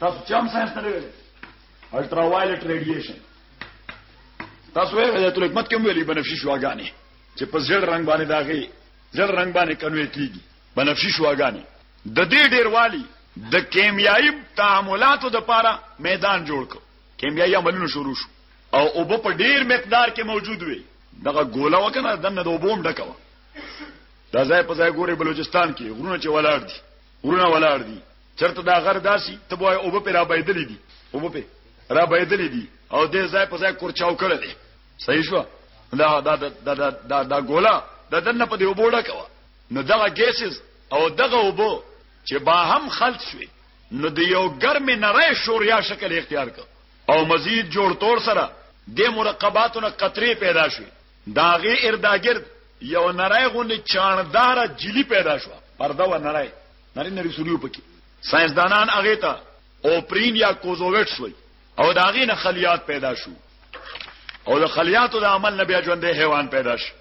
تاسو چم ساينس نه ویل الټرا وایلټ ریډیشن تاسو یې د تل حکمت کوم ویلي بنفشي شواګانی چې په زړ رنگ باندې داغي زړ رنگ باندې کنوي کیږي بنفشي شواګانی د دې ډیروالی د کیمیایي تعاملاتو د پاره میدان جوړ کړ کیمیایي عملونه شروع شو او اوبه په ډیر مقدار کې موجود وي دغه ګوله وکنه دنه د اوبوم ډکوه دا ځای په ځای ګوري بلوچستان کې غرونه چې ولاړ دي غرونه ولاړ دي چرته دا غر داسي ته وای او په را بيدلې دي او په را بيدلې دي او دې ځای په ځای کورچاو کړل دي صحیح شو دا دا دا دا دا دا ګولا د دنه په دې وبوړه کوا نو دغه ګیسز او دغه وبو چې با هم خلط شوي نو د یو ګرمې نری شوریا شکل اختیار کړ او مزید جوړ تور سره د مرکباتو نه قطرې پیدا شوې داغه ارداګرد یو نری غونې چاندار جلی پیدا شو پرده و نری نری نری سړیو پکې ساينسدانان هغه ته اوپرین یا کوزوویټ شوی او دا غي نه خلیات پیدا شو او د خلیاتو د عمل نه بیا ژوندې حیوان پیدا شو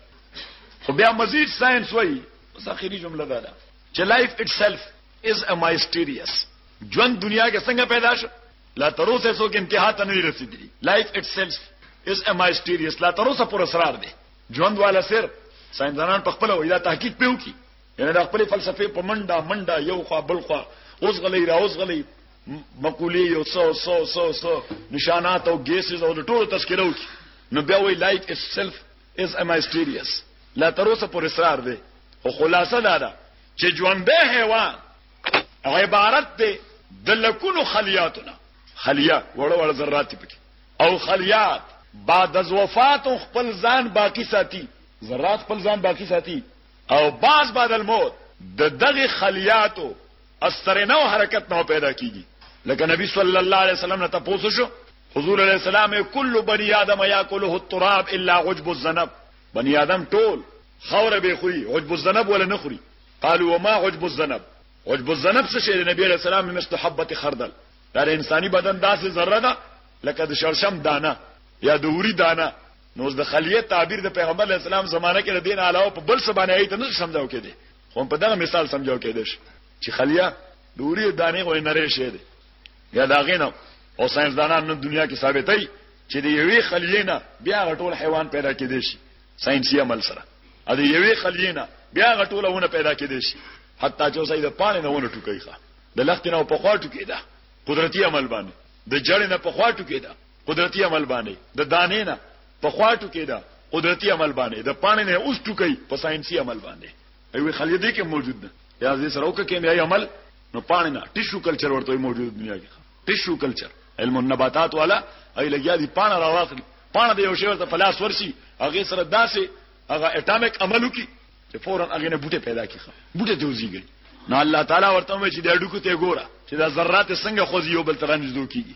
خو بیا مزید ساينس وای اوس اخیری جمله ده چې لایف اټسلف از ا مایسټریس ژوند دنیا کې څنګه پیدا شو لا تر اوسه څوک انتها ته نه رسیدلی لایف اټسلف از ا مایسټریس لا تر اوسه پر اسرار دی ژوند والا سر ساينسدانان په خپل ویلا تحقیق پیو کی یعنی د خپل فلسفه په منډه منډه یو خوا بل خوا اوس غلې را اوس غلې مقولې یو سو سو سو سو نشانات او ګیسز او ټول تذکره وکي نو بیا وی لایک از سیلف از ا مایسټریس لا تر اوسه پر اصرار دی او خلاصه دا ده چې ژوندې حیوان عبارت دی د لکونو خلیاتونه خلیا وړ وړ ذرات پکې او خلیات بعد از وفات خپل ځان باقی ساتي ذرات خپل ځان باقی ساتي او باز بعد الموت د دغه خلیاتو استرنو حرکت نه پیدا کیږي لکه نبی صلی الله علیه وسلم نه تاسو شو حضور علیہ السلام کل بنی آدم یاکله التراب الا عجب الذنب بنی آدم ټول خور به خوري عجب الذنب ولا نخري قالوا وما عجب الذنب عجب الذنب څه شی نبی علیہ السلام مثل حبه خردل دا انساني بدن داسې ذره ده لکه د شړشم دانه یا د وری دانه نو اوس د خلیت تعبیر د پیغمبر علی السلام زمانه کې د دین علاوه په بل څه باندې ایت نه سمجاو کېده خو په دغه مثال سمجاو کېده چې خلیه دوری دانه غوې نری شه دي یا دا غینه او ساينس دانان نن دنیا کې ثابتای چې د یوې خلیه نه بیا غټول حیوان پیدا کېدې شي ساينسي عمل سره ا دې یوې خلیه نه بیا غټولونه پیدا کېدې شي حتی چې اوسې د پانه نه ونه ټوکې ښه د لخت نه په خوا ټوکې ده قدرتي عمل باندې د جړې نه په خوا ټوکې ده قدرتی عمل باندې د دانې نه په خواټو کې دا قدرتی عمل باندې د پانی نه اوس ټوکی په ساينسي عمل باندې ایوې خلیه دې کې موجود ده یا دې سره وکړه کیمیاي عمل نو پانی نه ټیشو کلچر ورته موجود دنیا کې ټیشو کلچر علم النباتات والا ای لګیا دي پانی راواخلي پانی د یو شی ورته پلاس ورشي هغه سره داسې هغه اټامیک عملو کې چې فورا هغه نه بوټه پیدا کیږي بوټه دوزیږي نو الله تعالی ورته وایي چې د اډوکو ته ګوره چې دا ذرات څنګه خوځي یو بل ترانځ دوه کیږي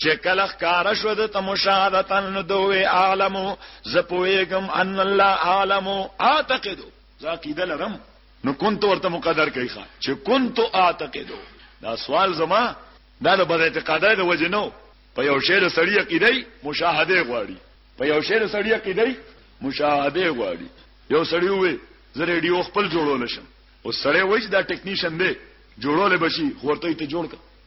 چې کله ښکارا شو د تمشاهدتن نو دوی عالمو زپویګم ان الله عالمو اعتقدو زاقیده لرم نو كنت ورته مقدر کوي ښا چې كنت اعتقدو دا سوال زما دا د بد اعتقادای د وجه نو په یو شی د سړی عقیده مشاهده غواړي په یو شی د سړی عقیده مشاهده غواړي یو سړی وې زه ریډیو خپل جوړول شم او سړی وای چې دا ټیکنیشن دی جوړول بشي خورته ته جوړ کړ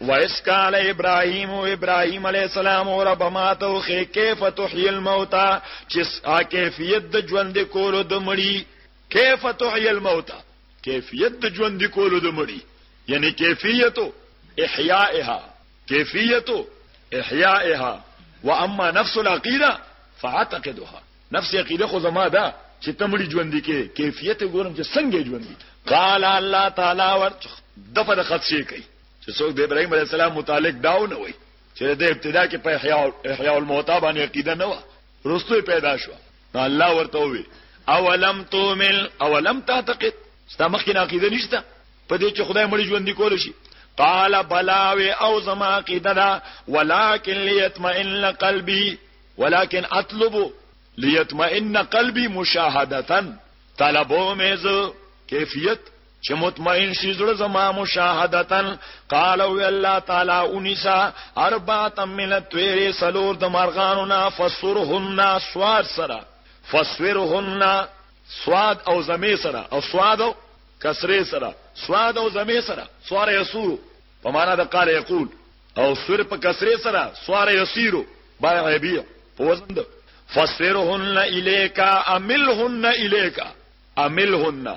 وَإِذْ قَالَ إِبْرَاهِيمُ إِبْرَاهِيمَ عَلَيْهِ السَّلَامُ رَبَّ مَا تَوْخِي كَيْفَ تُحْيِي الْمَوْتَى چې کیفیت د ژوند کولو د مړی کیف تحیی الموتى کیفیت د ژوند کولو د مړی یعنی کیفیت احیائها کیفیت احیائها واما نفس العقیده فاعتقدها نفس عقیده خو زما ده چې تمړي ژوند کې کیفیت ګورم چې څنګه ژوند قال الله تعالی ور دغه خدشي کوي چې څوک د ابراهيم عليه السلام متعلق داو نه وي چې د ابتدا کې په احیاء احیاء الموتى باندې عقیده نه و رستوي پیدا شو الله ورته وي اولم تومل اولم تعتقد ستا مخکې عقیده نشته په دې چې خدای مړي ژوند کول شي قال بلاوي او زما عقیده ده ولكن ليطمئن قلبي ولكن اطلب ليطمئن قلبي مشاهده طلبو مې زه کیفیت چې مطمئن شي زړه زما مشاهدتن قال او الله تعالی انسا اربعه من الطير سلور د مرغانو نا فسرهن سواد سرا فسرهن سواد او زمي سرا او سواد او کسره سرا سواد او زمي سرا سوار يسور په معنا د قال يقول او سر په کسره سرا سوار يسيرو بارغ عيبيه په وزن ده فسرهن اليك املهن اليك املهن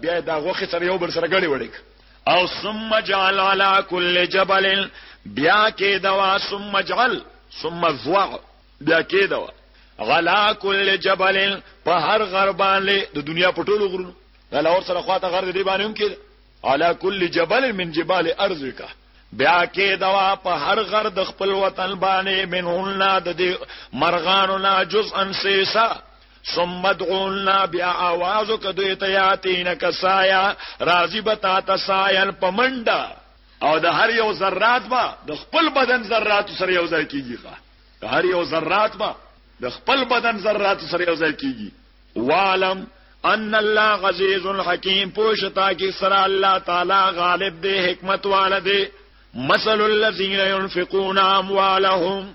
بیا دا غوخه سره یو بل سره غړي وړي او ثم جعل على كل جبل بیا کې دوا ثم جعل ثم ضوع بیا کې دوا غلا كل جبل په هر غر باندې د دنیا په ټولو غرونو دا لور سره خواته غر دی باندې هم کې على كل جبل من جبال ارضك بیا کې دوا په هر غر د خپل وطن باندې منهن د مرغانو لا جزءا سیسا ثم ادعونا بیا आवाज وکدوی ته یاتین کسایا راضی بتا تسایل پمنډا او د هر یو ذرات با د خپل بدن ذرات سره یو ځای کیږي د هر یو ذرات با د خپل بدن ذرات سره یو ځای کیږي والم ان الله غزیز الحکیم پوشتا کی سره الله تعالی غالب دی حکمت والده مثل الذين ينفقون اموالهم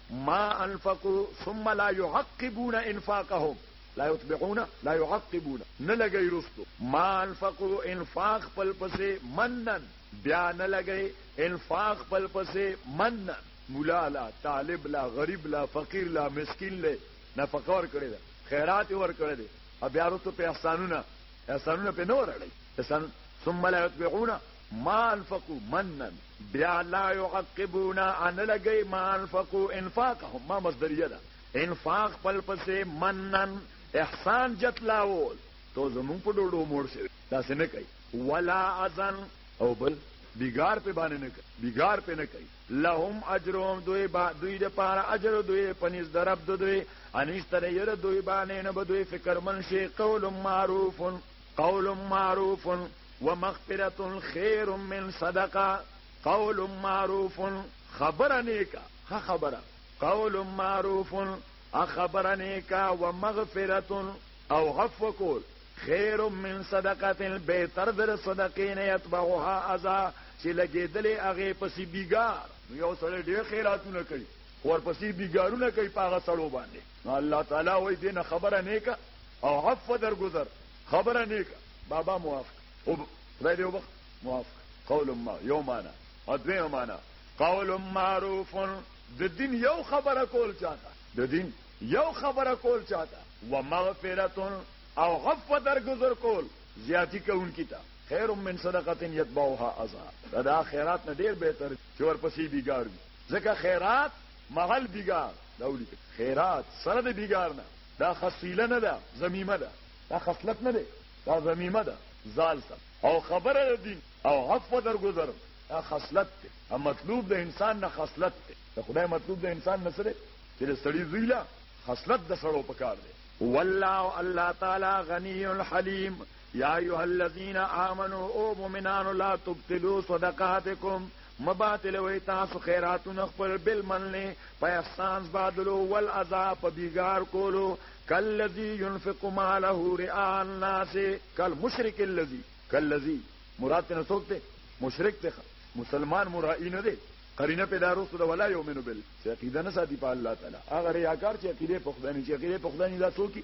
ما انفقو ثم لا يعقبون انفاقهم لا يتبعون لا يعقبون نه لګي رستو ما انفقو انفاق خپل پسې منن بیا نه لګي انفاق خپل پسې منن مولا لا طالب لا غریب لا فقیر لا مسکین له نفقه ور کړی دا خیرات ور کړی دی بیا رستو په احسانونه احسانونه په نور اړي احسان ثم لا يتبعون ما انفقو منن بیا لا يعقبونا ان لګي ما انفقو انفاقهم ما مصدریه ده انفاق پل پسې منن احسان جتلاول تو زمون په ډوډو مور سره دا څه نه کوي ولا اذن او بل بیګار په باندې نه کوي بیګار په نه کوي لهم اجرهم دوی با دوی د پاره اجر دوی پنځ درب دوی انیش تر یره دوی باندې نه بدوی فکر من شي قول معروف قول معروف ومغفرت خیر من صدقه قول معروف خبر نیکا ها خبره قول معروف خبر نیکا ومغفرت او عفو کول خیر من صدقه به تر در صدقې نه يتبعها اذا چې لګېدلې هغه پسې بیګار نو یو سړی ډېر خیراتونه کوي ورپسې بیګارونه کوي پاغه سړو باندې نو الله تعالی وای دینه خبره نیکه او عفو درگذر خبره نیکه بابا موافق او خدای دې وبخ موافق قول ما یو معنا او دوی معنا قول معروف د دین یو خبره کول چاته د دین یو خبره کول چاته و مغفرتون او عفو درگذر کول زیاتی کوونکی ته خیر من صدقه یتبعها اذا دا, دا خیرات نه ډیر بهتر چې ورپسې بیګار ځکه خیرات محل بیګار دا ولیکه خیرات سره د بیګار نه دا خصیله نه ده زمیمه ده دا خصلت نه ده دا زمیمه ده زال سره او خبره ده دین او عفو در گذر دا خصلت ده مطلوب د انسان نه خصلت ده د خدای مطلوب د انسان نه سره چې د سړی زوی لا خصلت د سړو پکار دی والله الله تعالی غنی الحلیم یا ایها الذین آمنوا او مؤمنان لا تبطلوا صدقاتکم مه باطلوئ تاسو خیراتونه خپل بالمن، په احسان ژباړلو، والعذی، په بیګار کولو، کالذی ینفق ماله رئاء الناس، کالمشرک الذی، کالذی، مراد ترنه څوک دی؟ مشرک دی ښه، مسلمان مراعی نه دی، قرینه پې دا وروسته ده، ولا یؤمن بالله، چې عقیده نه ساتي په الله تعالی، هغه رئاکار چې عقیده یې په خدای نه وي، چې عقیده یې په خدای نه وي دا څوک دي؟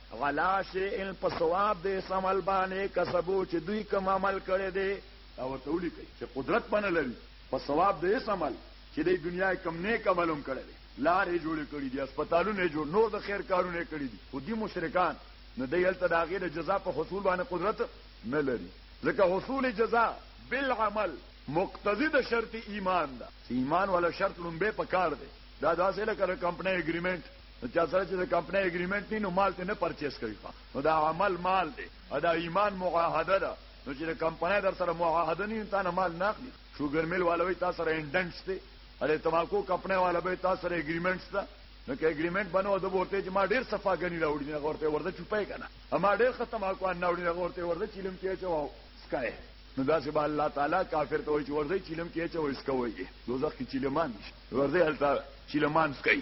غلا شيئ په ثواب د اسم البانې کسبو چې دوی کوم عمل کړی دی. دا ورته ولیکئ چې قدرت به نه لري په ثواب د هېڅ عمل چې دی دنیا یې کوم نېک عمل هم کړی دی. لارې یې جوړې کړي دي، هسپتالونه یې جوړ، نور د خیر کارونه یې کړي دي، خو دي مشرکان، نو دی هلته د هغې د جزا په حصول باندې قدرت نه لري، ځکه حصول جزا بالعمل مقتضي د شرط ایمان ده، چې ایمان والا شرط لومبی په کار دی، دا داسې لکه د کمپنۍ اګریمنټ. نو چا سره چې د کمپنۍ اګریمنټ نه نو مال ته نه پرچیز کوي نو دا عمل مال دی دا ایمان معاهده ده نو چې د کمپنۍ در سره معاهده نه تا نه مال نه اخلي شوګر میل والوي تاسو سره انډنټس دی اړه تماکو کمپنۍ والا به تاسو سره اګریمنټس ده نو کې اګریمنټ بنو د ورته چې ما ډیر صفا غنی راوړی نه ورته ورته چوپای کنه ما ډیر ختم اکو ان راوړی نه ورته ورته چیلم کې چواو سکای نو دا سبا الله تعالی کافر ته وایي چې ورته چیلم کې چواو سکوي دوزخ کې چیلمان ورته هلته چیلمان سکای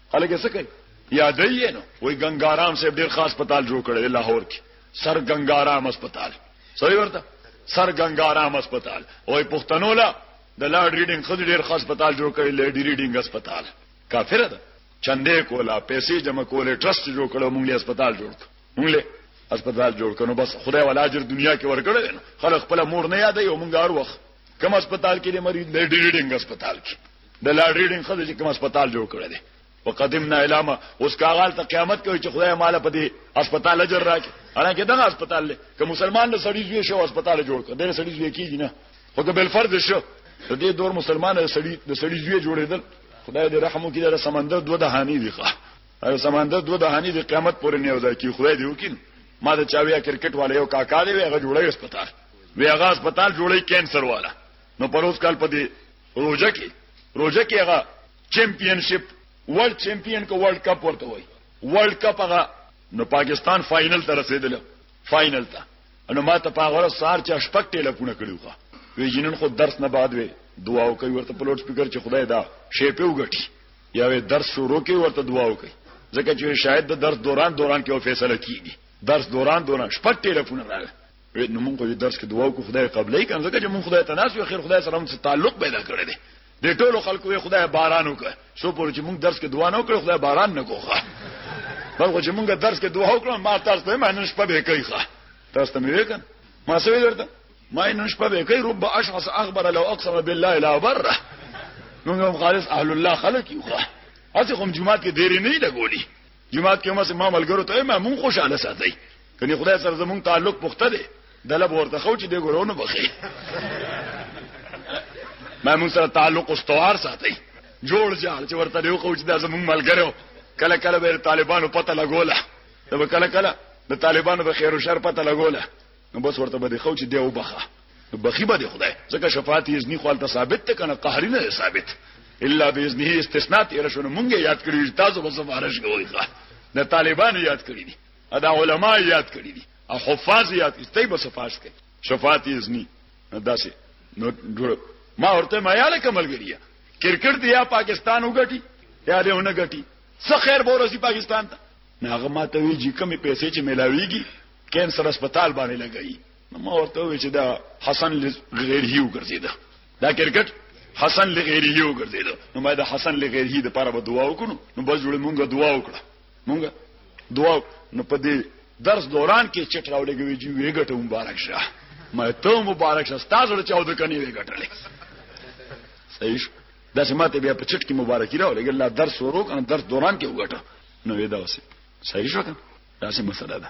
خلک څه کوي یادې یې نو وای ګنگارام صاحب ډیر خاص پتال جوړ کړی لاهور کې سر ګنگارام هسپتال صحیح ورته سر ګنگارام هسپتال وای پښتنو لا د لاډ ریډینګ خو ډیر خاص هسپتال جوړ کړی لیډی ریډینګ هسپتال کافر ده چندې کولا پیسې جمع کولې ټرست جوړ کړو مونږ له هسپتال جوړ کړو مونږ له هسپتال جوړ کړو بس خدای ولا اجر دنیا کې ورکړل خلک خپل مور نه یادې او مونږ هر وخت کوم هسپتال کې لري مریض لیډی ریډینګ هسپتال کې د لا ریډینګ خزه چې کوم هسپتال جوړ کړی دی وقدمنا الى ما اوس کاغال ته قیامت کوي چې خدای مال په دې هسپتال اجر راکړي حالانکه دغه هسپتال له کوم مسلمان له سړي زوی شو هسپتال جوړ کړ دغه سړي زوی کیږي نه خو که بل فرض شو د دې دور مسلمان له سړي د سړي زوی جوړېدل خدای دې رحم وکړي د سمندر دوه دهانی دی ښه هغه سمندر دوه دهانی د قیامت پورې نه وځي کی خدای دې وکړي ما د چاویا کرکټ والے یو کاکا دی هغه جوړي هسپتال وی هغه هسپتال جوړي کینسر والا نو پروس کال په دې روژه کې روژه کې هغه چمپیون شپ ورلد چمپیون کو ورلد کپ ورته وای ورلد کپ هغه نو پاکستان فائنل ته رسیدل فائنل ته نو ما ته په غره سار چا شپک ټلیفون کړیوغه وی جنن خو درس نه بعد وی دعا وکي ورته په لوډ سپیکر چې خدای دا شی په وګټي یا وی درس شروع کوي ورته دعا وکي ځکه چې شاید د درس دوران دوران کې فیصله کیږي درس دوران دوران شپږ ټلیفون راغی وې نو موږ په درس کې دعا وکړو خدای قبلې کنه ځکه چې موږ خدای ته ناس یو خیر خدای سره موږ تعلق پیدا کړی دی د ټولو خلکو یې خدای باران وکړ سو پر چې موږ درس کې دعا نه وکړو خدای باران نه کوخه بلکې چې موږ درس کې دعا وکړو ما تاسو ته مانوش په به کوي ښه تاسو ته مې وکړ ما سوي درته ما نوش په به کوي رب اشعص اخبر لو اقسم بالله لا بره موږ هم خالص اهل الله خلک یو ښه اسی کوم جمعه کې دیری نه لګولي جماعت کې هم سم ملګرو ته ما مون خوشاله ساتي کني خدای سره زمون تعلق پخته دي دلب ورته خو چې دی ګورونه بخي ما مون سره تعلق استوار ساتي جوړ جاړ چې ورته یو خو چې دا زمون ملګرو کله کله به طالبانو پته لګوله دا کله کله د طالبانو به خیر او شر پته لګوله نو بس ورته به دی خو چې دی وبخه نو بخي به دی خدای ځکه شفاعت اذنی خو الته ثابت ته کنه قهری نه ثابت الا باذنه استثناء تیر شنو مونږه یاد کړی تاسو به سفارش کوی ښا د طالبانو یاد کړی دي دا علما یاد کړی دي او حفاظ یاد استای به سفارش کوي شفاعت اذنی داسې نو جوړ ما ورته ما یاله کملګریه کرکټ دی یا پاکستان وګټي یا دې ونه ګټي څه خیر به ورسي پاکستان ته ناغه ما ته وی جی کمی پیسې چې ملاویږي کینسر هسپتال باندې لګایي نو ما ورته وی چې دا حسن لغیره وګرځیدا دا کرکټ حسن لغیره وګرځیدا نو ما دا حسن لغیره د پاره به دعا وکړو نو بس جوړه مونږه دعا وکړه مونږه دعا نو په دې درس دوران کې چټ راولګوي چې وی ګټه مبارک شه ما ته مبارک شه تاسو له چاو د کني وی ګټلې صحیح شو دا چې ماته بیا په چټ کې مبارکي راولګل الله درس ورو کنه درس دوران کې وګټه نو وی دا وسه صحیح شو کنه دا سه مسله ده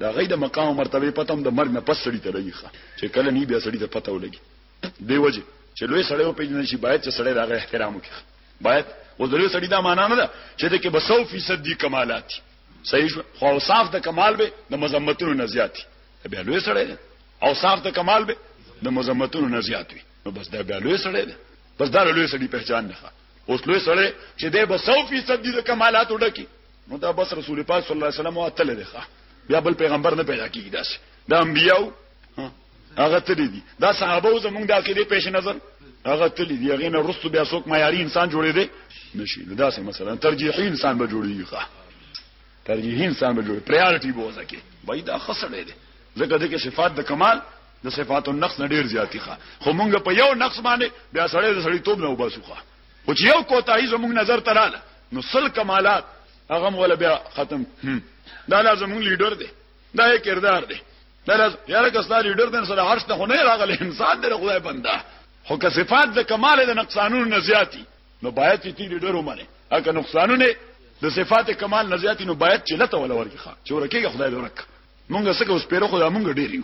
د هغوی د مقام او مرتبې پته هم د مرګ نه پس سړي ته لګي ښه چې کله نی بیا سړي ته پته ولګي دی وجه چې لوی سړی او پیژنې شي باید چې سړی راغی احترام وکړي باید او د لوی سړي دا معنا نه ده چې د کې بسو فیصد دي کمالات صحیح شو خو اوصاف د کمال به د مزمتونو نه زیات دی بیا لوی سړی دی اوصاف د کمال به د مزمتونو نه زیات وي نو بس دا بیا لوی سړی دی بس دا لوی سړي پہچان نه اوس لوی سړی چې د بسو فیصد دي د کمالات وډکی نو دا بس رسول پاک صلی الله علیه وسلم واتل دی ښه بیا بل پیغمبر نه پیدا کیږي داسې د انبیو هغه تل دي دا صحابه او زمونږ د عقیده پیش نظر هغه تل دي هغه نه رسو بیا څوک معیاري انسان جوړې دي نشي دا سه مثلا ترجیحي انسان به جوړیږي ښه ترجیحي انسان به جوړي پرایورټي به وځکه وای دا خسړې دي ځکه د کې صفات د کمال د صفات النقص نه ډیر زیاتی ښه خو مونږ په یو نقص باندې بیا سړی د سړی توب نه وباسو ښه خو چې یو کوتاهي زموږ نظر ته رااله نو سل کمالات هغه مولا بیا ختم دا لا زموږ لیډر دی دا یې کردار دی دا لا یاره کستا لیډر دی سره عرش ته نه راغلی انسان دی خدای بنده خو که صفات د کمال د نقصانونو نه زیاتی نو باید چې لیډر ومنه اګه نقصانونه د صفات کمال نه زیاتی نو باید چې لته ولا ورکی ښه چې ورکیږي خدای دې ورک مونږ سکه اوس پیرو خدای مونږ ډیر یو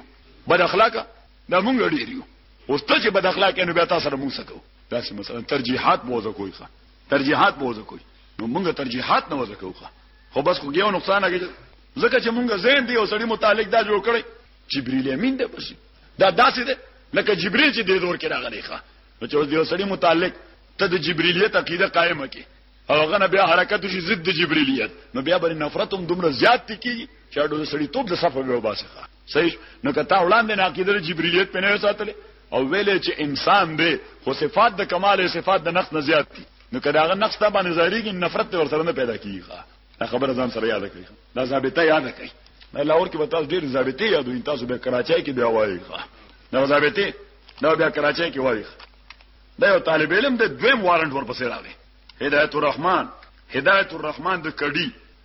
بد اخلاقه دا مونږ ډیر یو اوس ته چې بد اخلاقه نو بیا تاسو سره مونږ سکو دا څه مثلا ترجیحات بوزه کوي ښه ترجیحات بوزه کوي نو موږ ترجیحات نه وځه کوخه خو بس خو یو نقصان هغه ځکه چې موږ زین دی او سړی متعلق دا جوړ کړی جبرئیل امین دی بس دا داسې دی لکه جبرئیل چې د دور کې راغلی ښه نو چې یو سړی متعلق ته د جبرئیلیت عقیده قائمه کې او هغه نه بیا حرکت شي ضد جبرئیلیت نو بیا بری نفرت هم دومره زیات کی چې اډو سړی توپ د صفه به وباسه صحیح نو کته وړاندې نه عقیده جبرئیلیت په نه ساتلې او ویلې چې انسان دی خو صفات د کمال صفات د نقص نه زیات دي نو کله هغه نقص ته باندې ظاهريږي نفرت ور سره نه پیدا کیږي دا خبره ځان سره یاد کړئ دا ثابته یاد کړئ نه لاور کې به تاسو ډیر ثابته یادوي تاسو به کراچۍ کې بیا وایي دا ثابته دا بیا کراچۍ کې وایي دا یو طالب علم د دویم وارنټ ورپسې راغی هدایت الرحمن هدایت الرحمن د کډی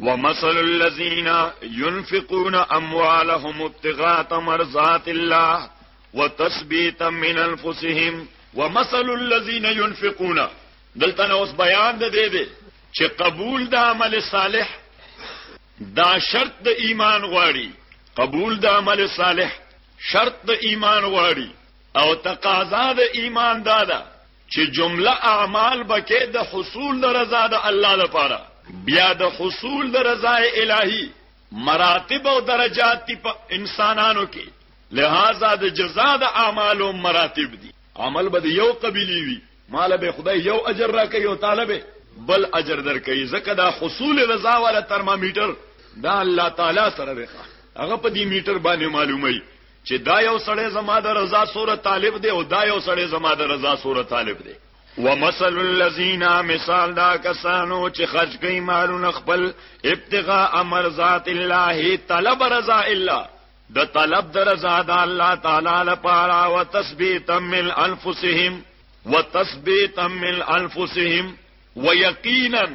ومثل الذين ينفقون اموالهم ابتغاء مرضات الله وتثبيتا من انفسهم ومثل الذين ينفقون دلته اوس بیان ده دې دې چې قبول د عمل صالح دا شرط د ایمان غواړي قبول د عمل صالح شرط د ایمان غواړي او تقاضا د ایمان دادا چې جمله اعمال بکې د حصول د رضا د الله لپاره بیا د حصول د رضا الهی مراتب او درجات دی په انسانانو کې لہذا د جزاء د اعمال او مراتب دي عمل به یو قبلی وي مال به خدای یو اجر را کوي او طالب بل اجر در کوي زکه دا حصول رضا والا ترمامیټر دا الله تعالی سره دی هغه په دې میټر باندې معلومي چې دا یو سړی زما د رضا سوره طالب دی او دا یو سړی زما د رضا سوره طالب دی ومثل الذين مثال دا کسانو چې خرج کوي مالونه خپل ابتغاء امر ذات الله طلب رضا الله د طلب د رضا د الله تعالی لپاره او تثبیت من انفسهم وتثبیت من انفسهم ويقينا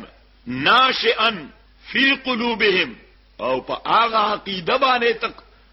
ناشئا في قلوبهم او په هغه عقیده باندې تک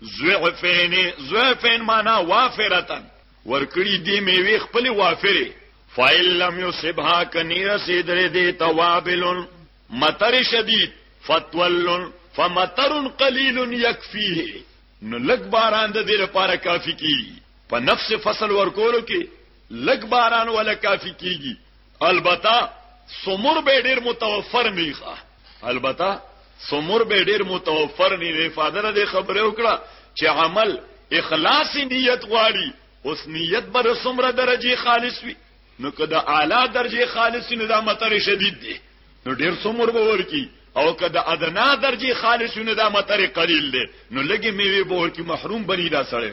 زوعفین زوعفین معنا وافرتن ورکړي دی میوه خپل وافره فایل لم یصبها کنی رسید ردی توابل مطر شدید فتول فمطر قلیل یکفیه نو لګ باران د دې لپاره کافی کی په نفس فصل ورکولو کې لګ باران ولا کافی کیږي البته سمر به ډیر متوفر نه ښه البته ثمر به ډیر متوفر نه وي فادر دې خبره وکړه چې عمل اخلاص نیت غواړي اوس نیت بر ثمر درجه خالص وي نو که د اعلی درجه خالص نه دا متر شدید دی نو ډیر ثمر به ورکی او که د ادنا درجه خالص نه دا متر قلیل دی نو لګي میوه به ورکی محروم بنی دا سړی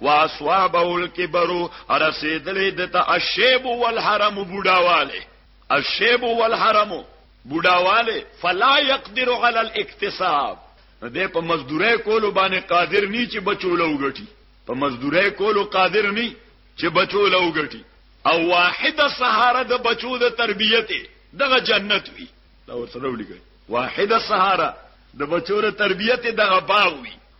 واصوابه الكبر رسیدلې د ته الشیب والحرم بډاواله الشیب والحرم بډاواله فلا يقدر على الاكتساب دې په مزدوري کولو باندې قادر ني چې بچولو غټي په مزدوري کولو قادر ني چې بچولو غټي او واحده سهاره د بچو د تربيت دغه جنت وي دا ورسره ولیکي واحده سهاره د بچو د تربيت دغه باغ وي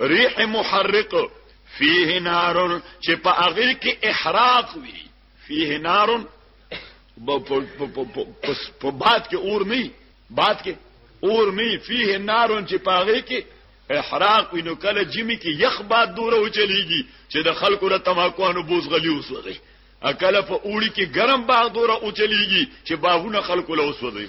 ریح محرق فيه نار چې په هغه کې احراق وي فيه نار په باد کې اور نه باد کې اور نه فيه نار چې په هغه کې احراق وینو کله جمی کې یخ باد دوره و چلیږي چې د خلکو را تماکوانو بوز غلی وسوږي اکل په اوړي کې ګرم باغ دوره او چلیږي چې باغونه خلکو له وسوځي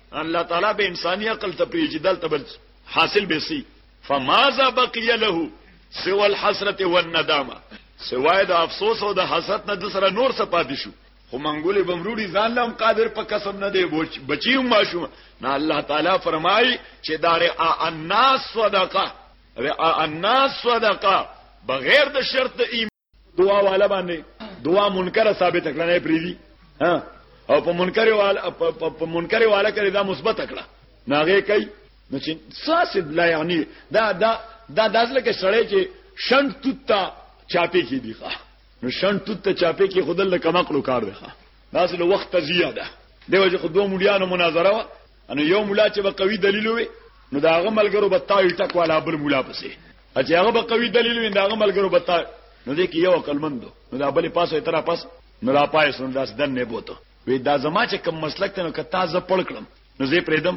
الله تعالی به انساني عقل ته پریږي دلته بل حاصل به سي فماذا بقي له سوى الحسرت والندامه سوای د افسوس او د حسرت نه د سره نور څه پاتې شو خو منګولې بمروړي ځان لم قادر په قسم نه دی بچي هم ماشوم نه الله تعالی فرمای چې دار الناس صدقه الناس صدقه بغیر د شرط دعا والا باندې دعا منکر ثابت کړه نه پریدي ها او په منکر والا په منکر والا کې دا مثبت کړه ناغه کوي نو چې ساس بلا یعنی دا دا دا داسله کې سړی چې شند توتا چاپی کې دی ښا نو شند توتا چاپی کې خدل کمقلو کار دی ښا داسله وخت زیاده دیو چې خدو مليانو مناظره انو یو مولا چې به قوي دلیل وي نو داغه ملګرو به تاوی ټک والا بل مولا پسې چې هغه به قوي دلیل وي داغه ملګرو به تا نو دې کې یو عقلمند نو دا بلې پاسه تر پاس نو را پای سن داس دن نه بوته وی دا زما چې کم مسلک ته نو کتا ز پړ کړم نو زه پرېدم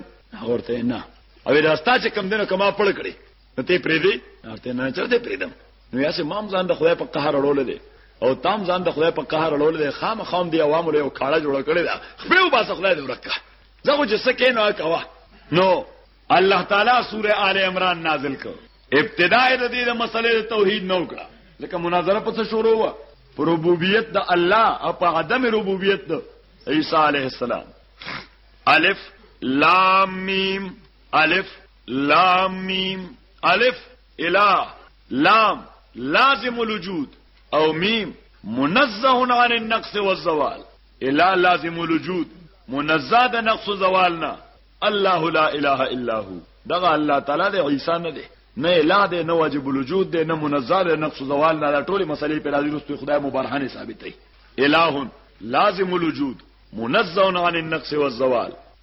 ورته نه او دا ستا چې کم دنه کما پړ کړی نو ته پرېدې ورته نه چرته پرېدم نو یا سه مام ځان د خدای په قهر اړول دي او تام ځان د خدای په قهر اړول دي خام خام دی عوامو له کاړه جوړ کړی دا خپل باسه خدای دې ورکه زه خو چې څه کې نو کوه نو الله تعالی سوره آل عمران نازل کړ ابتدا د دې د مسلې توحید نو کړه لکه مناظره په څه شروع و پر ربوبیت د الله او په عدم ربوبیت د عیسی علیه السلام الف لام میم الف لام میم الف اله لام لازم الوجود او میم منزه عن النقص والزوال اله لازم الوجود منزه د نقص و زوال نه الله لا اله الا هو دغه الله تعالی د عیسی نه دی نه اله دی نه واجب الوجود دی نه منزه د نقص و زوال نه دا ټول مسلې په راځي رسو خدای مبارهانه ثابتې اله لازم الوجود منزه عن النقص والزوال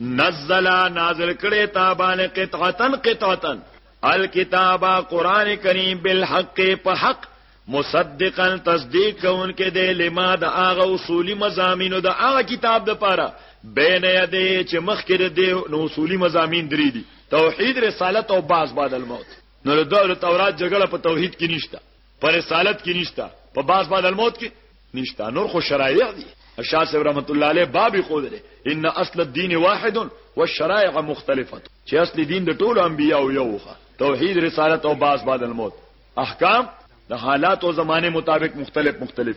نزل نازل کړي تابان قطعتن قطعتن الکتاب قران کریم بالحق په حق مصدقا تصدیق کوونکې د لما د هغه اصولي مزامینو د هغه کتاب د پاره بین یده چې مخکې د نو اصولي مزامین درې دي توحید رسالت او باز بعد الموت نو د تورات جګړه په توحید کې نشته په رسالت کې نشته په باس بعد الموت کې نشته نور خو شرایع دي شاه صاحب رحمت الله علیه باب خو دې ان اصل الدين واحد والشرائع مختلفه چې اصل دین د ټولو انبیانو یو وخه توحید رسالت او باس بعد الموت احکام د حالات او زمانه مطابق مختلف مختلف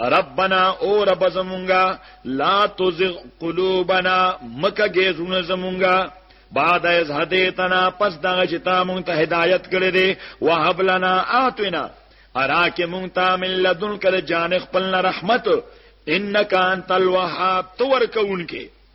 ربنا او رب زمونږه لا تزغ قلوبنا مکه گیزونه زمونږه بعد از هدیتنا پس دغه چې تا مونږ ته هدایت کړې دي وهب لنا اعتنا اراک مونږ ته من لدن کله جان خپل رحمت انک انت الوهاب تو ورکونکې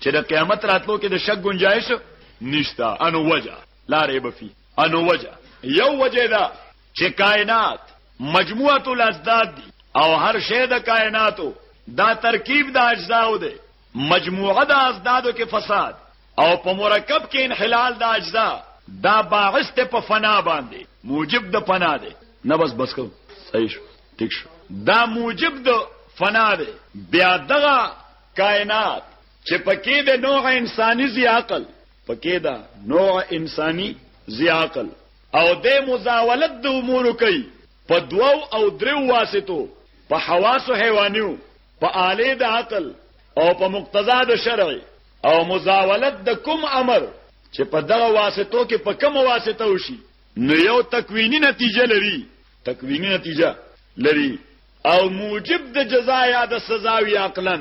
چې د قیامت راتلو کې د شک گنجائش نشته انو وجه لارې بفي انو وجه یو وجه دا چې کائنات مجموعه الازداد دي او هر شی د کائناتو دا ترکیب د اجزاو دی مجموعه د ازدادو کې فساد او په مرکب کې انحلال د اجزا دا باعث ته په فنا باندې موجب د فنا دی نه بس بس کو صحیح شو ټیک شو دا موجب د فنا دی بیا دغه کائنات چې پکې د نوع انساني زی عقل پکې دا نوع انساني زی عقل او د مزاولت د امور کوي په دوو او درو واسطو په حواس حیوانیو په آله د عقل او په مقتضا د شرع او مزاولت د کوم امر چې په دغه واسطو کې په کوم واسطه وشي نو یو تکوینی نتیجه لري تکوینی نتیجه لري او موجب د جزا یا د سزا وی عقلا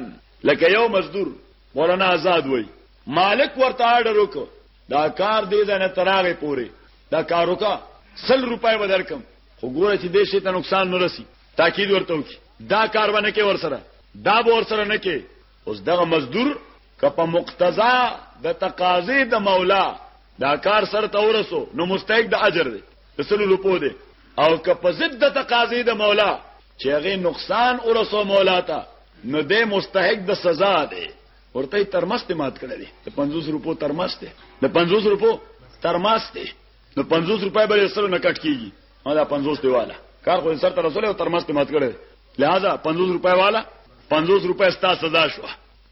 لکه یو مزدور مولانا آزاد وای مالک ورته آرډر وکړ دا کار دې ځنه تراغه پوري دا کار وکړه 100 روپۍ به درکم خو ګوره چې دې شي ته نقصان نه رسی تاکید ورته وکړي دا کار باندې کې ورسره دا به ورسره نه کې اوس دغه مزدور که په مقتضا د تقاضې د مولا دا کار سر ته ورسو نو مستحق د اجر دی د سلو روپو دی او که په ضد د تقاضې د مولا چې هغه نقصان ورسو مولا ته نو د مستحق د سزا دی ورته ترمس ته مات کړی دی د 50 روپو ترمس ته د 50 روپو ترمس ته نو 50 روپۍ به سره نه کټ کیږي او دا 50 دیواله کار خو سر ته رسول او ترمس ته مات کړی لہذا 50 روپۍ والا 50 روپۍ ستا سزا شو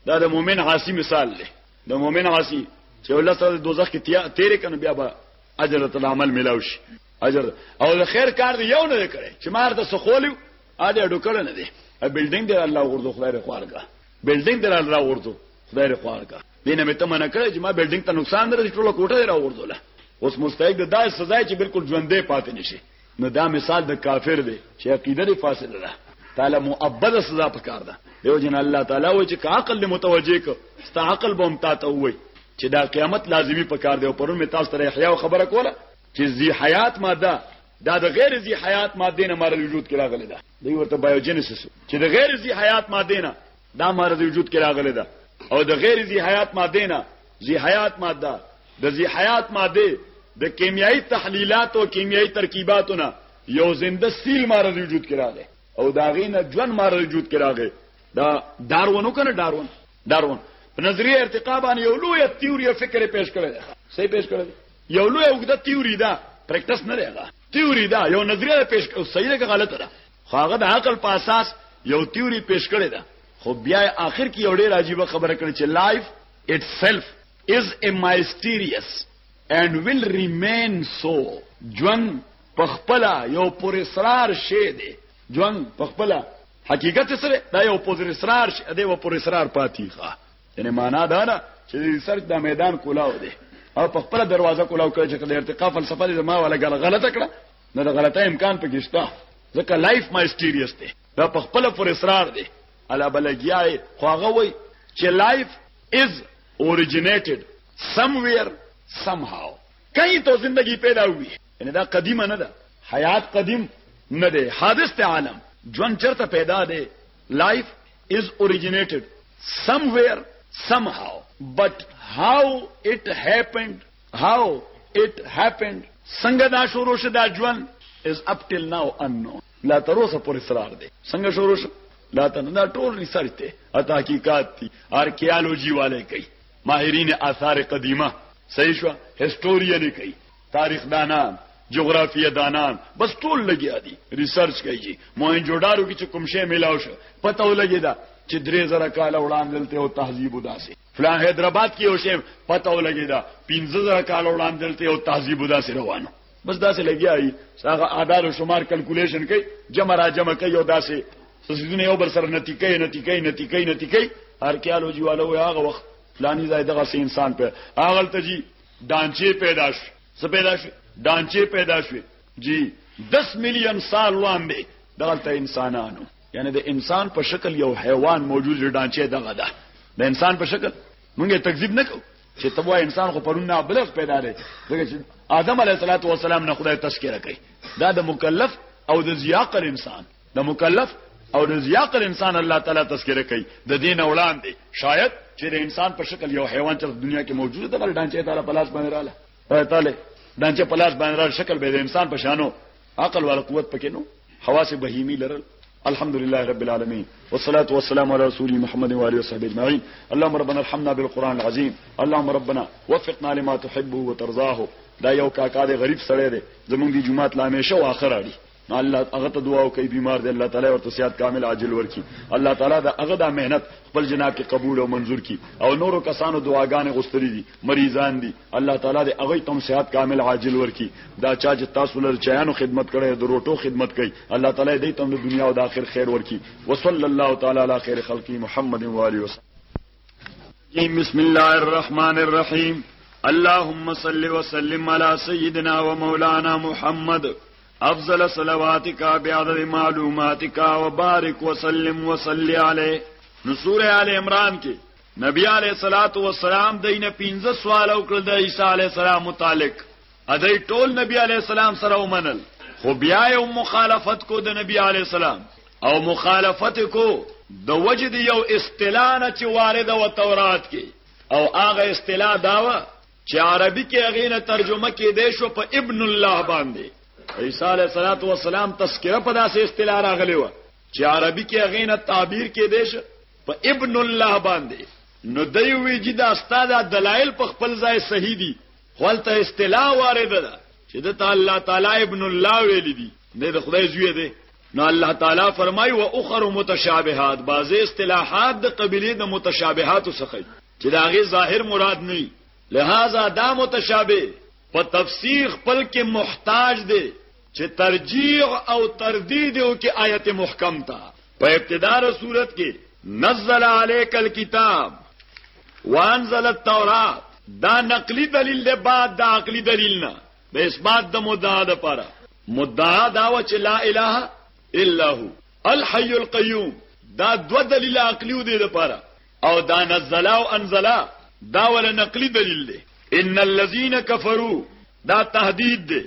دا د مؤمن عاصی مثال دی د مؤمن عاصی چې الله سره دوزخ کې تیر کنه بیا به اجر ته عمل ملاو شي اجر او د خیر کار دی یو نه کړي چې مار د سخولیو ا دې ډوکړه نه دی ا بلډینګ دی الله ورته خدای له خوارګه بلډینګ دی الله ورته خدای له خوارګه دینه مې ته منع کړې چې ما بلډینګ ته نقصان درې ټوله کوټه راوړله اوس مستحق د داسې سزا چې بالکل ژوندې پاتې نشي نو دا مثال د کافر دی چې عقیده لري فاسده ده تعالی مؤبد سزا پکار ده دیو جن الله تعالی وای چې عقل له متوجه ک ستا عقل بوم تا ته وای چې دا قیامت لازمی پکار دی او پرون می تاسو ته احیا خبره کوله چې زی حیات ماده دا د غیر زی حیات ماده نه مر وجود کې راغلی ده دوی ورته بایوجینیسس چې د غیر زی حیات ماده نه دا مرض وجود کې راغلی ده او د غیر ذی حیات ماده نه ذی حیات ماده د ذی حیات ماده د کیمیاوي تحلیلات او کیمیاوي ترکیباتو نه یو زنده سیل مرض وجود کې راغلی او دا غینه ژوند مرض وجود کې راغلی دا دارونو کنه دارون دارون په نظریه ارتقا باندې یو لوی تیوري فکر پیش کړی دی صحیح پیش کړی یو لوی وګړه تیوري دا پریکټس نه لري تیوري دا یو نظریه پیش کړو صحیح ده که غلطه ده خو هغه د عقل په اساس یو تیوري پیش کړی ده خو بیا آخر کې یو ډیر عجیب خبره کړې چې لایف itself is a mysterious and will remain so ژوند پخپلا یو پر اسرار شی دی ژوند پخپلا حقیقت سره دا یو پر اسرار شی دی او پر اسرار پاتې ښه یعنی معنا دا نه چې ریسرچ دا میدان کولاو دی او پخپلا دروازه کولاو کړ چې د ارتقا فلسفه دې ما ولا غلطه کړه نه د غلطه امکان پکې شته ځکه لایف مایسټیریس دی دا په خپل پر اصرار دی الا بلګیای خو هغه وای چې لایف از اوریجینیټډ سم ویر سم هاو کہیں تو زندگی پیدا ہوئی یعنی دا قدیمه نه ده حیات قدیم نه ده حادث ته عالم جون چرته پیدا ده لایف از اوریجینیټډ سم ویر سم هاو بٹ هاو اٹ هیپنډ How it happened څنګه دا شروع شو دا ژوند is up till now unknown لا تر اوسه پورې سرار دی څنګه شروع شو لا تر دا ټول ریسرچ ته او تحقیقات دي آرکیالوجي والے کوي ماهرین آثار قدیمه صحیح شو هیستورین کوي تاریخ دانان جغرافیه دانان بس ټول لګیا دي ریسرچ کوي جی موهنجوډارو کې کوم شی ملاو شو پته ولګی دا چې درې زره کال وړاندې دلته او تهذیب وداسي فلان حیدرآباد کې یو شی پته ولګی دا 15000 کال وړاندې دلته یو تهذیب داسې روانو بس داسې لګیایي هغه اعداد او شمار کلکولیشن کوي جمع را جمع کوي او داسې سیدونه یو بر سره نتیکې نتیکې نتیکې نتیکې ارکیالوجی والو هغه وخت فلانی ځای دغه سي انسان په هغه ته جی دانچې پیدا شو څه پیدا شو دانچې پیدا شو جی 10 میلیون سال وړاندې دغه انسانانو یعنی د انسان په شکل یو حیوان موجود دی ډانچې دغه ده د انسان په شکل مونږه تکذیب نکو چې تبو انسان خو پرون نه بلغ پیدا دی دغه چې آدم علیه الصلاۃ والسلام نه خدای تذکرہ کوي دا د مکلف او د زیاقل انسان د مکلف او د زیاقل انسان الله تعالی تذکرہ کوي د دین اولان دی شاید چې د انسان په شکل یو حیوان چې دنیا کې موجود دی دغه ډانچې تعالی په لاس باندې رااله په تاله دانچه پلاس باندې را شکل به د انسان په شانو عقل ولا قوت پکې نو حواس بهیمی لرل الحمد لله رب العالمين والصلاة والسلام على رسول محمد وآله وصحبه أجمعين اللهم ربنا ارحمنا بالقرآن العظيم اللهم ربنا وفقنا لما تحبه وترضاه دا یو کاکا دی غریب سړی دی زمونږ دی جمعات لا همیشه واخر اړي نو الله هغه ته دعا وکي بیمار دی الله تعالی ورته صحت کامل عاجل ورکي الله تعالی دا هغه دا مهنت خپل جناب کې قبول او منزور کړي او نورو کسانو دعاګانې غوښتلې دي مریضان دي الله تعالی دې هغه تم صحت کامل عاجل ورکي دا چا چې تاسو لر چایانو خدمت کړي د روټو خدمت کوي الله تعالی دې تم د دنیا او د آخرت خیر ورکي وصلی الله تعالی علی خیر خلقی محمد و علیه وسلم بسم الله الرحمن الرحیم اللهم صل وسلم على سيدنا ومولانا محمد افضل صلواتك بعدد معلوماتك وبارك وسلم وصلي عليه نو سوره ال عمران کې نبی علیہ الصلات والسلام دینه 15 سوال او کړل د عیسی علیہ السلام متعلق ادی ټول نبی علی السلام سره ومنل خو بیا یو مخالفت کو د نبی علی السلام او مخالفت کو د وجد یو اصطلاح نه چې وارد و تورات کې او هغه اصطلاح داوا چې عربي کې هغه نه ترجمه کې دی شو په ابن الله باندې عیسی علیه الصلاۃ والسلام تذکرہ په داسې اصطلاح راغلی و چې عربي کې هغه نه تعبیر کې دی شو په ابن الله باندې نو دوی وی چې دا استاد دلایل په خپل ځای صحیح دي خپلته اصطلاح وارده ده چې د الله تعالی ابن الله ویل دي نه د خدای زوی دی نو الله تعالی فرمای او اخر متشابهات بعضی اصطلاحات د قبيله د متشابهات څخه چې دا غي ظاهر مراد نه لہذا دا متشابه په تفسیر خپل کې محتاج دی چې ترجیح او تردید او کې آیت محکم تا په ابتداء صورت کې نزل عليك الكتاب وانزل التوراة دا نقلی دلیل ده بعد دا عقلی دلیل نه د اثبات د مدعا ده پاره مدعا دا و چې لا اله الا هو الحي القيوم دا دو دلیل عقلی دی ده پاره او دا نزل او انزل دا ول نقلی دلیل ده ان الذين كفروا دا تهدید دی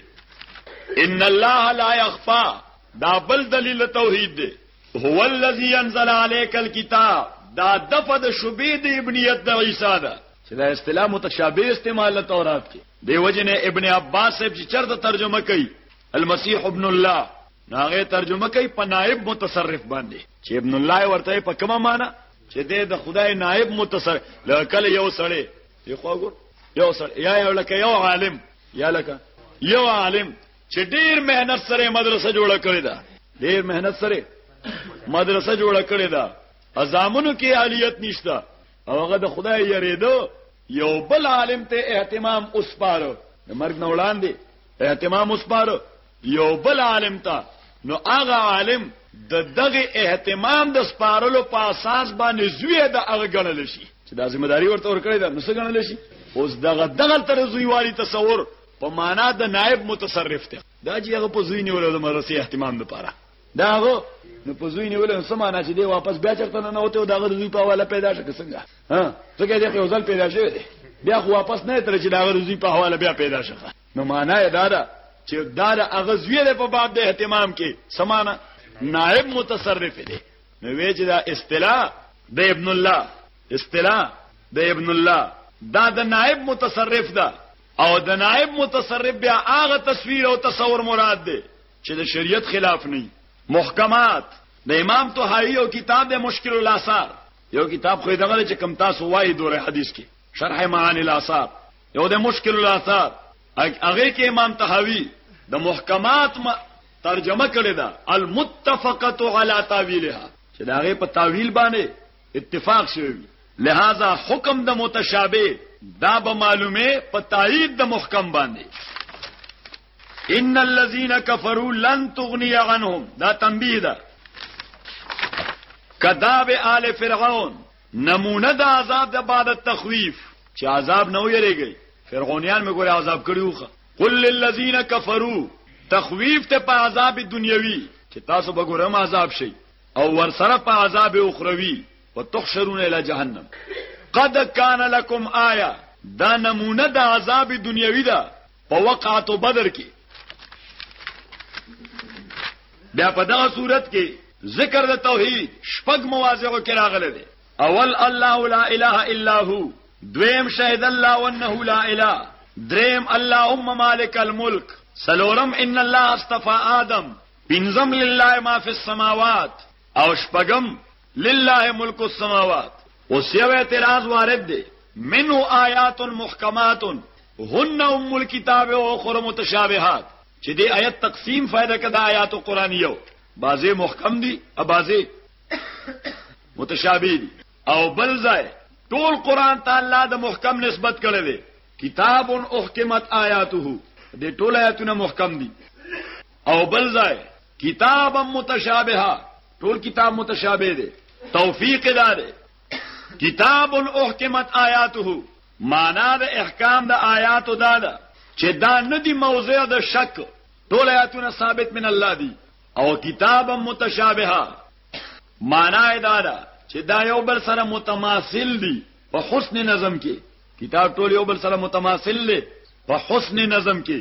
ان الله لا يخفى دا بل دلیل توحید دی هو الذي انزل عليك الكتاب دا دفد شبی دی ابنیت د عیسی دا چې دا اصطلاح متشابه استعمال له تورات کې دی وجنه ابن عباس صاحب چې چرته ترجمه کوي المسيح ابن الله ناغه ترجمه کوي په نائب متصرف باندې چې ابن الله ورته په کومه معنی چې د خدای نائب متصرف لکه یو سړی یو خو یو سره یا یو لکه یو عالم یا لکه یو عالم چې ډیر مهنت سره مدرسه جوړه کړې ده ډیر مهنت سره مدرسه جوړه کړې ده ازامنو کې عالیت نشته او هغه د خدای یریدو یو بل عالم ته اهتمام اوسپارو د مرګ نه وړاندې اهتمام اوسپارو یو بل عالم ته نو هغه عالم د دغه اهتمام د سپارلو په اساس باندې زوی د هغه ګڼل شي چې دا ذمہ داری ورته ورکړی دا نو څه ګڼل شي اوس دغه دغه تر زوی والی تصور په معنا د نائب متصرف ته دا چې هغه په زوی نیول د مدرسې اهتمام لپاره دا هغه نو په زوی نیول نو سمانه چې دی واپس بیا چرته نه وته او دغه زوی په حواله پیدا شو څنګه ها څنګه دې یو ځل پیدا شوی دی بیا خو واپس نه تر چې دغه زوی په حواله بیا پیدا شوه نو معنا یې دا ده چې دا د هغه زوی دی په باب د اهتمام کې سمانه نائب متصرف دی نو وی چې دا اصطلاح د ابن الله اصطلاح د ابن الله دا د نائب متصرف ده او د نائب متصرف بیا هغه تصویر او تصور مراد دی چې د شریعت خلاف نه محکمات د امام طحاوی او کتاب د مشکل الاثار یو کتاب خو دغه چې کم تاسو وایي دوره حدیث کې شرح معانی الاثار یو د مشکل الاثار هغه کې امام طحاوی د محکمات ما ترجمه کړی دا المتفقه علی تاویلها چې دا غي په تاویل باندې اتفاق شوی لہذا حکم د متشابه دا به معلومه په تایید د محکم باندې ان الذين كفروا لن تغني عنهم دا تنبیه ده کذاب آل فرعون نمونه د عذاب د بعد تخویف چې عذاب نه ویریږي فرعونیان مې ګوره عذاب کړیوخه قل للذین کفروا تخویف ته په عذاب دنیوي چې تاسو به ګورم عذاب شي او ورسره په عذاب اخروی وتحشرون الى جهنم قد كان لكم آیه دا نمونه د عذاب دنیوي ده په وقعت بدر کې بیا په دغه صورت کې ذکر د توحید شپږ مواضعو کې راغلي دي اول الله لا اله الا هو دویم شهد الله وانه لا اله دریم الله ام مالک الملک سلورم ان الله استفا آدم پنزم لله ما فی السماوات او شپغم لله ملک السماوات اوس یو اعتراض وارد دی منو آیات محکمات هن ام الكتاب او اخر متشابهات چې دې آیت تقسیم فائدہ کده آیات قرآنیو بعضی محکم دي او بعضی متشابه دي او بل ځای ټول قرآن تعالی د محکم نسبت کړی دی کتاب احکمت آیاته دې ټول آیاتونه محکم دي او بل ځای کتابا متشابها ټول کتاب متشابه دی توفیق دا دی کتاب الاحکمت آیاته معنا د احکام د آیاتو دا ده چې دا نه دی موضوع د شک ټول آیاتونه ثابت من الله دی او کتابا متشابها معنا دا ده چې دا یو بل سره متماثل دي په حسن نظم کې کتاب ټول یو بل سره متماثل دي په حسن نظم کې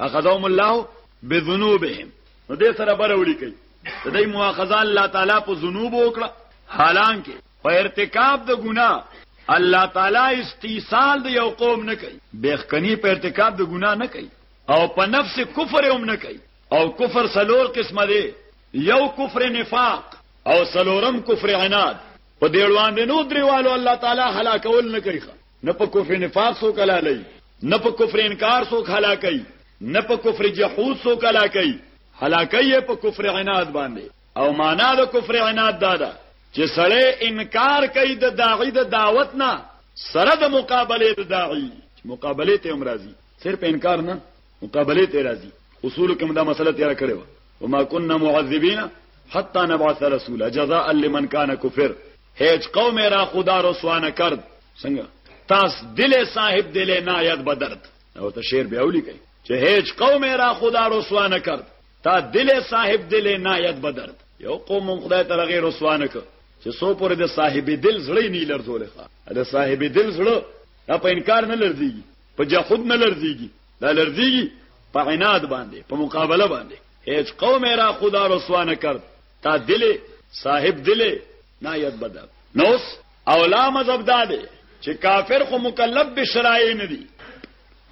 اخذهم الله بذنوبهم نو دې سره برولي کوي د دې مؤاخذه الله تعالی په ذنوب وکړه حالانکه په ارتکاب د ګناه الله تعالی استیصال د یو قوم نه کوي بهخنی په ارتکاب د ګناه نه کوي او په نفس کفر هم نه کوي او کفر سلور قسمه دی یو کفر نفاق او سلورم کفر عناد په دیړوان نو دریوالو الله تعالی هلاکول نه کوي نه په کفر نفاق سو کلا لئی نه په کفر انکار سو کلا کئی نه په کفر جحود سو کلا کئی هلاکي په کفر عناد باندې او معنا د کفر عناد دا ده چې سړی انکار کوي د داعي د دعوت نه سره د مقابله د داعي مقابله ته امراضي صرف انکار نه مقابله ته راضي اصول کوم دا مسله تیر کړو وما كنا معذبين حتى نبعث رسولا جزاء لمن كان كفر هیچ قوم را خدا رسوا نه کرد څنګه تاس دل صاحب دل نایت بدرد او ته شعر به اولی کوي چې هیڅ قوم را خدا رسوا نه کرد تا دل صاحب دل نایت بدرد یو قوم خدای ته غیر رسوا نه کړ چې سو پر د صاحب دل زړی نه لرزول ښه د صاحب دل زړه په انکار نه لرزيږي په جهود نه لرزيږي دا لرزيږي په عناد باندې په مقابله باندې هیڅ قوم را خدا رسوا نه کرد تا دلی صاحب دلی نا یت بدل نوس اولا مذهب دا دی چې کافر خو مکلف به شرایع نه دي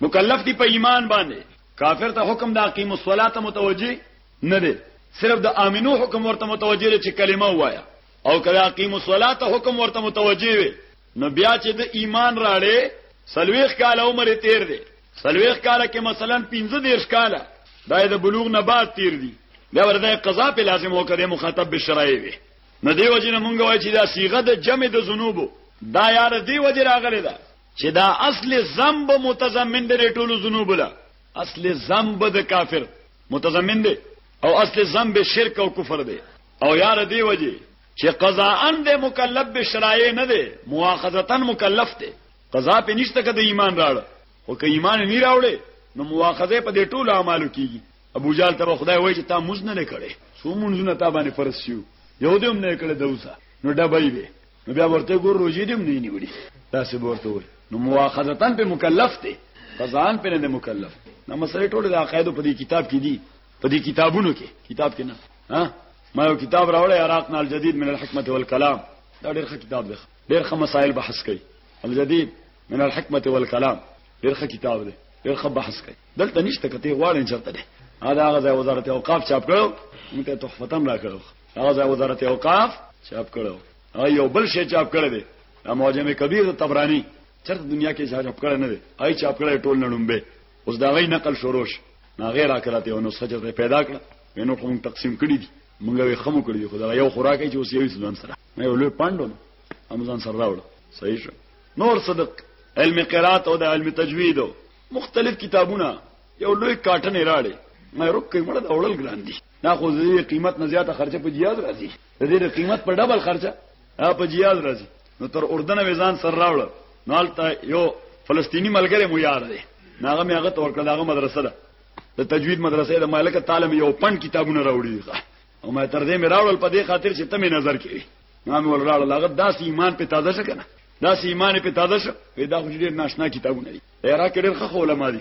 مکلف دي په ایمان باندې کافر ته حکم د اقیم الصلاه متوجي نه دي صرف د امنو حکم ورته متوجي چې کلمه وایا او کله اقیم الصلاه حکم ورته متوجي وي نو بیا چې د ایمان راړې سلويخ کال عمر تیر دی سلويخ کال کې مثلا 15 دیرش کال دا د بلوغ نه بعد تیر دی بیا ورته قضا په لازم وکړي مخاطب بشرای وي نو دی وجنه مونږ وای چې دا صيغه د جمع د ذنوبو دا یار دی وجه راغلی دا چې دا اصل ذنب متضمن دی ټولو ذنوب له اصل ذنب د کافر متضمن دی او اصل ذنب شرک او کفر دی او یار دی وجه چې قضاءا د مکلف به شرایع نه دی مواخذتا مکلف دی قضا په نشته کده ایمان راړ او که ایمان نه راوړې نو مواخذه په دې ټولو اعمالو کیږي ابو جال ته خدای وایي چې تا موږ نه کړې سو مونږونه تا باندې فرض شو یو دې هم نه کړې دوسه نو ډبای به نو بیا ورته ګور روزي دې هم نه نیولې تاسو ورته وایي نو مواخذتا په مکلف دی قضاءا په نه مکلف نو مسلې ټولې د عقایدو په دې کتاب کې دي په دې کتابونو کې کتاب کې نه ها ما یو کتاب راوړی عراق نال جدید من الحکمت والکلام دا ډېر ښه کتاب دی ډېر ښه مسائل بحث کوي الجدید من الحکمت والکلام ډېر ښه کتاب دی ډېر ښه بحث کوي دلته نشته کته غواړم چرته دی دا هغه وزارت اوقاف چاپ کړو موږ ته تحفتم را کړو هغه وزارت اوقاف چاپ کړو هغه یو بل شی چاپ کړی دی معجم کبیر تبرانی چرته دنیا کې چاپ کړی نه دی آی چاپ کړی ټول نړمبه اوس دا غي نقل شروع شو نا غیر اکراته او نسخه چې پیدا کړه وینو کوم تقسیم کړی دي مونږ یې خمو کړی دي خدای یو خوراک چې اوس یې ځان سره مې ولې پاندو امزان سره راوړ صحیح شو نور صدق علم قرات او د علم تجوید مختلف کتابونه یو لوی کاټن راړي مې رکه مړه دا وړل ګران دي نا خو دې قیمت نه زیاته خرچه په جیاز راځي د دې د قیمت په ډبل خرچه په جیاز راځي نو تر اردن وزان سر راوړ نو حالت یو فلسطینی ملګری مو یار دی ناغه مې هغه تور کړه هغه مدرسه ده د تجوید مدرسې د مالک تعلم یو پن کتابونه راوړي او ما تر دې مې راوړل په دې خاطر چې تمه نظر کړي ما مې ول راوړل هغه داس ایمان په تازه شکنه داس ایمان په تازه شو پیدا خو ډیر ناشنا کتابونه دي عراق ډیر خو علماء دي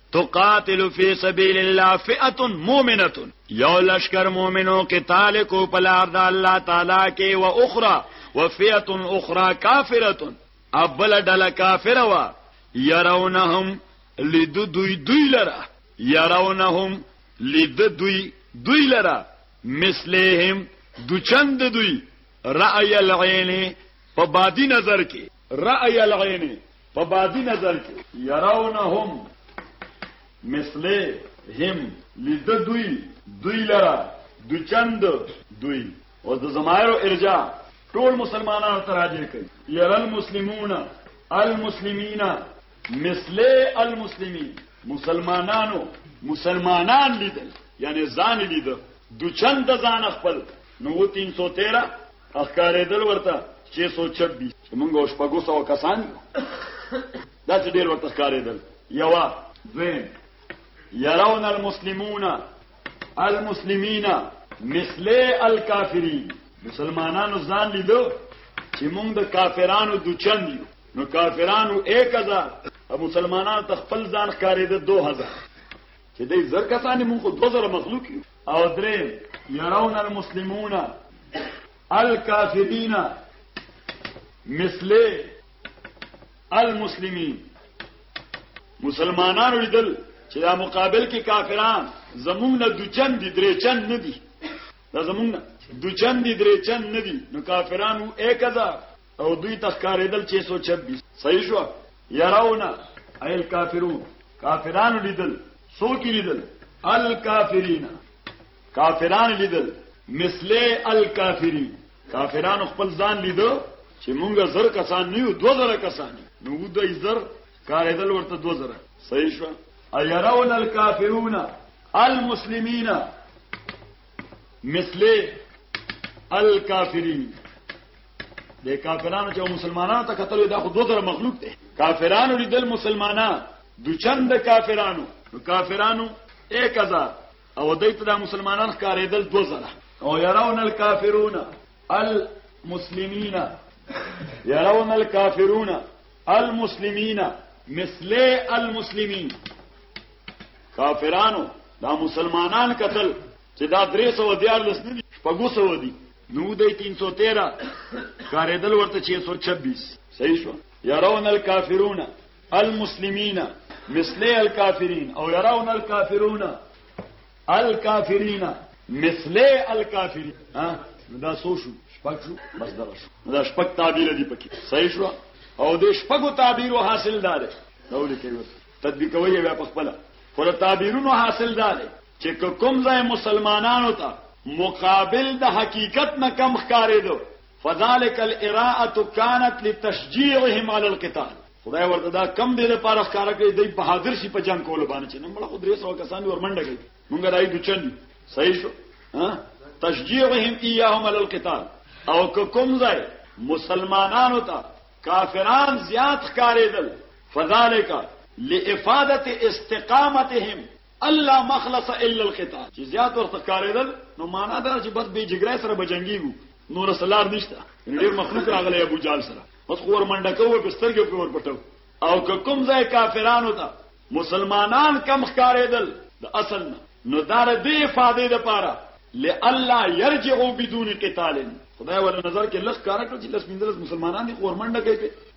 تقاتل فی سبیل الله فئه مؤمنه یو لشکر مؤمنو قتال کو پلار د الله تعالی کې و اخرى وفئه اخرى کافره ابل دل کافر وا يرونهم لد دوی دوی لرا يرونهم لد دوی دوی لرا مثلهم دو چند دوی رأی العین په بادی نظر کې رأی العین په بادي نظر کې يرونهم مثلهم لید دوی دوی لرا دوی چند دوی او د زمایرو ارجاع ټول مسلمانانو ته راځي کوي يرل مسلمون المسلمین مثل المسلمین مسلمانانو مسلمانان لیدل یعنی ځان لیدل د چند ځان خپل نو 313 ښکارېدل ورته 626 چې موږ او شپږو سوه کسان یو داسې ډېر ورته ښکارېدل یوه دویم یرون المسلمون المسلمین مثل الکافرین مسلمانانو ځان لیدو چې موږ د کافرانو د چند یو نو کافرانو 1000 او مسلمانانو تخپل ځان ښکارېده 2000 چې دې زر کسانې موږ 2000 مخلوق یو او دریم يرون المسلمون الكافرين مثل المسلمين مسلمانانو لیدل چې دا مقابل کې کافران زمونږ نه دچن دي درې چن نه دي دا زمونږ نه دچن دي درې چن نه دي نو کافرانو اکذا او دوی ته ښکارېدل چې سو چبیس صحیح شو یراونه ایل کافرون کافران لیدل سو کی لیدل الکافرین کافران لیدل مثل الکافری کافران خپل ځان لیدو چې مونږه زر کسان نه یو 2000 کسان نو دوی زر کارېدل ورته 2000 صحیح شو ایراون الکافرون المسلمین مثل الکافرین د کافرانو چې مسلمانانو ته قتل دا خو دوه در مخلوق دي کافرانو لیدل مسلمانان د چند کافرانو کافرانو 1000 او دایته د مسلمانان ښکارېدل دوه زره او يرون الكافرون المسلمين يرون الكافرون المسلمين مثل المسلمين کافرانو دا مسلمانان قتل چې دا درې سوه دیارلس نه دي شپږو سوه دي نو دی تین سو تیرا کارېدل ورته چه سو چبیس صحیح شو یرون الکافرون المسلمین مثل الکافرین او یرون الکافرون الکافرین مثل الکافرین دا سو شو شپږ شو بس دا شو دا شپږ تعبیر دي پکې صحیح شو او د شپږو تعبیرو حاصل دار نو لیکي تطبیقوي بیا په خپل خو تعبیرونو حاصل دار چې که کوم ځای مسلمانانو ته مقابل د حقیقت نه کم ښکارېدو فذلك الاراءه كانت لتشجيعهم على القتال خدای ورته دا کم دی د پاره ښکارا کوي د بهادر شي په جنگ کول باندې چې نن مړه خو درې سو کسان ورمنډه کوي مونږ راي دچن صحیح شو ها تشجيعهم اياهم على القتال او که کوم ځای مسلمانانو ته کافران زیات ښکارېدل فذلك لافاده استقامتهم الله مخلص الا القتال چې زیات ورته کاریدل نو معنا دا چې بس به جګړه سره بجنګیږو نو رسلار نشته ډیر مخلوق راغلی ابو جال سره بس خور منډه کوو په سترګې په ور پټو او که کوم ځای کافرانو ته مسلمانان کم ښکارېدل د اصل نه نو دار دې فاده د پاره لالا يرجعوا بدون قتال خدای ول نظر کې لخ کار کړ چې لس منځلس مسلمانان دي خور منډه کوي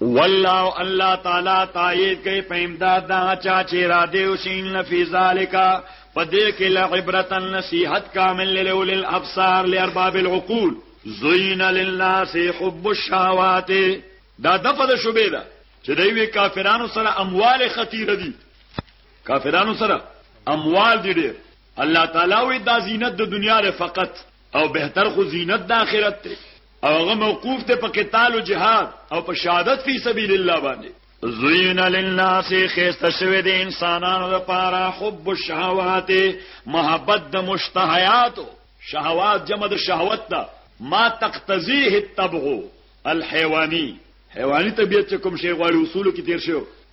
والله الله تعالی تایید کوي په امداد دا چا چې را دیو شین لفی ذالکا پدې کې لعبرتا نصیحت کامل لول الابصار لارباب العقول زین للناس حب الشهوات دا دغه د شوبې ده چې دوی کافرانو سره اموال خطیره دي کافرانو سره اموال دي ډېر الله تعالی وی دا زینت د دنیا لپاره فقط او بهتر خو زینت د آخرت ته او هغه موقوف ته په قتال او جهاد او په شهادت فی سبیل الله باندې زوین للناس خیست شوی د انسانانو لپاره حب الشهوات محبت د مشتهیات شهوات جمع د شهوت ده ما تقتضیه الطبع الحیوانی حیوانی طبیعت چې کوم شی غواړي اصول کې تیر شو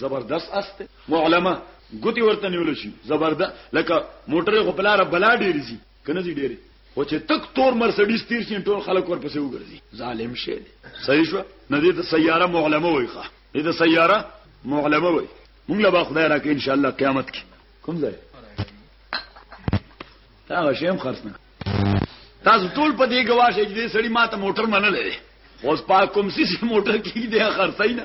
زبردست است معلمه ګوتی ورته نیول شي زبرد لکه موټر خو بلاره بلا ډیر زی کنه زی ډیر خو چې تک تور مرسډیز تیر شي ټول خلک ورپسې وګرځي ظالم شي صحیح شو نه دې ته سیاره معلمه وای ښه دې ته سیاره معلمه وای موږ له با خدای راکې ان شاء الله قیامت کې کوم ځای دا شیم خرڅ نه تاسو ټول په دې گواشه چې دې سړی ماته موټر منلې اوس پاک کوم سي موټر کې دې خرڅای نه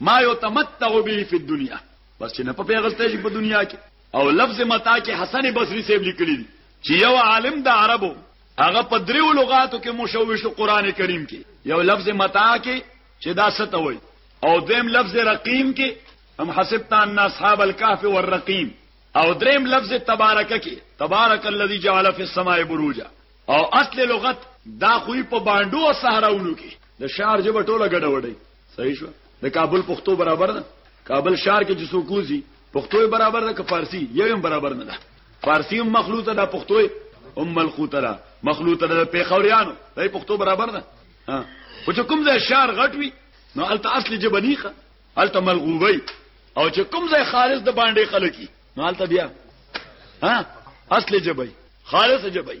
ما یتمتع به فی الدنیا بس چې نه په پیغلته شي په دنیا کې او لفظ متا کې حسن بصری صاحب لیکلی دی چې یو عالم د عربو هغه په دریو لغاتو کې مشوش قران کریم کې یو لفظ متا کې چې دا ست وای او دیم لفظ رقیم کې هم حسبت ان اصحاب الكهف والرقیم او دریم لفظ تبارک کې تبارک الذی جعل فی السماء بروجا او اصل لغت دا خوې په باندو او صحراونو کې د شعر جبه ټوله ګډوډي صحیح شو د کابل پښتو برابر ده کابل شهر کې چې څوک وځي پښتو برابر ده که فارسی یو هم برابر نه ده فارسی هم مخلوطه ده پښتو هم ملخوطه ده مخلوطه ده پیښوریانو دای پښتو برابر ده ها خو چې کوم ځای شهر غټ وي نو الته اصلي جبنیخه الته ملغوبي او چې کوم ځای خالص د باندې خلکی نو الته بیا ها اصلي جبای خالص جبای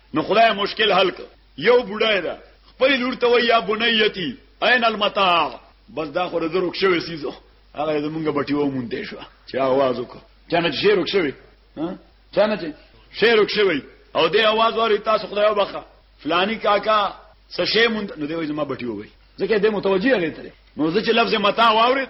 نو خدای مشکل حل ک یو بډای دا خپل لور ته وای یا بنیتی عین المتاع بس دا خو د روک شوی سیزو هغه د مونږه بټي و مونږ شو چې आवाज وکړه چانه چې روک شوی ها چانه چې شعر روک شوی او دې आवाज وری تاسو خدای وبخه فلانی کاکا سشه مونږ نو دوی زما بټي وای ځکه دې متوجي هغه ترې نو ځکه لفظ متاع واورید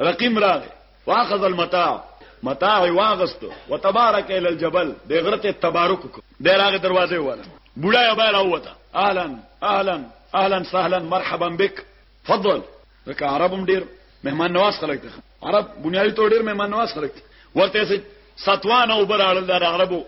رقيم راغی واخذ المتاع متاع واغستو وتبارك الى الجبل د غره ته تبارک وکړ د راغه دروازه وره بوډا یې بار اوته اهلا اهلا اهلا سهلا مرحبا بك تفضل لکه عربم ډیر مهمان نواز خلک دي عرب بنیادی تور ډیر مهمان نواز خلک دي ورته سي ساتوان او براړل د عربو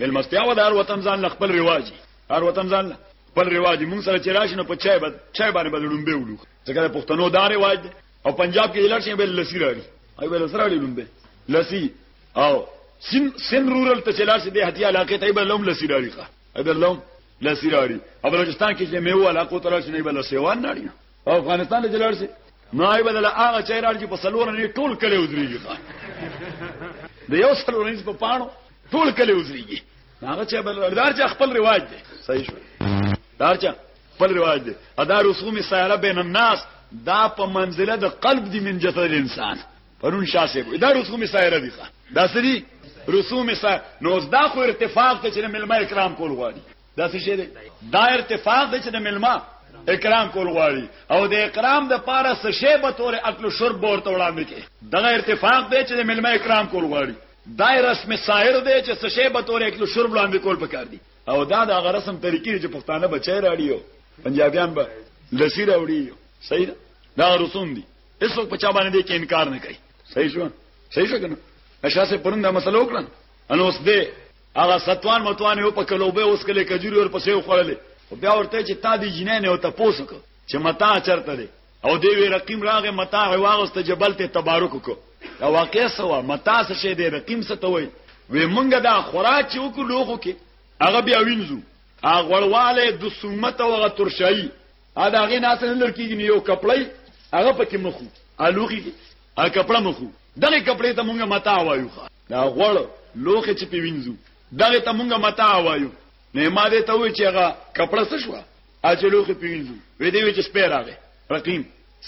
ملمستیا و دار وطن ځان ل خپل رواجي هر وطن ځان خپل رواجي مونږ سره چې راشنه په چای بد چای باندې بدلون به وډو ځکه پښتنو دا رواج او پنجاب کې دلار شي به لسی راړي او به لسی راړي لومبه لسی او سن سن رورل ته چلا سي د هتي علاقې ته به لوم لسی راړي ښه به لوم لسی راړي او بلوچستان کې چې میو علاقو تر شي نه به لسیوان ناړي او افغانستان له جلار سي نو ای بدل هغه چای راړي په سلور نه ټول کله وزريږي ښه د یو سلور نه په پانو ټول کله وزريږي هغه چای بل دار چې خپل رواج دی صحیح شو دار چې بل روایت دی ادا رسوم سیاره بین الناس دا په منزله د قلب دی من جسد الانسان پرون شاسه وي دا رسوم سیاره دي دا سری رسوم سیاره نو دا خو ارتفاق ته چې ملما اکرام کول غواړي دا څه شي دا ارتفاق ته چې ملما اکرام کول غواړي او د اکرام د پاره څه شی به تور اکل شرب ورته وړاندې کې دغه ارتفاق دی چې ملما اکرام کول غواړي دا رسم سایر دی چې څه شی به تور اکل شرب وړاندې کول پکار دي او دا د هغه رسم طریقې چې پښتانه بچی راړي او پنجابیان به لسی راوړي صحیح دا رسوم دي هیڅ وخت په چا باندې کې انکار نه کوي صحیح شو صحیح شو کنه اشاسه پرنده مسله وکړه ان اوس دې هغه ستوان متوان یو په کلوبه اوس کله کجوري ور پسې وخړلې بیا ورته چې تا دې جنې نه وته پوسوک چې متا چرته دې او دی وی رقیم راغه متاع واغست جبل ته تبارک وکړه دا واقع سوا متاع څه شی دی رقیم څه ته وای وی مونږه دا خوراک چې وکړو لوخو کې هغه بیا وینځو هغه وړواله د سمت او هغه ترشای دا هغه ناس نه لړکیږي یو کپړی هغه پکې مخو الوخي کې هغه کپړه مخو دغه کپړې ته مونږه متاع وایو دا غوړ لوخه چې پیوینځو دغه ته مونږه متاع وایو نه ما دې ته وی چې هغه کپړه څه شو اچې لوخې پینځو وې دی چې سپیر راغې رقیم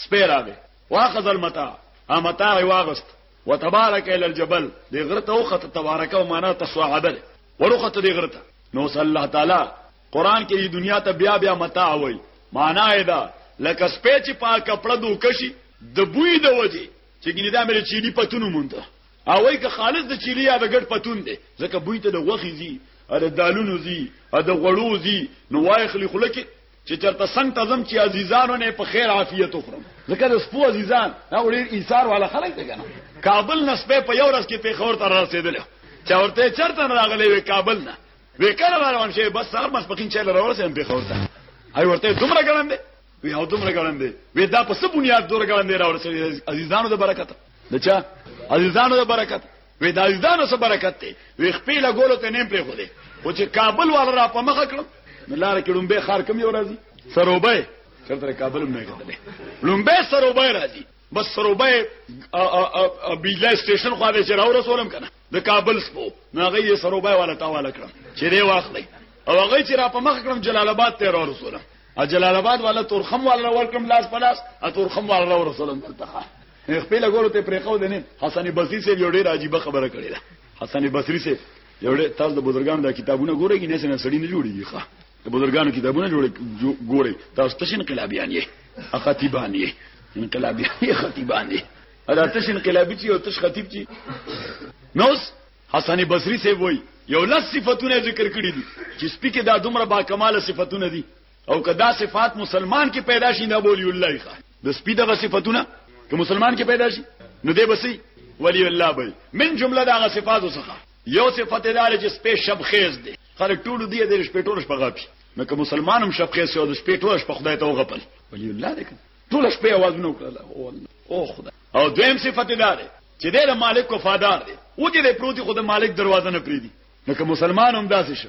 سپیر راغې واخذ المتا امتا واغست وتبارك الى الجبل دی غرته او خط تبارک او معنا تصاعد ورخت دی غرته نو صلی الله تعالی قران کې دی دنیا ته بیا بیا متاع وای معنا دا لکه سپېچ پاک کپړه دوکشي د بوی د وجه چې ګینه دا مې چيني پتونو مونږ او وای که خالص د چيلي یا د ګډ پتون دی ځکه بوی ته د غوخي زی ا د دالونو زی ا د غړو زی نو وای خلی خلکه چې چرته څنګه تزم چې عزیزانو نه په خیر عافیت وخورم ځکه د سپو عزیزان دا ډیر ایثار والا خلک دی کنه کابل نه سپه په یو ورځ کې په خور تر رسیدل چې ورته چرته راغلی وی کابل نه وی کله روان شي بس سر مس پکین چل راورسم په خور ته ای ورته دومره ګړندې وی او دومره ګړندې وی دا په سبونیاد دومره ګړندې راورسې عزیزانو د برکت دچا عزیزانو د برکت وې د عزیزانو سره برکت دی وې خپې لا ګولو ته نیم پرې خو دی او چې کابل وال را په مخ کړم نو لار کې لومبه خار کم یو راځي سروبه چرته کابل مې کتلې لومبه سروبه راځي بس سروبه بیلا سټیشن خو به چې راو رسولم کنه د کابل سپو نو هغه یې سروبه والا تاواله کړم چې دی واخلې او هغه چې را په مخ کړم جلال آباد ته راو رسولم ا جلال آباد والا تورخم والا ورکم لاس پلاس ا تورخم والا ورسولم دلته خپل ګورو ته پرېخو دي نه حسن بصري سي یو ډېر عجیب خبره کړې ده حسن بصري سي یو ډېر تاسو د بزرګانو د کتابونه ګورئ نه سن سړی نه جوړیږي ښا د بزرګانو کتابونه جوړ ګورئ تاسو تش انقلابیان یې خطیبان یې انقلابیان یې خطیبان یې دا تش انقلابی چی او تش خطیب چی نوس حسن بصری سے وای یو لس صفاتونه ذکر کړی دي چې سپیکه دا دومره با کمال صفاتونه دي او که دا صفات مسلمان کې پیدا شي نه بولی الله وي د سپی دغه صفاتونه که مسلمان کې پیدا شي نو دی بسي ولی الله به من جمله دا صفات وسخه یو صفت دار چې سپې شب خیز دی خلک ټول دی د شپې ټول شپه غاپي نو که مسلمانم شب خیز شو د شپې ټول شپه خدای ته وغپل ولی الله دې ټول شپه आवाज نو کړل او الله او خدای او دویم صفت دار چې د مالک وفادار دی او دې پروتي خود مالک دروازه نه پریدي نو که مسلمان هم داسې شو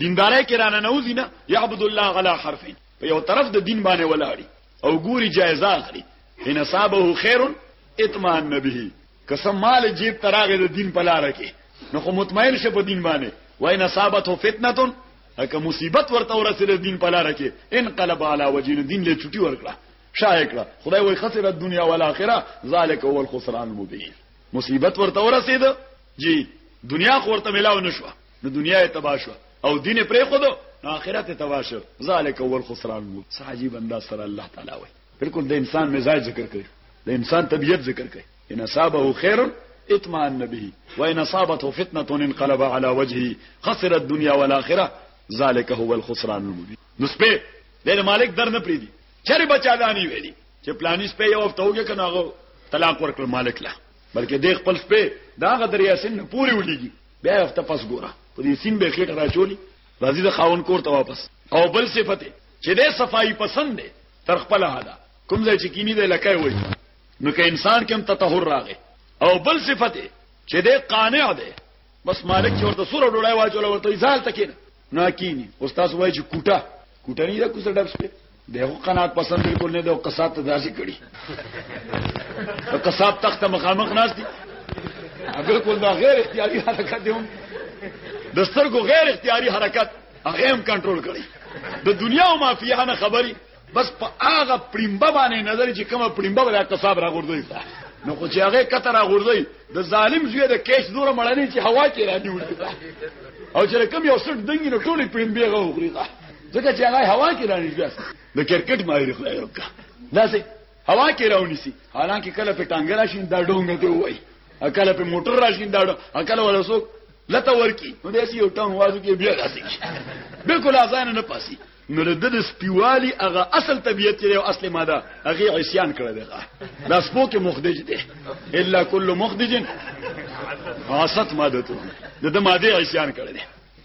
دیندارۍ کې رانه نوځي نه یعبد الله علی حرف په یو طرف د دین باندې ولاړی او ګوري جایزه اخلي ان صابه خیر اطمئن به قسم مال جیب تراغه د دین په لار کې نو خو مطمئن شه په دین باندې وای نصابته فتنه اګه مصیبت ورته ورسېد دین په لار کې انقلب علی وجین دین له چټي ورکړه شای کړه خدای وای خسر دنیا او آخرت ذالک هو الخسران المبین مصیبت ورته ورسېد جی دنیا خو ورته ملاو نشوه نو دنیا یې تباه شوه او دین یې پرېښودو نو آخرت یې تباه شو ذالک هو الخسران المبین څه عجیب انداز سره الله تعالی وایي بلکل د انسان مزاج ذکر کوي د انسان طبیعت ذکر کوي ان اصابه خیر اطمئن به وان اصابته فتنه انقلب على وجهه خسر الدنيا والاخره ذالک هو الخسران المبین نو سپه د مالک در نه پریدي چرې بچا دانی ویلي چې پلاني سپه یو وخت وګه کنه هغه طلاق ورکړ مالک لا بلکې د خپل سپه داغه دریا سن پوری وډیږي بیا یو هفته پس ګوره په دې سیم به خېټه راچولي راځي د خاون کور ته واپس او بل صفته چې د صفائی پسند دی تر خپل حاله کوم ځای چې کینی دی لکه وای نو که انسان کوم تطهر راغی او بل صفته چې د قانع دی بس مالک چې ورته سور ډوړای واچول ورته ځال تکینه نه کینی استاد وای چې کوټه کوټه نه دا کوسه ډب سپه دغه قناعت پسند بالکل نه دی او قصاب ته داسې کړي او قصاب تخت مخامخ ناس دي بالکل دا غیر اختیاري حرکت دی هم د سترګو غیر اختیاري حرکت هغه هم کنټرول کړي د دنیا او مافیا نه خبري بس په هغه پړیمبه باندې نظر چې کومه پړیمبه ولا قصاب را غورځي نو خو چې هغه کته را غورځي د ظالم زوی د کیش دوره مړنی چې هوا کې را دی وړي او چې کوم یو څټ دنګي نو ټولې پړیمبه غوړي ځکه چې هغه هوا کې را نږدې د کرکټ ماهر خو یو کا دا سه هوا کې راونی سي حالانکه کله په ټانګ راشین دا ډونګ ته وای کله په موټر راشین دا کله ولا سو لته ورکی نو دې یو ټاون وازو کې بیا داسي بالکل ازان نه پاسي نو د د سپیوالی هغه اصل طبیعت دی او اصل ماده هغه عصيان کړی دی دا سپو کې مخدج دی الا کل مخدج خاصت ماده ته د د ماده عصيان کړی دی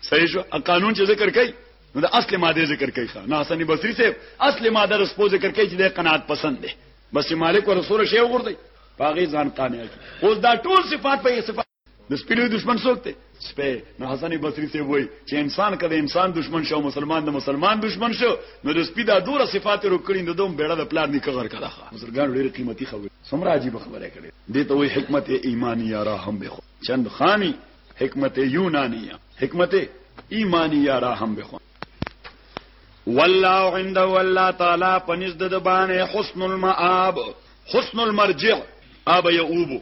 صحیح شو قانون چې ذکر کړي نو د اصل ماده ذکر کړي ښا نه حسن بصری صاحب اصل ماده د سپو ذکر کړي چې د قناعت پسند دی بس مالک او رسول شی وګورئ پاغي ځان قانع اوس دا ټول صفات په صفات د سپیلوی دشمن څوک دی سپی نو حسن بصری سی وای چې انسان کله انسان دشمن شو مسلمان د مسلمان دشمن شو نو د سپی دا دوره صفات روکړي نو دوم بیړه د پلان نه کغر کړه بزرګان ډېر قیمتي خبره سمرا عجیب خبره کړي دې ته وای حکمت ایمانی یا رحم به چند خانی حکمت یونانی حکمت ایمانی یا رحم به والله عند والله تعالی پنځ د باندې حسن المآب حسن المرجع اب یوب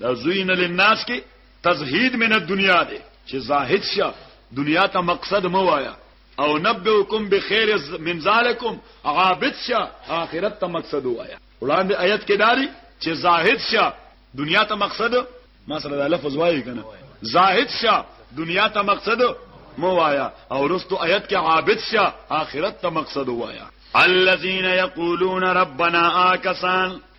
دا زوین للناس کې تزهید من الدنیا دی چې زاهد شه دنیا ته مقصد مو وایا او نبئکم بخیر من ذالکم عابد شه آخرت ته مقصد وایا وړاندې آیت کې داری چې زاهد شه دنیا ته مقصد ما سره دا لفظ وایي کنه زاهد شه دنیا ته مقصد مو وایا او رستو آیت کې عابد شه آخرت ته مقصد وایا الذين يقولون ربنا آکسان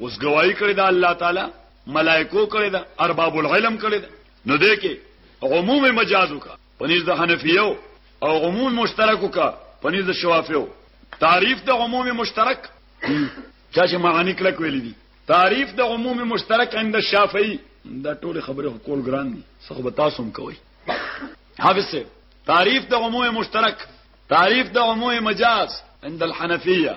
اوس گواہی کړی دا الله تعالی ملائکو کړی دا ارباب العلم کړی دا نو دې کې عموم مجاز وکا پنځ د حنفیو او عموم مشترک وکا پنځ د شوافیو تعریف د عموم مشترک چا چې معانی کله کویل دي تعریف د عموم مشترک عند الشافعي دا ټول خبره کول ګران دي صحبه تاسو هم کوي حافظ تعریف د عموم مشترک تعریف د عموم مجاز عند الحنفیه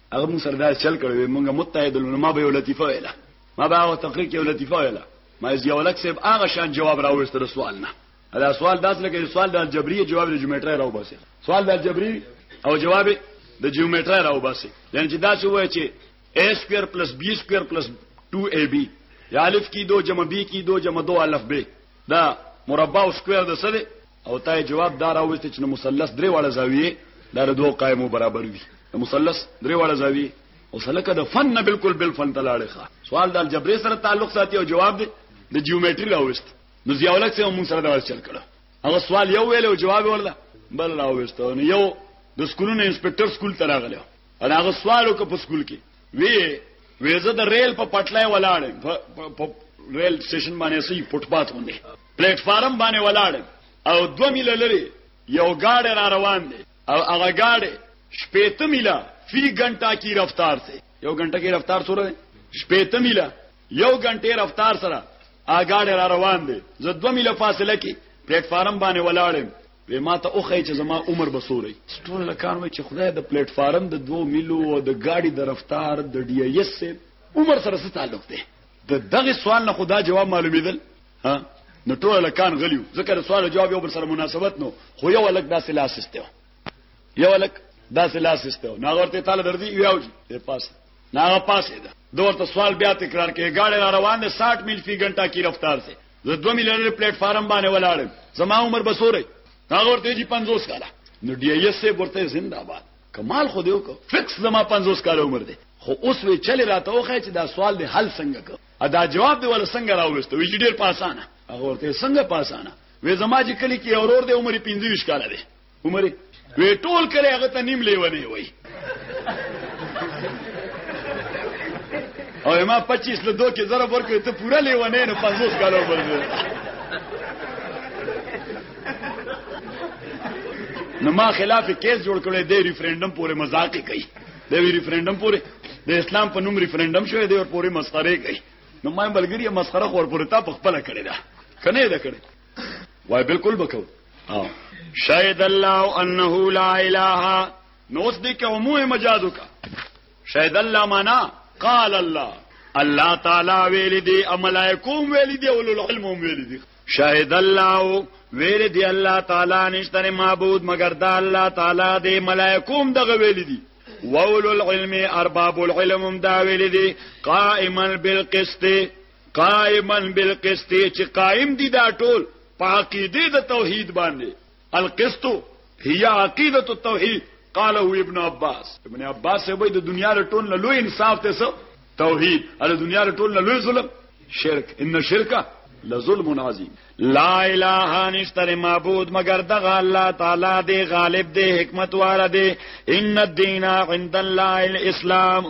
هغه مونږ سره دا چل کړی وي مونږه متحد العلماء به یو لطیفه ویله ما به هغه تقریر کې یو لطیفه ویله ما زیولک صاحب هغه شان جواب راوړست د سوال نه دا سوال داس لکه سوال د الجبری جواب د جیومټری راو باسي سوال د الجبری او جواب د جیومټری راو باسي یعنی چې دا څه وایي چې a square plus b square plus 2ab یا الف کی دو جمع b کی دو جمع دو الف b دا مربع او سکوير د سره او تا جواب دار اوست چې مثلث درې واړه زاویه دا د دوه قائمو برابر وي د مثلث درې واړه زاویه او سلکه د فن نه بالکل بل فن ته لاړې ښه سوال د الجبر سره تعلق ساتي او جواب دی د جیومټري راوست نو زیاولک سره موږ سره دا چل کړه هغه سوال یو ویل او جواب ورله بل راوست نو یو د سکولونو انسپکټر سکول ته راغله او هغه سوال وکړ په سکول کې وی ویزه د ریل په پټلای ولاړ په ریل سټیشن باندې سي فوټپات باندې پلیټ فارم باندې ولاړ او دو میله لري یو گاډی را روان دی او هغه گاډی شپېته میله فی غنټه کی رفتار سي یو غنټه کی رفتار سره شپېته میله یو غنټه رفتار سره هغه گاډی را روان دی زه دو میله فاصله کې پلیټ فارم باندې ولاړم وې ما ته اوخې چې زما عمر بسوري ټول لکان وې چې خدای د پلیټ فارم د دوو میلو او د گاډي د رفتار د ډي ایس عمر سره څه تعلق دی د دغه سوال نه خو دا جواب معلومیدل ها نو ټول لکان غلیو ځکه سوال جواب یو بل سره مناسبت نو خو یو لک داسې لاس استو یو لک داسې لاس استو نا ورته تعالی دردي یو دی پاس نا پاس ده دورته سوال بیا تکرار کې گاڑی را روان ده 60 میل فی غنټه کی رفتار سے زه 2 میل لري پلیټ فارم باندې ولاړم زما عمر بسوره نا ورته جی 50 کاله نو ډی ایس سے ورته زنده باد کمال خو دیو کو فکس زما 50 کال عمر دی خو اوس وی چل راته وخه چې دا سوال دی حل څنګه کو ادا جواب دی ول څنګه راوستو وی ډیر پاسانه هغه ورته څنګه پاسانه وی زما چې کلی کې اورور دی عمر 25 کال دی عمر وی ټول کړي هغه ته نیم لیونه وی او ما 25 له دوه کې ضرب ورکړ ته پورا لیونه نه 50 کال عمر دی نو ما خلاف کیس جوړ کړی دی ریفرندم پورې مزاق کوي د ریفرندم پورې د اسلام په نوم ریفرندم شوی دی ور پورې مسخره کوي نو ما بلګری مسخره خور پورې تا په خپل کړی دا کنه دا کړی وای بالکل بکو او شاهد الله انه لا اله نو اوس دې کې عمومي مجازو کا شاهد الله معنا قال الله الله تعالی ویل دي ملائکوم ویل دي اولو العلم ویل دي شاهد الله ویل دی الله تعالی نشته معبود مگر دا الله تعالی دی ملائکوم دغه ویل دي وول العلم ارباب العلم دا ویل دي قائما بالقسط قائما بالقسط چې قائم دي دا ټول پاکی دی د توحید باندې القسط هي عقیدت التوحید قاله ابن عباس ابن عباس وای د دنیا له ټول نه لوی انصاف ته سو توحید ال دنیا له ټول نه لوی ظلم شرک ان شرک لظلم عظیم لا اله نشتر معبود مگر دغه الله تعالی دی غالب دی حکمت والا دی ان الدین عند الله الاسلام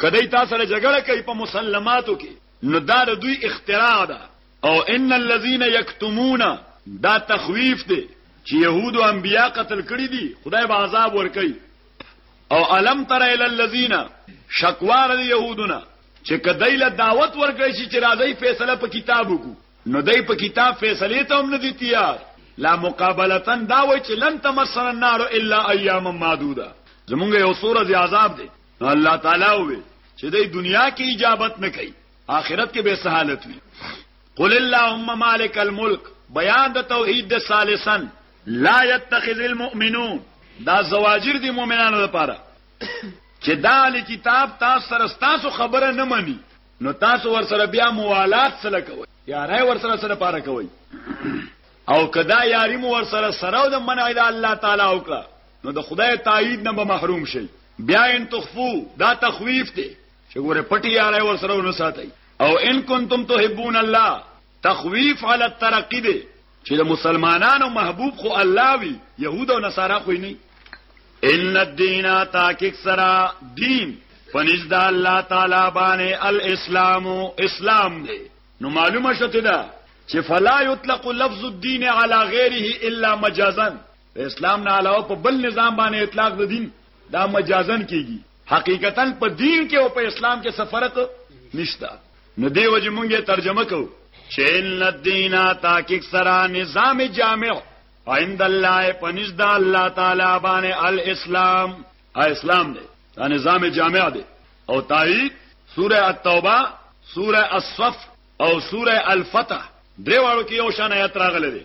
که دی تا سره جګړه کوي په مسلماتو کې نو دا د دوی اختراع ده او ان الذين يكتمون دا تخويف دی چې يهود او انبيا قتل کړي دي خدای به عذاب ورکړي او علم تر الى الذين شکوار دي يهودنا چې کدی له دعوت ورکړي شي چې راځي فیصله په کتاب وکړو نو دای په کتاب فیصله ته هم نه دي تیار لا مقابلتن دا وای چې لن تمسن النار الا ایام معدوده زمونږ یو سورہ دی عذاب دی نو الله تعالی وی چې د دنیا کې اجابت نه کوي آخرت کې به سہالت وي قل اللهم مالک الملک بیان د توحید د ثالثن لا يتخذ المؤمنون دا زواجر دي مؤمنانو لپاره چې دا کتاب تاسو سره تاسو خبره نه مني نو تاسو ور سره بیا موالات سره کوي یاره ور سره سره پاره کوي او کدا یاری مو ور سره سره د منع د الله تعالی وکړه نو د خدای تایید نه به محروم شي بیا ان تخفو دا تخویف دی چې ګوره پټی یاره ور سره ونه ساتي او ان کنتم تحبون الله تخویف علی الترقی دی چې د مسلمانانو محبوب خو الله وی يهود او نصارا خو نه ان الدین تاکک سرا دین پنځ د الله تعالی باندې الاسلام اسلام دی نو معلومه شته دا چې فلا یطلق لفظ الدین علی غیره الا مجازا د اسلام نه علاوه په بل نظام باندې اطلاق د دین دا مجازن کیږي حقیقتا په دین کې او په اسلام کې څه فرق نشته نو دی وجه مونږه ترجمه کو چې ان الدین تاکیک سرا نظام جامع عند الله پنځ د الله تعالی باندې الاسلام اسلام دی دا نظام جامع دی او تایید سوره التوبه سوره الصف او سوره الفتح دریوالو کې یو شان آیات راغلي دي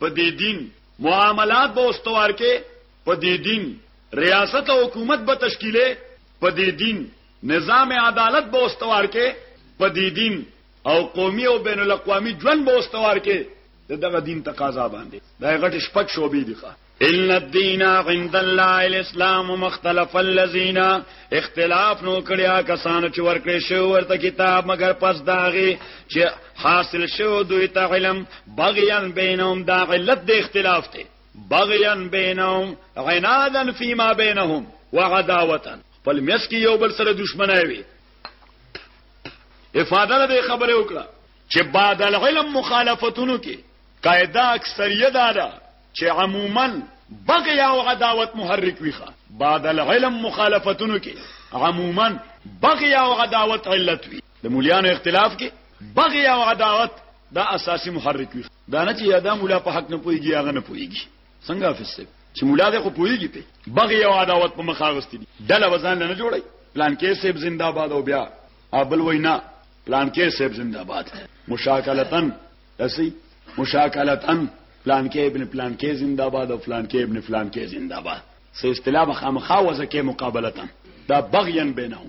په دې دین معاملات به استوار کې په دې دین ریاست او حکومت به تشکیلې په دې دین نظام عدالت به استوار کې په دې دین او قومي او بین الاقوامي ژوند به استوار کې دغه دین تقاضا باندې دا غټ شپک شوبې دي ښه ان الدين عند الله الاسلام مختلف الذين اختلاف نو کړیا کسان چې ورکړې شو ورته کتاب مگر پس داغي چې حاصل شو دوی ته علم بغیان بینهم دا علت د اختلاف ته بغیان بینهم عنادن فیما بینهم وعداوتن خپل مس کې یو بل سره دښمنای وي افاده د خبره وکړه چې بعد العلم مخالفتونو کې قاعده اکثریت ده چې عموما بغي او عداوت محرک ویخه بعد العلم مخالفتونو کې عموما بغي او عداوت علت وی د مولیانو اختلاف کې بغي او عداوت دا اساسي محرک وي دا نه چې یاده مولا په حق نه پويږي هغه نه پويږي څنګه فسب چې مولا دې خو پويږي په بغي او عداوت په مخاغست دي دله وزن نه جوړي پلان کې سیب زنده باد او بیا ابل وینا پلان کې سیب زنده باد مشاکلتن اسی مشاکلتن پلان کې ابن پلان کې زنده باد او پلان کې ابن پلان کې زنده باد سه اصطلاح خامخا وزکه مقابلتن دا بغيا بينهم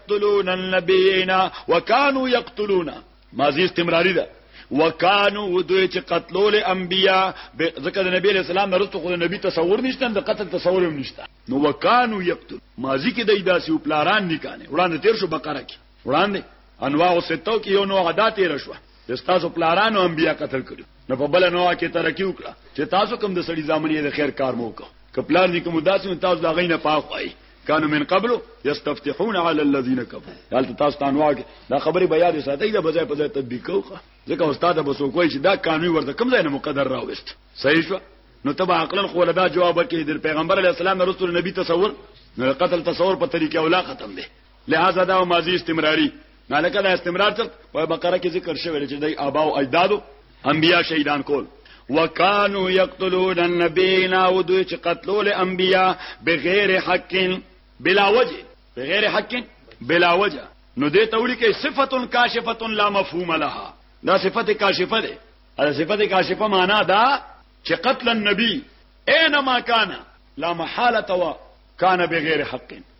تلون النبیین وکانو یقتلون ماضی استمراری ده وکانو دوی چې قتلول انبیا ځکه د نبی علیہ السلام نرسته خو د نبی تصور نشته د قتل تصور هم نشته نو وکانو یقتل ماضی کې د داسې پلاران نکانه وړاندې تیر شو بقره کې وړاندې انواع ستو کې یو نو عادت تیر شو تاسو پلارانو انبیا قتل کړو نو په بل نو کې ترقی وکړه چې تاسو کوم د سړي ځامنې د خیر کار مو وکړه کپلار دې کوم داسې تاسو دا غینه پاک وای کانو من قبل یستفتحون علی الذین کفروا دلته تاسو ته انواع دا خبره بیا دې ساتي دا بځای په ځای تطبیق وکړه ځکه استاد به سو کوی چې دا قانون ورته کوم ځای نه مقدر راوست صحیح شو نو تبع عقلا خو دا جواب کې د پیغمبر علی السلام رسول نبی تصور نو قتل تصور په طریقې اولا ختم دی لہذا دا ماضی استمراری نه لکه دا استمرار تر په بقره کې ذکر شوی چې دای ابا او اجدادو انبیا شهیدان کول وکانو یقتلون النبیین او دوی چې قتلول انبیا بغیر حق بلا وجه بغیر حق بلا وجه نو دې تولی کې صفه کاشفه لا مفهوم لها دا صفت کاشفه ده دا صفت کاشفه معنا دا چې قتل النبي اينما كان لا محاله وا كان بغیر حق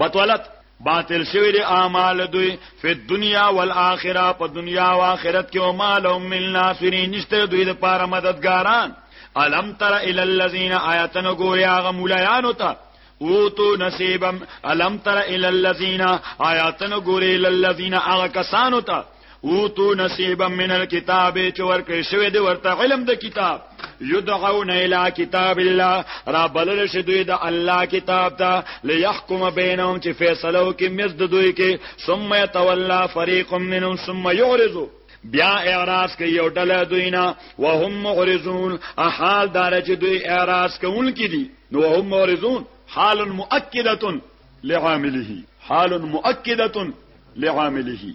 بطولت باطل شوی دی اعمال دوی فی دنیا والآخرة په دنیا او آخرت کې او مال او مل ناصرین نشته دوی د پاره مددګاران الم تر ال الذین آیاتن ګوري هغه مولایانو ته او تو نصیبم الم تر ال الذین آیاتن ګوري ال الذین هغه کسانو ته او تو نصیبا من الكتاب چې ورکړې شوی دی ورته علم د کتاب یدعون الی کتاب الله را بلل شي دوی د الله کتاب ته ليحكم بينهم چې فیصله وکړي مز د دوی کې ثم يتولى فريق منهم ثم يعرضوا بیا اعراض کوي یو ډله دوی نه وهم مغرزون احال دار چې دوی اعراض کوونکي دي نو هم مغرزون حال مؤکده لعامله حال مؤکده لعامله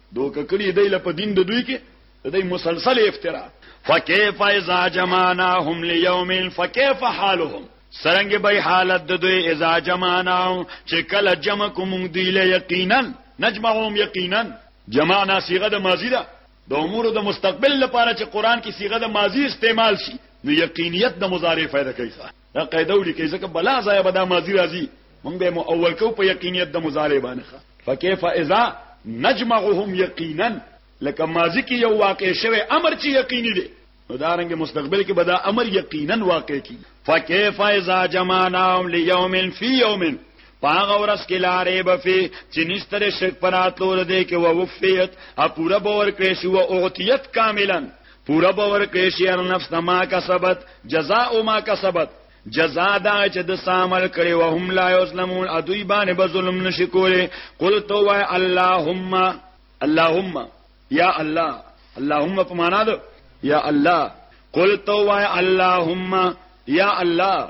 دوکه کړی دی لپاره دین د دوی کې د دې مسلسل افترا فكيف اذا جمعناهم ليوم فكيف حالهم سرنګ به حالت د دوی اذا جمعناهم چې کله جمع کوم دی له یقینا نجمعهم یقینا جمعنا صيغه د ماضی ده د امور د مستقبل لپاره چې قران کې صيغه د ماضی استعمال شي نو یقینیت د مضارع فائدہ کوي دا قاعده ولیکي ځکه بلا ځای به دا ماضی راځي مونږ به مو اول کو په یقینیت د مضارع باندې ښه فکیف اذا نجمعهم یقینا لکه ماضی کې یو واقع شوی امر چې یقیني دی نو دارنګ مستقبل کې بدا امر یقینا واقع کی فکیف اذا جمعناهم لیوم فی یوم پاغه ورس کې لارې بفي چې نشتره شک پراتلو دې کې ووفیت ا پورا باور کړې شو او اوتیت کاملا پورا باور کړئ چې هر نفس ما کسبت جزاء ما کسبت جزا دا چې د سامل کړي او هم لا یظلمون ادوی باندې به ظلم نشي کولی قل تو وای اللهم اللهم یا الله اللهم په معنا ده یا الله قل تو وای اللهم یا الله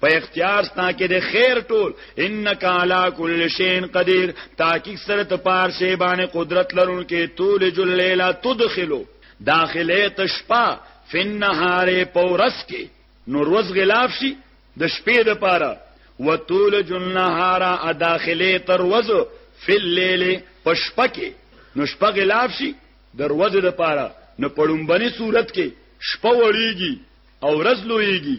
په اختیار ستا کې د خیر ټول انک علی کل شین قدیر تاکي سره ته پار شی باندې قدرت لرونکې طول جل لیلا تدخلو داخله تشپا فن نهار پورس کې نور وز غلاف شي د شپې د پاره وطول جن نهار اداخله تر وز فل لیل پشپکه نو شپه غلاف شي دروازه د پاره نو پړومبني صورت کې شپه وړيږي او ورځ لويږي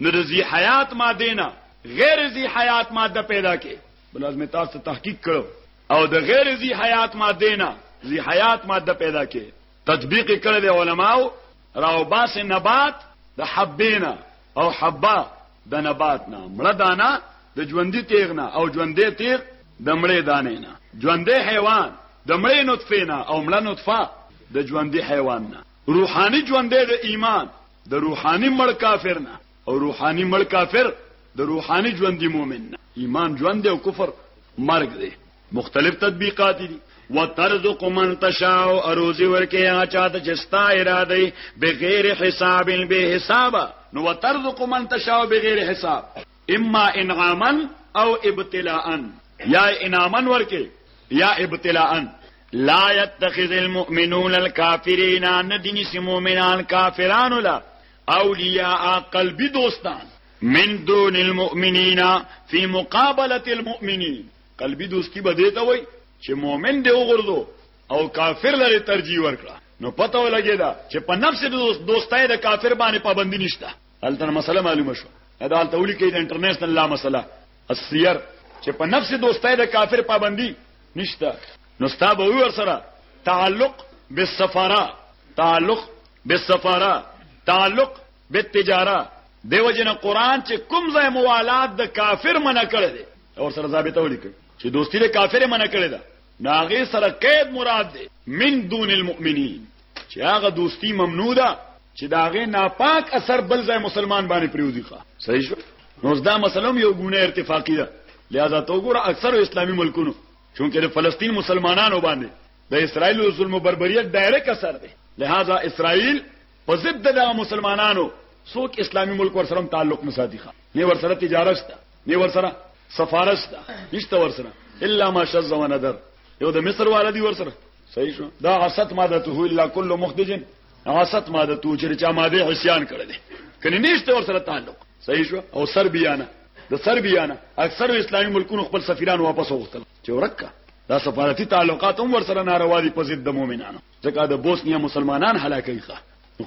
نو د ذی حیات ماده نه غیر ذی حیات ماده پیدا کې بل لازم تاسو تحقیق کړو او د غیر ذی حیات ماده نه ذی حیات ماده پیدا کې تطبیق کړی دی علماو راو باس نبات د حبینا او حبا د نبات نه مړه دانا د ژوندۍ تیغ نه او ژوندې تیغ د مړې دانې نه ژوندې حیوان د مړې نطفه نه او مړه نطفه د ژوندې حیوان نه روحاني ژوندې د ایمان د روحاني مړ کافر نه او روحاني مړ کافر د روحاني ژوندي مؤمن نه ایمان ژوند دی او کفر مرګ دی مختلف تطبیقات دي وترزق من تشاء اروزی ورکه هغه چاته چې ستا اراده بغیر حساب به حساب نو وترزق من تشاء بغیر حساب اما انعاما او ابتلاء یا انعاما ورکه یا ابتلاء لا يتخذ المؤمنون الكافرين ندني سمؤمنان كافران لا اولیاء قلبی دوستان من دون المؤمنین فی مقابله المؤمنین قلبی دوستی به دیتا وای چې مؤمن دی وګرځو او کافر لري ترجیح ورکړه نو پته ولګی دا چې په نفس دوست دوستای د کافر باندې پابندی نشته هلته مسله معلومه شو دا هلته ولیکي د انټرنیشنل لا مسله السیر چې په نفس دوستۍ د کافر پابندي نشته نو ستا به ور سره تعلق بالسفاره تعلق بالسفاره تعلق بالتجاره دیو جن قران چې کوم ځای موالات د کافر منع کړی دی او سره ضابطه ولیکي چې دوستی د کافر منع کړی دا ناغه سره قید مراد دی من دون المؤمنین چې هغه دوستی ممنوع ده چې داغه ناپاک اثر بل ځای مسلمان باندې پریوزي ښه صحیح شو نو دا مسله یو ګونه ارتفاقی ده لہذا تو ګور اکثر اسلامی ملکونو چونکه د فلسطین مسلمانانو باندې د اسرایل او ظلم او بربریت ډایرک اثر دی لہذا اسرایل په ضد د مسلمانانو څوک اسلامی ملک ور سره تعلق نه ساتي ښه نه ور سره تجارت نه ور سره سفارش نشته ورسره الا ما شذ وندر یو د مصر والا دی ورسره صحیح شو دا غصت مادته الا کل مخدج غصت مادته چې چا ماده عصيان کړی دی کني نشته ورسره تعلق صحیح شو او سربیا نه د سربیا نه اکثر اسلامي ملکونو خپل سفیران واپس وغوښتل چې ورکه دا سفارتي تعلقات هم ورسره ناروا دي په ضد د مؤمنانو ځکه د بوسنیا مسلمانان هلاکوي ښه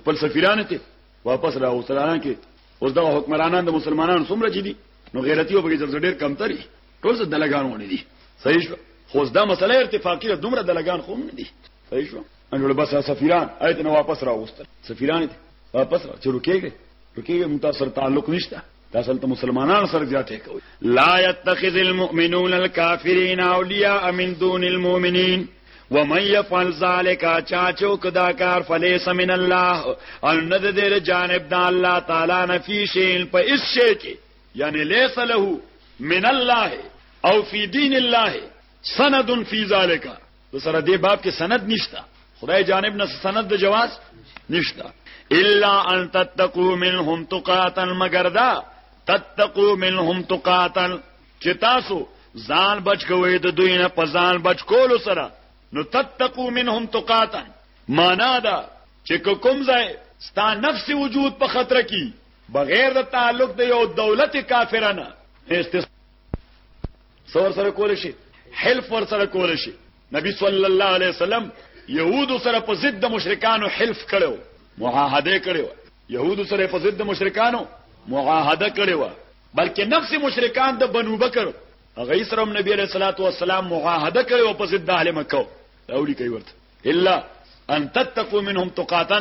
خپل سفیران ته واپس راوستلان کې اوس دا حکمرانان د مسلمانانو څومره چې دي نو غیرتی او بګی ډېر کمتري ټول څه دلګان ونی دي صحیح شو خو دا مسله ارتفاقی ده دومره دلګان خو نه دي صحیح شو انو بس سفیران ایت نو واپس راوستل سفیران واپس را چلو کېږي کېږي متاثر تعلق نشته تاسو ته مسلمانانو سره زیاتې کوي لا يتخذ المؤمنون الكافرين اولياء من دون المؤمنين ومن يفعل ذلك چا چوک دا کار فليس من الله ان د دې جانب د الله تعالی نفي شي په اس شي کې یعنی لیس له من الله او فی دین الله سند فی ذالک سره دې باب کې سند نشته خدای جانب نه سند د جواز نشته الا ان تتقوا منهم تقاتا مگر دا تتقوا منهم تقاتا چې تاسو ځان بچ کوی د دوی نه په ځان بچ کولو سره نو تتقوا منهم تقاتا معنا دا چې کوم ځای ستا نفس وجود په خطر کې بغیر د تعلق د یو دولت کافرانه استثناء څور سره کول شي حلف ور سره کول شي نبی صلی الله علیه وسلم يهود سره په ضد د مشرکانو حلف کړو معاهده کړو يهود سره په ضد د مشرکانو معاهده کړو بلکې نفس مشرکان د بنو بکر هغه سره هم نبی عليه الصلاه والسلام معاهده کړو په ضد اهل مکه اولی کوي ورته الا ان تتقوا منهم تقاتا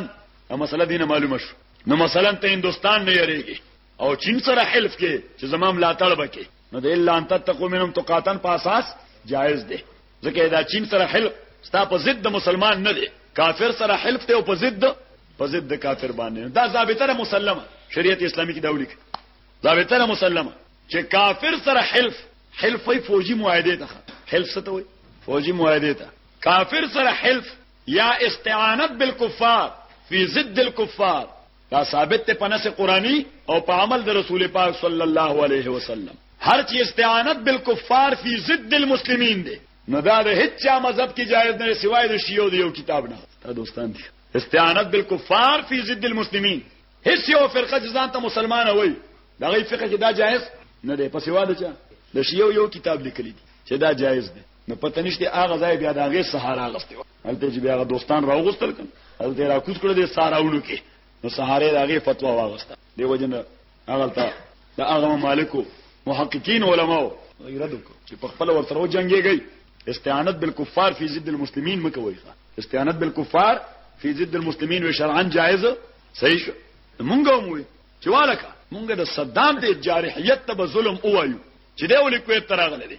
مسله دینه معلومه شو نو مثلا ته هندستان نه یریږي او چین سره حلف کې چې زمام لا طلب کې نو د الا ان تتقو منهم تقاتن په اساس جایز دی ځکه دا چین سره حلف ستا په ضد مسلمان نه دی کافر سره حلف ته او په ضد په ضد کافر باندې دا ضابطه مسلمه شریعت اسلامي کې دا ولیک ضابطه مسلمه چې کافر سره حلف حلفي فوجي معاهده ده حلف څه ته وي فوجي معاهده ده کافر سره حلف یا استعانت بالکفار فی ضد الکفار دا ثابت ته پنس قرآنی او په عمل د رسول پاک صلی الله علیه وسلم هر چې استعانت بالکفار فی ضد المسلمین دی نو دا د هیڅ چا مذهب کې جایز نه سوای د شیعو د یو کتاب نه دا دوستان دي استعانت بالکفار فی ضد المسلمین هیڅ یو فرقه ځان ته مسلمان وای دا غي فقه کې دا جایز نه دی په سوا د چا د شیعو یو کتاب لیکلی چې دا جایز دی نو پته نشته هغه ځای بیا دغه سهارا غستې و هلته چې بیا هغه دوستان راوغستل کړ هلته را کوڅ کړ دې سهاراونو کې نو سهارې دغه فتوا واغسته دی وجنه هغه ته د هغه مالکو محققین علماو غیرت وکړو چې په خپل ورته و جنگيږي استعانت بالکفار فی ضد المسلمین مکوئ استعانت بالکفار فی ضد المسلمین و شرعا جائز صحیح شو مونږ مو چې والکه مونږ د صدام د جارحیت ته ظلم اوایو چې دی ولې کوی تراغله دي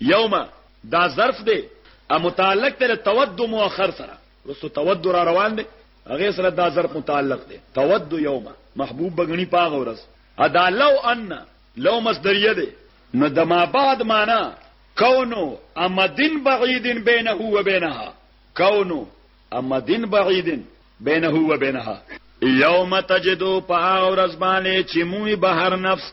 یوم دا ظرف دی ا متعلق ته تود مؤخر سره رسو تود را روان دی هغه سره دا ظرف متعلق دی تود یوم محبوب بغنی پاغه ورس ادا لو ان لو مصدریه دی نو د ما بعد معنا کونو امدن بعیدن بینه و بینها کونو امدن بعیدن بینه و بینها یوم تجدو پا اورز باندې چې موی بهر نفس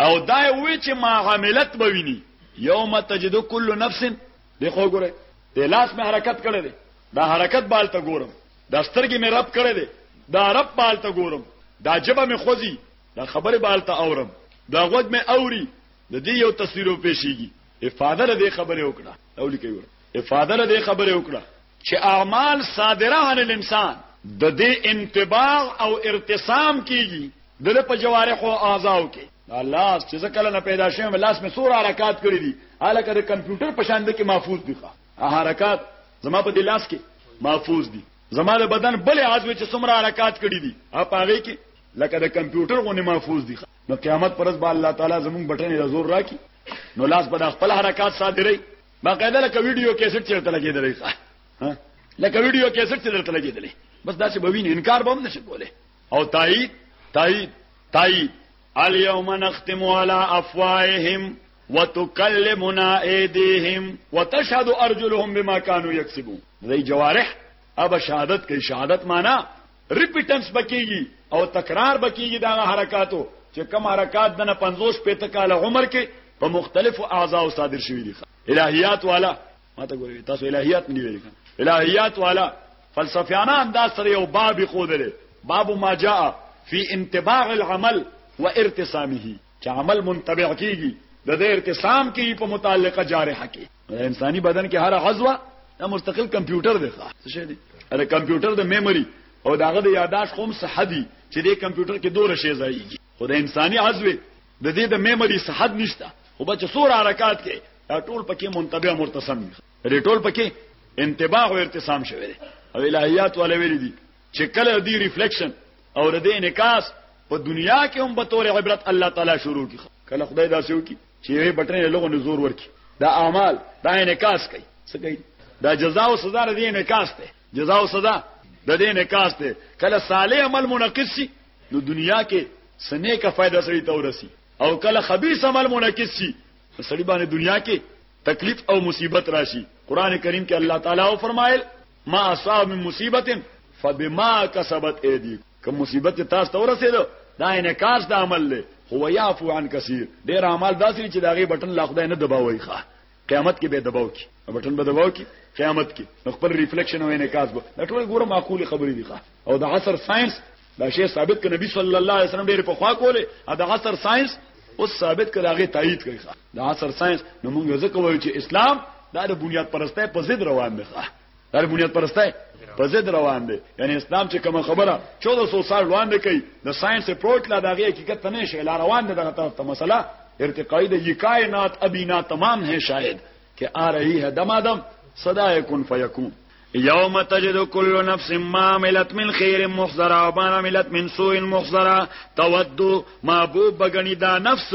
او دا وی چې ما عملت به ویني یوم تجد کل نفس دی خو ګوره د لاس مې حرکت کړی دی دا حرکت بالته ګورم دا سترګې مې رب کړی دی دا رب بالته ګورم دا جبه مې خوځي دا خبره بالته اورم دا غوږ مې اوري د دې یو تصویرو پېښیږي افاده له دې خبره وکړه اولی کوي افاده له دې خبره وکړه چې اعمال صادره عن الانسان د دې انتباغ او ارتسام کیږي دله په جوارح او اعضاو کې الله چې ځکه نه پیدا شوم لاس مې سور حرکت کړی دي الکه د کمپیوټر په شان د کې محفوظ دي ښه حرکت زما په دې لاس کې محفوظ دي زما د بدن بل عضو چې څومره حرکت کړی دي اپ هغه کې لکه د کمپیوټر غونې محفوظ دي نو قیامت پرځ به الله تعالی زموږ بټنې زور راکړي نو لاس به خپل حرکت صادري باقاعده لکه ویډیو کیسټ چیرته لګیدلې ښه لکه ویډیو کیسټ چیرته لګیدلې بس دا چې بوین انکار به هم نشي کوله او تایید تایید تایید الیوم نختم علی افواههم وتكلمنا ايديهم وتشهد ارجلهم بما كانوا يكسبون دې جوارح اب شهادت کې شهادت معنا ریپیټنس به کیږي او تکرار به کیږي دا حرکاتو چې کوم حرکات دنه 50 پته کال عمر کې په مختلفو اعضاء صادر شوی دي الہیات والا ماته ګورې تاسو الہیات نه ویل الہیات والا فلسفیانه انداز سره یو باب خودلې باب ما جاء فی انتباع العمل وارتسامه چې عمل منتبع کیږي د دې ارتسام کې په متعلقه جارحه کې انساني بدن کې هر عضو دا مستقل کمپیوټر دی څه شي دی دا کمپیوټر د میموري او داغه د یاداش قوم صحه دي چې د کمپیوټر کې دوه شی ځایږي خو د انساني عضو د دې د میموري صحه نشته خو بچ سور حرکت کې دا ټول پکې منتبه مرتسم دي دې ټول پکې انتباه او ارتسام شوی دی او الہیات ولا ویل دي چې کله دی ریفلیکشن او د انعکاس په دنیا کې هم به تور عبرت الله تعالی شروع کی کله خدای دا سوي چې وی بټنې لغو نه زور ورکی دا اعمال دا انعکاس کوي څه کوي دا جزاء او سزا نه دی انعکاس ته جزاء او سزا د دې انعکاس ته کله صالح عمل منقص شي نو دنیا کې سنې کا فائدہ سړي ته ورسي او کله خبيث عمل منقص شي سړي باندې دنیا کې تکلیف او مصیبت راشي قران کریم کې الله تعالی او فرمایل ما اصاب من مصیبت فبما کسبت ایدیکم کوم مصیبت چې تاسو ته ورسېدو دا انعکاس د عمل دی هو یعفو عن کثیر ډیر اعمال داسې چې داغه بټن لا خدای نه دباوي ښه قیامت کې به دباو کی بټن به دباو کی قیامت کې نو خپل ریفلیکشن او انعکاس به دا ټول ګوره معقول خبرې دي ښه او د عصر ساينس دا شی ثابت ک نبی صلی الله علیه وسلم ډیر په خوا کوله او د عصر ساينس اوس ثابت ک داغه تایید کوي ښه د عصر ساينس نو موږ ځکه وایو چې اسلام دا د بنیاد پرسته په ضد روان دی ښه هر بنیاد پرسته په ضد روان دی یعنی اسلام چې کوم خبره 1400 سال وړاندې کوي د ساينس اپروچ لا دغه حقیقت ته نشي لا روان دی دغه طرف ته مسله ارتقای د کائنات ابي نا تمام ہے شاید کہ آ رہی ہے دم آدم صدا کن فیکون یوم تجد کل نفس ما عملت من خیر محضرا و ما عملت من سوء محضرا تود محبوب بگنی دا نفس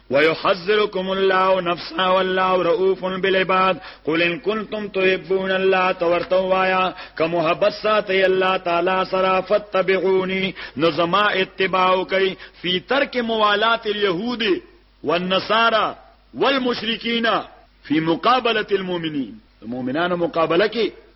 ويحذركم الله نفسا والله رؤوف بالعباد قل ان كنتم تحبون الله تورتوایا که محبت ساتي الله تعالی سره فتبعوني نظما اتباع کوي في ترك موالات اليهود والنصارى والمشركين في مقابله المؤمنين المؤمنان مقابلك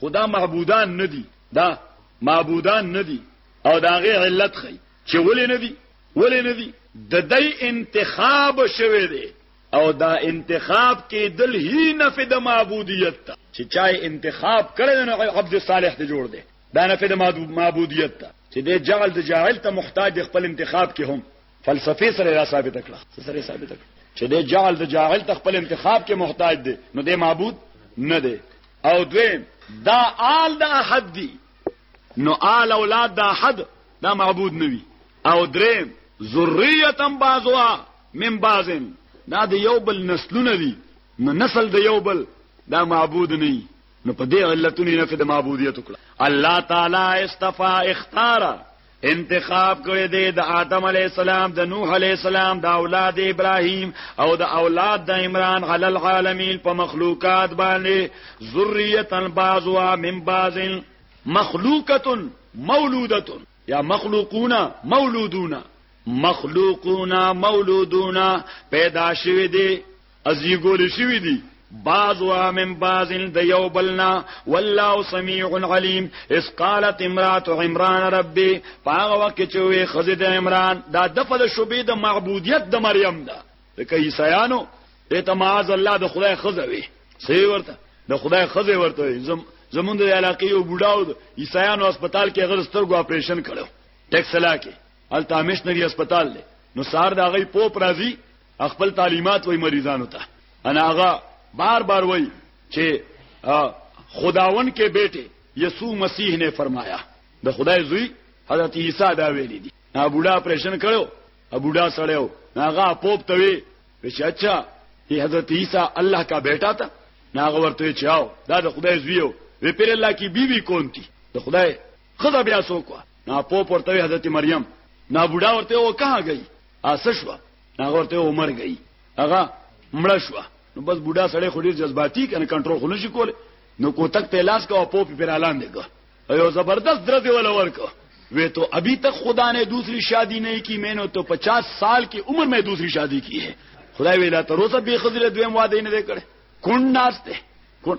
خدا معبودان ندي دا معبودان ندي او دا غي علت خي چې ولې ندي ولې ندي د دې انتخاب شوه دی او دا انتخاب کې دل هی نفي د معبودیت ته چې چا انتخاب کړی نو عبد صالح ته جوړ دی دا نفي د معبودیت ته چې د جعل د جاهل ته محتاج خپل انتخاب کې هم فلسفه سره را ثابت کړه سره ثابت کړه چې د جعل د جاهل تخپل انتخاب کې محتاج دی نو د معبود نه دی او دویم دا آل د احد دی نو آل اولاد د احد دا معبود نه وي او دریم ذریتم بازوا من بازن دا د یو بل نسلونه دي نو نسل د یو بل دا معبود نه وي نو په دې علتونو نه د معبودیت وکړه الله تعالی استفا اختاره انتخاب کړی دی د آدم علی السلام د نوح علی السلام د اولاد ابراهیم او د اولاد د عمران علی العالمین په مخلوقات باندې ذریه بعضوا من بعض مخلوقه مولوده یا مخلوقون مولودون مخلوقون مولودون پیدا شوی دی ازیګول شوی دی بعضها من بعض د یو بلنا والله سميع عليم اس قالت امرات عمران ربي پاغه وخت چې وي خزید عمران دا دفل شوبې د معبودیت د مریم ده لکه عیسایانو ته معاذ الله د خدای خزوي سی ورته د خدای خزه ورته زم زمونږ د علاقې یو بډاو د عیسایانو هسپتال کې غل سترګو اپریشن کړو ټیکسلا کې التامش نری هسپتال دی نو سار دا غي پوپ راځي خپل تعلیمات وای مریضانو ته انا هغه بار بار وای چې خداون کې بیٹه یسوع مسیح نے فرمایا د خدای زوی حضرت عیسی دا ویل دي نا بوډا پرشن کړو ابوډا سړیو ناغه پوپ توي وش اچھا یہ حضرت عیسی الله کا بیٹا تھا ناغه ورته چاو دا د خدای زویو وی پر الله کی بیوی بی کون تھی د خدای خدا بیا سو کو نا پوپ ورته حضرت مریم نا بوډا ورته او کہاں گئی اسه شو هغه ورته عمر گئی هغه مړ شو نو بس بوډا سړی خو ډیر جذباتي کنه کنټرول خو نشي کوله نو کوتک ته لاس کا او پوپ پر اعلان دیګو ایو زبردست درځي ولا ورکو وی تو ابھی تک خدا نے دوسری شادی نہیں کی میں نے تو پچاس سال کی عمر میں دوسری شادی کی ہے خدا ویلا تروسه به خضر دویم واده نه کړ کون ناشته کون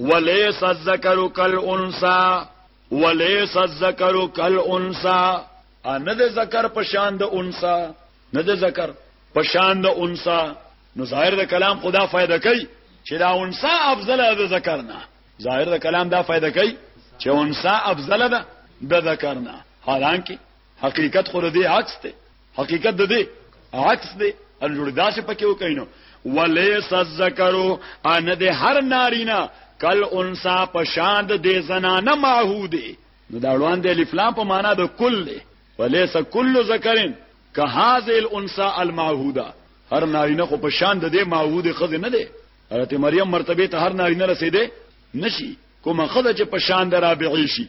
وليس الذکر کالانثى وليس الذکر کالانثى ان د ذکر په شان د انثى نه د ذکر په شان د انثى نو ظاهر د کلام خدا فائدہ کوي چې دا انثى افضل د ذکر نه ظاهر د کلام دا فائدہ کوي چې انثى افضل ده د ذکر نه حالانکه حقیقت خو دې عکس دی حقیقت د دې عکس دی ان جوړ داسې پکې وکینو ولیس الذکرو ان د هر نارینا کل انسا پشاند د زنانه معهوده نو دا وړاندې الف لام په معنا د کل دی ولیس کل ذکرن که هاذ الانسا المعهوده هر نارینه خو په شان د دې معهود خزه نه دی حضرت مریم مرتبه ته هر نارینه رسیدي نشي کومه خزه چې په شان د رابعي شي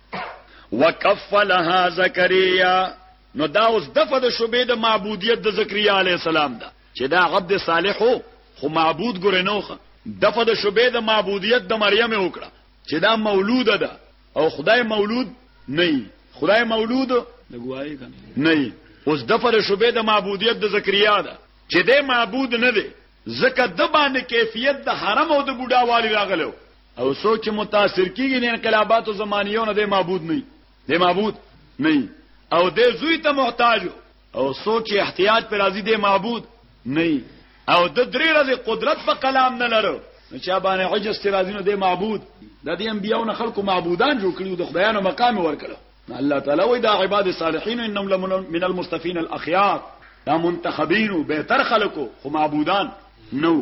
وکفلها زکریا نو دا اوس دغه د شوبې د معبودیت د زکریا علی السلام دا چې دا عبد صالح خو معبود ګره نوخه دغه د شوبې د معبودیت د مریم وکړه چې دا مولود ده او خدای مولود نه خدای مولود لګوایي کنه نه اوس د پر شوبې د معبودیت د زکریا ده چې د معبود نه دی زکه د باندې کیفیت د حرم او د بوډا والی راغلو او څوک چې متاثر کیږي د انقلاباتو زمانیو نه د معبود نه دی معبود نه او د زوی ته محتاج او څوک چې احتیاج پر راضي دی معبود نه او د درې ورځې قدرت په کلام نه لرو نو چا باندې عجز تر راضي نه دی معبود د دې انبیو نه خلکو معبودان جوړ کړي د خدایانو مقام ورکړو الله تعالی وای دا عباد صالحین انهم لمن المستفین الاخيار دا منتخبین به تر خلکو خو معبودان نو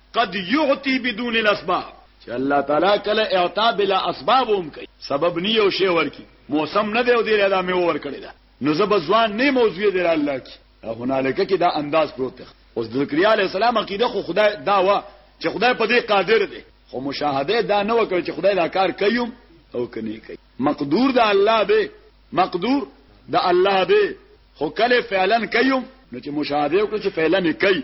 قد يعطي بدون الاسباب چې الله تعالی کله اعطا بلا اسباب هم کوي سبب نه یو شی ورکی موسم نه دی او دی له مې ور کړی دا نو زب ځوان نه موضوع دی الله کی هنالک کې دا انداز پروت دی اوس د ذکریا علی السلام عقیده خو خدای دا وا چې خدای په دې قادر دی خو مشاهده دا نه وکړ چې خدای دا کار کوي او کني کوي مقدور دا الله دی مقدور دا الله دی خو کله فعلا کوي نو چې مشاهده وکړي چې فعلا کوي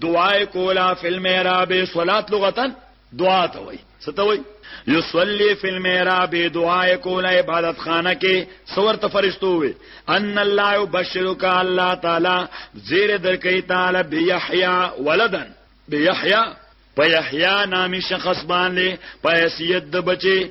دعای کولا فی المحراب صلات لغتا دعا ته وای ستوي یصلی فی المحراب دعای کولا عبادت خانه کې سور ته فرشتو وي ان الله یبشرک الله تعالی زیر درکې تعالی بیحیا ولدن بیحیا په یحیا نامی شخص باندې په حیثیت د بچي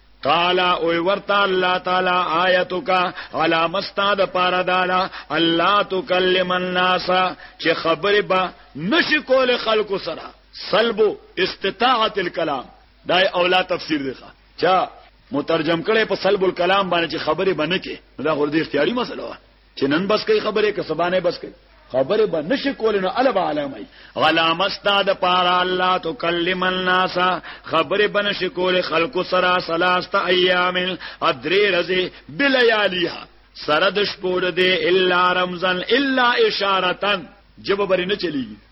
قال او ورته الله تعالی آیتک علامه استاد پارا دالا الله تکلم الناس چې خبره با نشي کول خلکو سره سلبو استطاعت الكلام دا اولا تفسیر دی چا مترجم کړي په سلب الكلام باندې چې خبره بنه کې دا غوړي اختیاري مسله چې نن بس کوي خبره که سبا نه بس کوي خبره به نشي کول نو الب علامه علامه استاد پار الله تو کلم الناس خبره به نشي کول خلق سرا سلاست ایام ادری رزي بلیالیها سره د شپور دی الا رمزن الا اشارتن جب بری نه چلیږي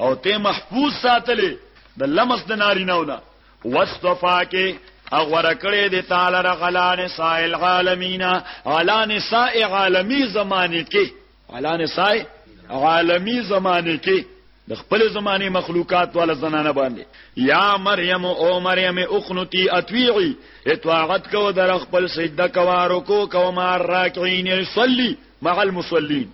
او ته محفوظ ساتلې د لمس د نارینو نه واستفاک اغور کړي د تعالی رغلان سائل عالمین علا نساء عالمی زمانه کې علا نساء عالمی زمانه کې د خپل زمانه مخلوقات ولا زنانه باندې یا مریم او مریم اخنتی اتویعی اتواغت کو در خپل سجده کوارو کو کو مار راکعین صلی مع المصلین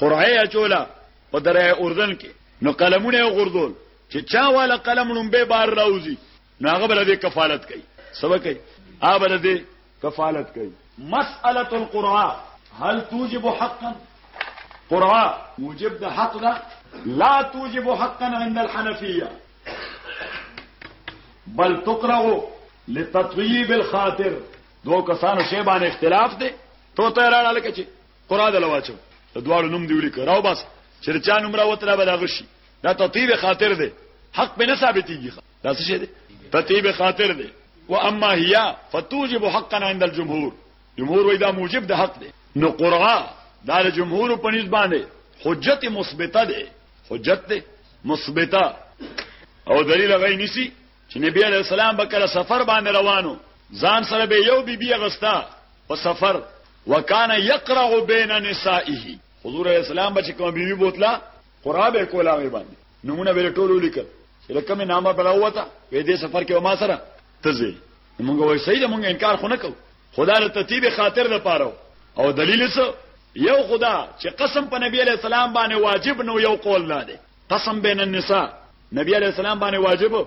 قرعه اچولا په درې اردن کې نو قلمونه غردول چې چا والا قلم لومبه بار راوځي نو هغه بل دې کفالت کوي سبا کوي هغه بل دې کفالت کوي مسأله القرعه هل توجب حقا قرعه موجب د حق ده لا توجب حقا عند الحنفيه بل تقرأ لتطيب الخاطر دو کسانو شی باندې اختلاف دی تو ته راړل کچي قرا دل واچو د دواړو نوم دی ولیک راو بس چې د چا نوم را وتره به دا غشي دا تطیب خاطر دی حق به نه ثابتېږي دا څه شي دی تطیب خاطر دی و اما هي فتوجب حقا عند الجمهور جمهور وای دا موجب د حق دی نو قرا دا د جمهور په نسبت باندې حجت مثبته دی حجت دی مثبته او دلیل غي نسی چې نبی علی السلام به کله سفر باندې روانو ځان سره به یو بیبي بی غستا په سفر وکان یقرع بین نسائه حضور علیہ السلام بچ کوم بیبي بوتلا قرابه کولا وی باندې نمونه به ټول ولیکل چې لکه نامه بلاوته وې دې سفر کې ما سره تزه موږ وای سید موږ انکار خو نه کو خدا له ترتیب خاطر نه پاره او دلیل څه یو خدا چې قسم په نبی علی السلام باندې واجب نو یو قول نه دی قسم بین النساء نبی علی السلام باندې واجب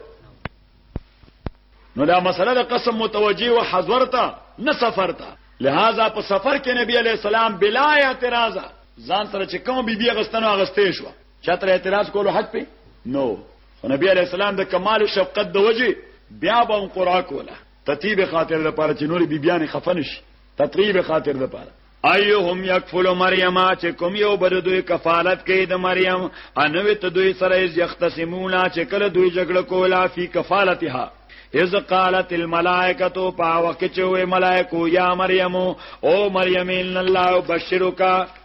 نو دا مسله د قسم متوجه او حضور ته نه سفر ته لہذا په سفر کې نبی علی السلام بلا اعتراض ځان سره چې کوم بیبي غستنه غستې شو چتر اعتراض کولو حق په نو نبی علی السلام د کمال شفقت د وجه بیا به قرآن کوله تطیب خاطر د پاره چې نور بیبيان خفنش تطیب خاطر د پاره ایهم یکفل مریم چې کوم یو بر دوی کفالت کوي د مریم انوي ته دوی سره یې یختصمون چې کله دوی جګړه کولا فی کفالتها اذ قالت الملائکه تو پاوک چې وې ملائکو یا مریم او مریم ان الله بشرک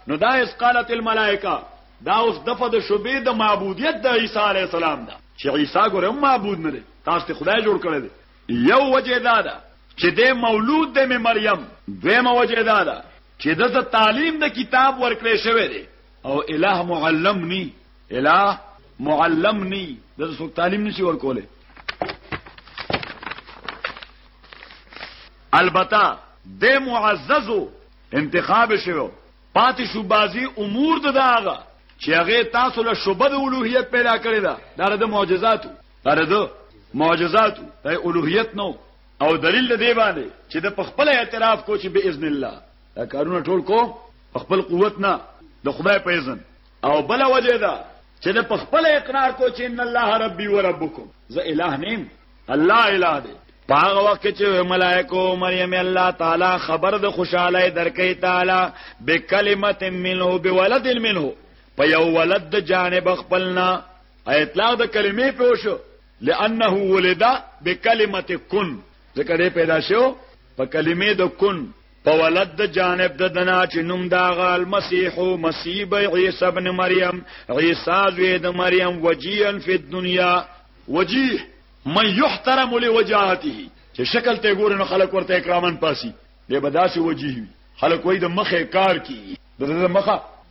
نو دا اس قالت الملائکه دا اوس دغه د شوبې د معبودیت د عیسی علی السلام دا چې عیسی ګورم معبود نه دی تاسو ته خدای جوړ کړی دی یو وجه دا ده چې د مولود د مې مریم دویمه وجه دا ده چې د ته تعلیم د کتاب ورکړې شوی دی او الہ معلم نی الہ معلم نی د څوک تعلیم نشي ورکوله البته د معززو انتخاب شوی پاتې شو بازي امور د داغه چې هغه تاسو له شوبد اولوهیت پیدا کړی دا د معجزاتو پر دو معجزات د الوهیت نو او دلیل دی باندې چې د خپل اعتراف کو چې باذن الله دا کارونه ټول کو خپل قوت نه د خدای په اذن او بل وجه دا چې د خپل اقرار کو چې ان الله ربي و ربکم زه الہ نیم الله الہ دی پاغه وخت چې ملائکو مریم الله تعالی خبر د خوشاله درکې تعالی بکلمت منه بولد منه په یو ولد جانب خپلنا اطلاق د کلمې په وشو لانه ولد بکلمه کن ځکه دې پیدا شو په کلمې د کن په ولد د جانب د دنا چې نوم دا غال مسیح او مسیح عیسی ابن مریم عیسی زوی د مریم وجیها فی الدنیا وجیه من یحترم لوجاهته چې شکل ته ګورنه خلک ورته اکرامن پاسي دې بداسي وجیه خلک وای د مخه کار کی د مخه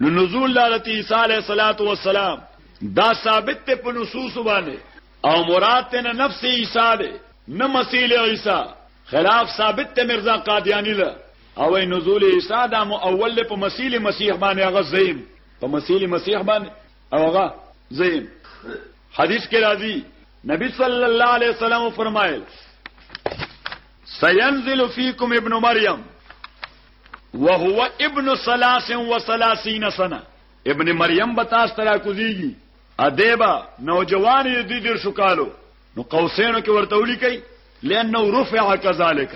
نو نزول لعنت عیسی علیه الصلاۃ والسلام دا ثابت ته په نصوص باندې او مراد ته نفس عیسی دی نه مسیل عیسی خلاف ثابت ته مرزا قادیانی له او نزول عیسی دا مو اول له په مسیل مسیح باندې هغه زیم په مسیل مسیح باندې او هغه زیم حدیث کې راځي نبی صلی الله علیه وسلم فرمایل سینزل فیکم ابن مریم وهو ابن ثلاث و ثلاثین سنه ابن مریم به تاسو ته راکوزیږي ادیبا نوجوان یې دې دیر شو کالو نو قوسینو کې ورته ولي کوي لانه رفع كذلك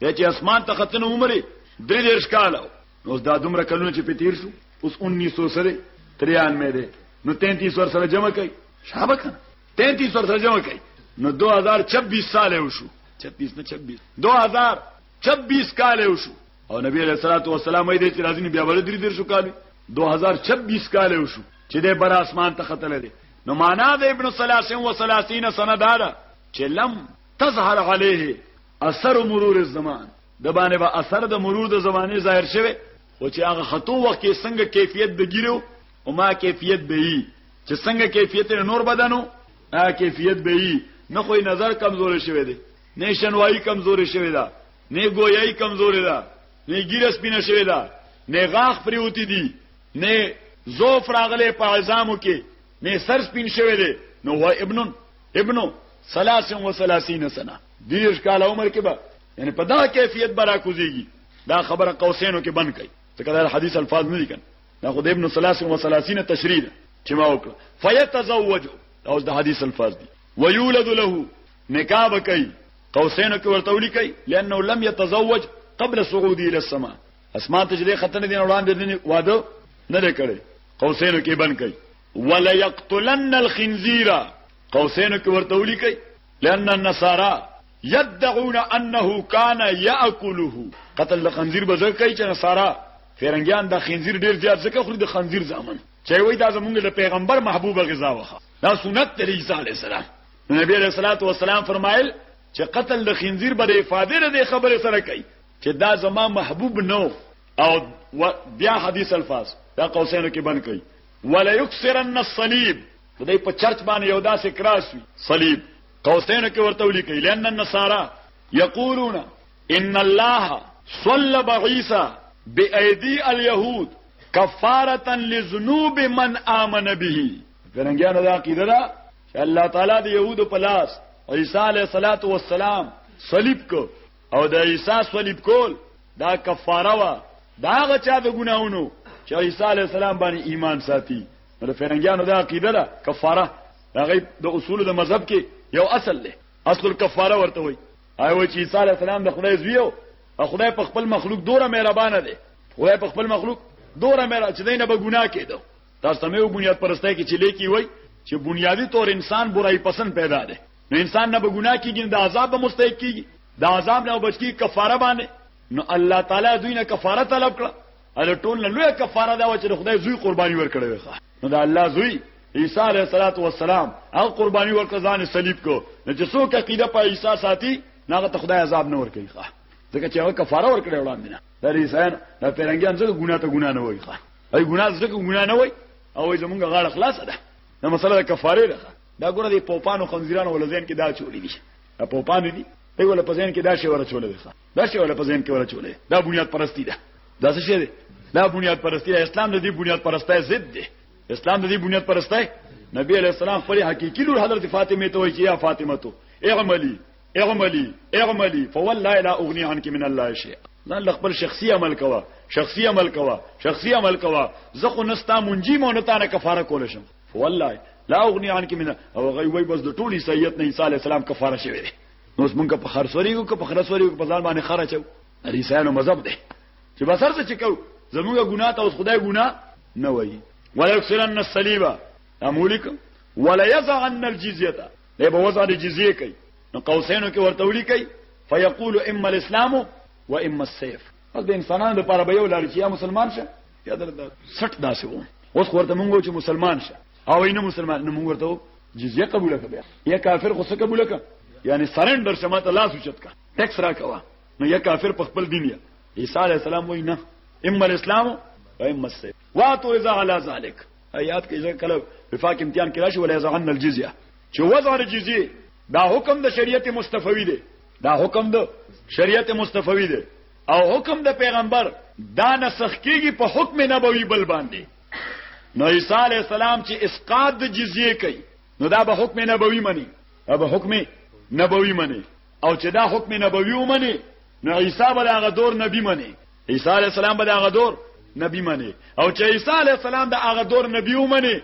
دا چې اسمان ته ختنه عمره درې دیر شکالو نو دا دومره کلونه چې پتیر شو اوس 1900 سره 93 دی نو 33 ور سره جمع کوي شابه 33 ور سره جمع کوي نو 2026 سال یې وشو 36 نه 26 2000 26 کال یو شو او نبی علیہ الصلوۃ والسلام یې دې چې راځي بیا ور درې درې شو کال 2026 کال یو شو چې دې بر اسمان ته ختل دي نو معنا د ابن 30 و 30 سنه دارا چې لم تظهر عليه اثر مرور الزمان د باندې با اثر د مرور د زمانه ظاهر شوه خو چې هغه خطو وخت کې څنګه کیفیت بګیرو او ما کیفیت به یي چې څنګه کیفیت نور بدنو هغه کیفیت به یي نه خو نظر کمزور شوی دی نه شنوایی کمزورې شوې ده نه ګویای کمزورې ده نه ګیره سپینه شوې ده نه غاخ پریوتی دي نه زوف راغله په عزامو کې نه سر سپین شوی دی نو هو ابن ابن 33 سنه دیش کال عمر کې به یعنی په دا کیفیت برا کوزيږي دا خبره قوسینو کې بند کړي ځکه دا حدیث الفاظ نه دي کنه دا خو د ابن 33 تشریح ده چې ما وکړه فیتزوج اوس د حدیث الفاظ دي ویولد له نکاح به کوي قوسینو کې ورته ولیکي لانه لم يتزوج قبل صعود الى السماء اسمان ته چې ختنه دین وړاندې نه واده نه لري قوسینو کې بن کوي ولا يقتلن الخنزير قوسینو کې ورته ولیکي لان النصارى يدعون انه كان ياكله قتل الخنزير بزر کوي چې نصارا فیرنګیان د خنزیر ډیر زیات ځکه خوري د خنزیر ځامن چي وای دا زمونږ د پیغمبر محبوبه غذا وخه دا سنت دی عیسی علی السلام نبی علیہ الصلوۃ والسلام فرمایل چې قتل د خنزیر بر افاده نه خبره سره کوي چې دا زما محبوب نو او بیا حدیث الفاظ دا قوسینو کې بند کوي ولا یکسرن الصلیب خدای په چرچ باندې یو داسې کراس وي صلیب قوسینو کې ورته ولیکي لئن النصارى یقولون ان الله صلب عیسی بأیدی اليهود کفاره لذنوب من امن به فرنګیانو دا عقیده ده چې الله تعالی د يهودو په لاس عیسی علیه الصلاۃ والسلام صلیب کو او د عیسی صلیب کول دا کفاره وا دا غچا د ګناونو چې عیسی علیه السلام باندې ایمان ساتي نو فرنګیانو دا عقیده ده کفاره دا غي د اصول د مذهب کې یو اصل له اصل الکفاره ورته وي ایو چې عیسی علیه السلام د خدای زویو او خدای په خپل مخلوق دوره مهربانه دی خدای په خپل مخلوق دوره مې را چې دینه به ګناه کېدو تاسو ته مې بنیاد پرسته کې چې لیکي وای چې بنیادی طور انسان برای پسند پیدا ده نو انسان نه به ګناه کیږي د عذاب به مستحق کیږي د عذاب نه بچ کی کفاره باندې نو الله تعالی دوی نه کفاره طلب کړه ال ټول نه لوی کفاره دا و چې خدای زوی قرباني ورکړي وي نو دا الله زوی عیسی علیه الصلاۃ والسلام او قرباني ورکړ ځان صلیب کو نو چې څوک عقیده په عیسی ساتي ناغه ته خدای عذاب نه ورکړي ځکه چې هغه کفاره ورکړي وړاندې نه دا ریسان دا پیرنګیان څنګه ګناه ته ګناه نه وایي ښا ای ګناه څنګه ګناه نه وایي او زمونږ غاړه خلاصه ده دا مسله د کفاره ده دا ګوره د پوپانو خنزیرانو ولزین کې دا چولې دي دا پوپان دي ای ول په ځین کې دا شی ور چولې ده دا شی ول په ځین کې ور چولې دا بنیاد پرستی ده دا څه شی ده دا بنیاد پرستی اسلام د دې بنیاد پرستی ضد ده اسلام د دې بنیاد پرستی نبی علیہ السلام خپل حقیقی لور حضرت فاطمه ته وایي یا فاطمه تو اعملی اعملی اعملی فوالله لا اغنی عنك من الله شيء لا لخبل شخصي عمل کوا شخصي عمل کوا شخصي عمل کوا زه خو نستا منجی مونږ ته نه کفاره کول شم والله لا اغنی عنك من او غي وای بس د ټولي سیدت نه عیسی علی السلام کفاره شوی دی نو مونږه په خرڅوري کو په خرڅوري کو په ځان باندې خرچو عیسایانو مذهب دی چې بسر څه چکو زموږه ګناه ته اوس خدای ګناه نه وایي ولا يكسرن الصليب امولک ولا يزعن الجزيه دی به وځه د جزیه کوي نو قوسینو کې ورته وړي کوي فیقول اما الاسلام و اما السيف پس د انسانانو لپاره به یو لار چې یا مسلمان شه یا درته سټ داسې وو اوس ورته مونږ چې مسلمان شه او نه مسلمان نه مونږ ورته جزیه قبول کړه یا کافر خو څه قبول کړه یعنی سرندر شمه ته لاس وچت کا ټیکس را کوا نو یا کافر په خپل دین یا عیسی علی السلام وای نه اما الاسلام و اما السيف واتو اذا على ذلك آیات کې ځکه کله وفاق امتحان کې راشي ولا زغن الجزيه چې وضع الجزيه دا حکم د شریعت مصطفوی دی دا حکم د شریعت مصطفوی دی او حکم د پیغمبر دا نسخ کیږي په حکم نبوي بل باندې نو عیسی علی السلام چې اسقاط د جزیه کوي نو دا به حکم نبوي مني دا به حکم نبوي مني او چې دا حکم نبوي ومني نو عیسی به هغه دور نبی مني عیسی علی السلام به هغه دور نبی منی او چې عیسی علی السلام د هغه دور نبی ومني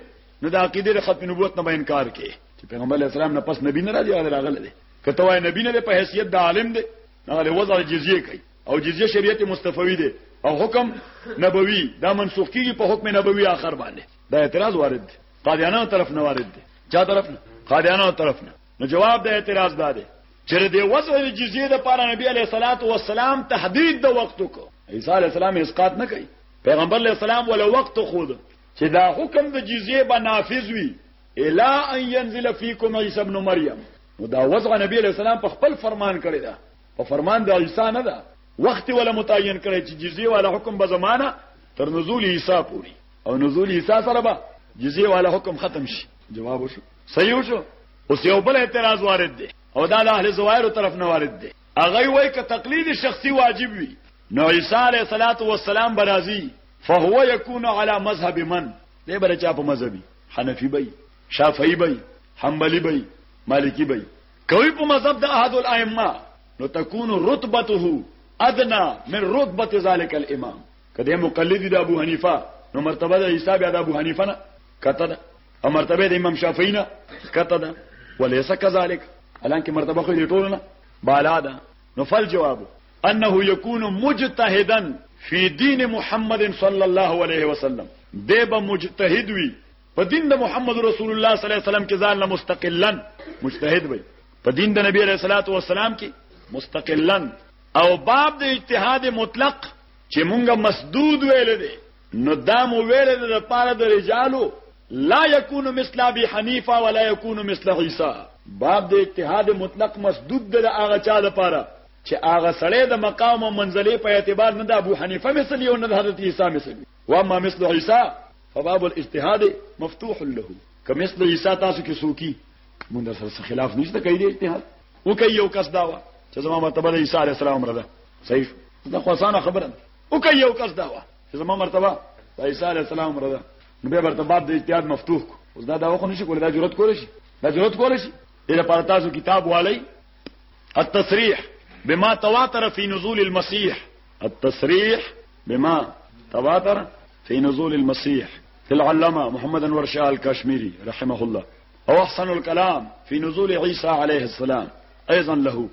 نو د عقیده د ختم نبوت نه به انکار کوي چې پیغمبر علی السلام نه پس نبی نه راځي هغه راغله دي کته وای نبی نه په حیثیت د عالم دی هغه له وضع جزیه کوي او جزیه شریعت مصطفی دی او حکم نبوي دا منسوخ کیږي په حکم نبوي اخر باندې دا اعتراض وارد دی قادیانو طرف نه وارد دی چا طرف نه قادیانو طرف نه نو جواب د اعتراض دا دی چې د وضع د جزیه د پاره نبی علیه الصلاۃ والسلام تحدید د وخت کو عیسی علیه السلام اسقاط نه کوي پیغمبر علیه السلام ولا وخت خود چې دا حکم د جزیه به نافذ وي الا ان ينزل فيكم عيسى ابن مريم نو دا وضع نبی علیہ السلام په خپل فرمان کړی دا په فرمان د عیسی نه دا وخت ولا متعین کړی چې جزیه والا حکم به زمانہ تر نزول عیسی پوری او نزول عیسی سره به جزیه والا حکم ختم شي جواب وشو صحیح وشو اوس یو بل اعتراض وارد دی او دا د اهل زوایر طرف نه وارد دی هغه وای ک تقلید شخصي واجب وي نو عیسی علیه الصلاۃ والسلام برازي فهو یکون علی مذهب من دې بر چا په مذهبي حنفي بي شافعي بي حنبلي بي مالکی بي کوي په مذهب د احد الائمه نو تكون رتبته ادنى من رتبه ذلك الامام که دی مقلد وي د ابو حنیفه نو مرتبه د عیسی بیا د ابو حنیفه نه کته ده او مرتبه د امام شافعی نه کته ده وليس كذلك الانکه مرتبه خو دې ټول نه بالا ده نو فل جواب انه يكون مجتهدا في دين محمد صلى الله عليه وسلم دی به مجتهد وي په دین د محمد رسول الله صلی الله علیه وسلم کې ځان له مستقلا مجتهد وي په دین د نبی رسول الله والسلام کې مستقلا او باب د اجتهاد مطلق چې مونږه مسدود ویل دي نو دا مو ویل دي د پاره د رجالو لا یکون مثل ابي حنیفه ولا یکون مثل عیسی باب د اتحاد مطلق مسدود د هغه چا د پاره چې هغه سړی د مقام او منزلې په اعتبار نه د ابو حنیفه مثل یو نه د حضرت عیسی مثل و اما مثل عیسی فباب الاجتهاد مفتوح له که مثل عیسی تاسو کې سوکی مونږ سره خلاف نشته کوي د اجتهاد وکي یو کس داوا چې زموږ مرتبه د عیسی علی السلام رده صحیح شو دا خو اسانه خبره ده او که یو کس دا وه چې زما مرتبه د عیسی علی السلام رده نو به ورته باب د اجتهاد مفتوح کو اوس دا دا خو نشي کولای دا جرأت کول شي دا جرأت کول شي دې لپاره تاسو کتاب والی التصریح بما تواتر فی نزول المسیح التصریح بما تواتر فی نزول المسیح العلامه محمد انور شاه الکشمیری رحمه الله او احسن الكلام فی نزول عیسی علیه السلام ايضا له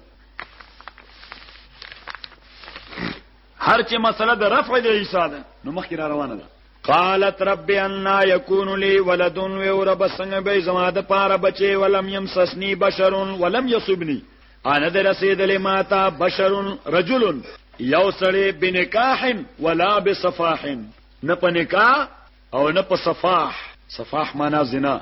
هر چې مسله د رفع د عیسی ده نو مخکې را روانه ده قالت رب ان يكون لي ولد و رب څنګه به زما د پاره بچي ولم يمسسني بشر ولم يصبني انا در رسیدلې ماتا بشر رجل یو سړی بنکاح ولا بصفاح نه په نکاح او نه په صفاح صفاح معنا زنا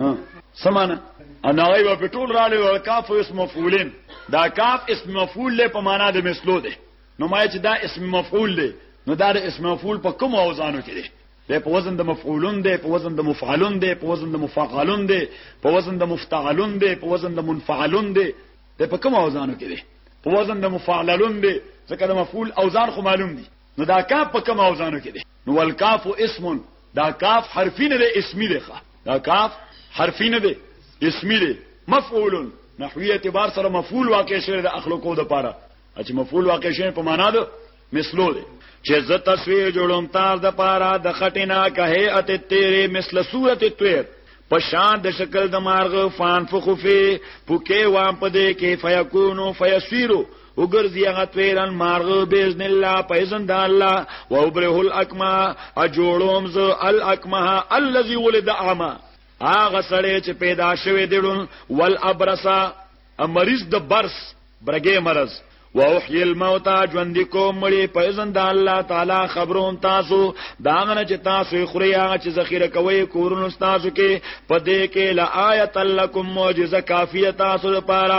ها سمانه انا غي په ټول را لې کاف اسم مفعولین دا کاف اسم مفعول له په معنا د مثلو ده نو ما چې دا اسم مفعول له نو دا د اسم مفعول په کوم اوزانو کې ده د په وزن د مفعولون دی په وزن د مفعلون دی په وزن د مفعلون دی په وزن د مفتعلون دی په وزن د منفعلون دی د په کوم اوزانو کې دی په وزن د مفعلون دی ځکه د مفعول اوزان خو معلوم دي نو دا کا په کوم اوزانو کې دی نو والکاف اسم دا کاف حرفی نه دی اسمی دی ښه دا کاف حرفی نه دی اسمی دی مفعول نحوی اعتبار سره مفعول واقع شوی د اخلاقو د پاره چې مفعول واقع شوی په معنا ده مثلو دی چې زه تصویر جوړوم تار د پاره د خټینا کهه ات تیرې مثل صورت تویر په شان د شکل د مارغ فان فخفي پوکې وام پدې کې فیکونو فیسیرو وګرځي هغه طیرن مارغ باذن الله پیزن د الله وابره الاکما اجوړوم ز الاکما الذي ولد اعما هغه سړی چې پیدا شوی دیړون ول ابرسا مریض د برس برګې مرز واحيي الموتى ژوند کوم مړي په اذن د الله تعالی خبرون تاسو داغه چې تاسو خوري هغه چې ذخیره کوي کورونو تاسو کې په دې کې لا آیت لکم معجزه کافیه تاسو لپاره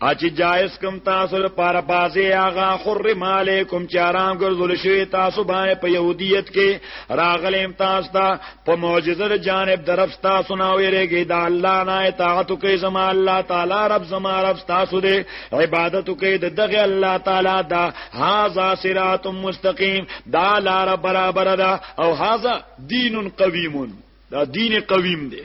اچ جائز کم تاسو لپاره بازي هغه حرم علیکم چې آرام ګرځول شوی تاسو باندې په يهودیت کې راغلم تاسو ته په معجزه د جانب درف تاسو نه ویریږي دا الله نه اطاعت کوي زما الله تعالی رب زما رب تاسو دې عبادت کوي د دغه الله تعالی دا هاذا صراط مستقیم دا لار برابر ده او هاذا دین قویم دا دین قویم دی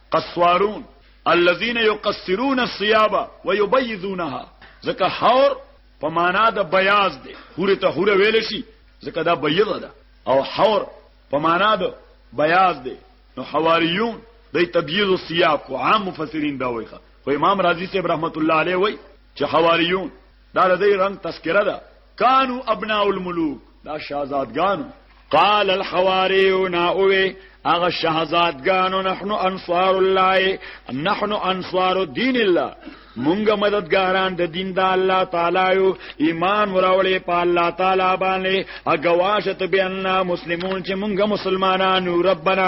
قصوارون الذين يقصرون الثياب ويبيضونها ځکه حور په معنا د بیاض دی حور ته حور ویل شي ځکه دا بیضه ده او حور په معنا د بیاض دی نو حواریون د تبییض الثياب کو عام مفسرین دا وایي خو امام رازی صاحب رحمت الله علیه وایي چې حواریون دا د دې رنگ تذکره ده کانو ابناء الملوک دا شاهزادګانو قال الحواریون اوه هغه شاهزادګانو نحن انصار الله نحن انصار دین الله مونږ مددګاران د دین د الله تعالی یو ایمان وراولې په الله تعالی باندې اګواشه ته بیان مسلمون چې مونږ مسلمانانو ربنا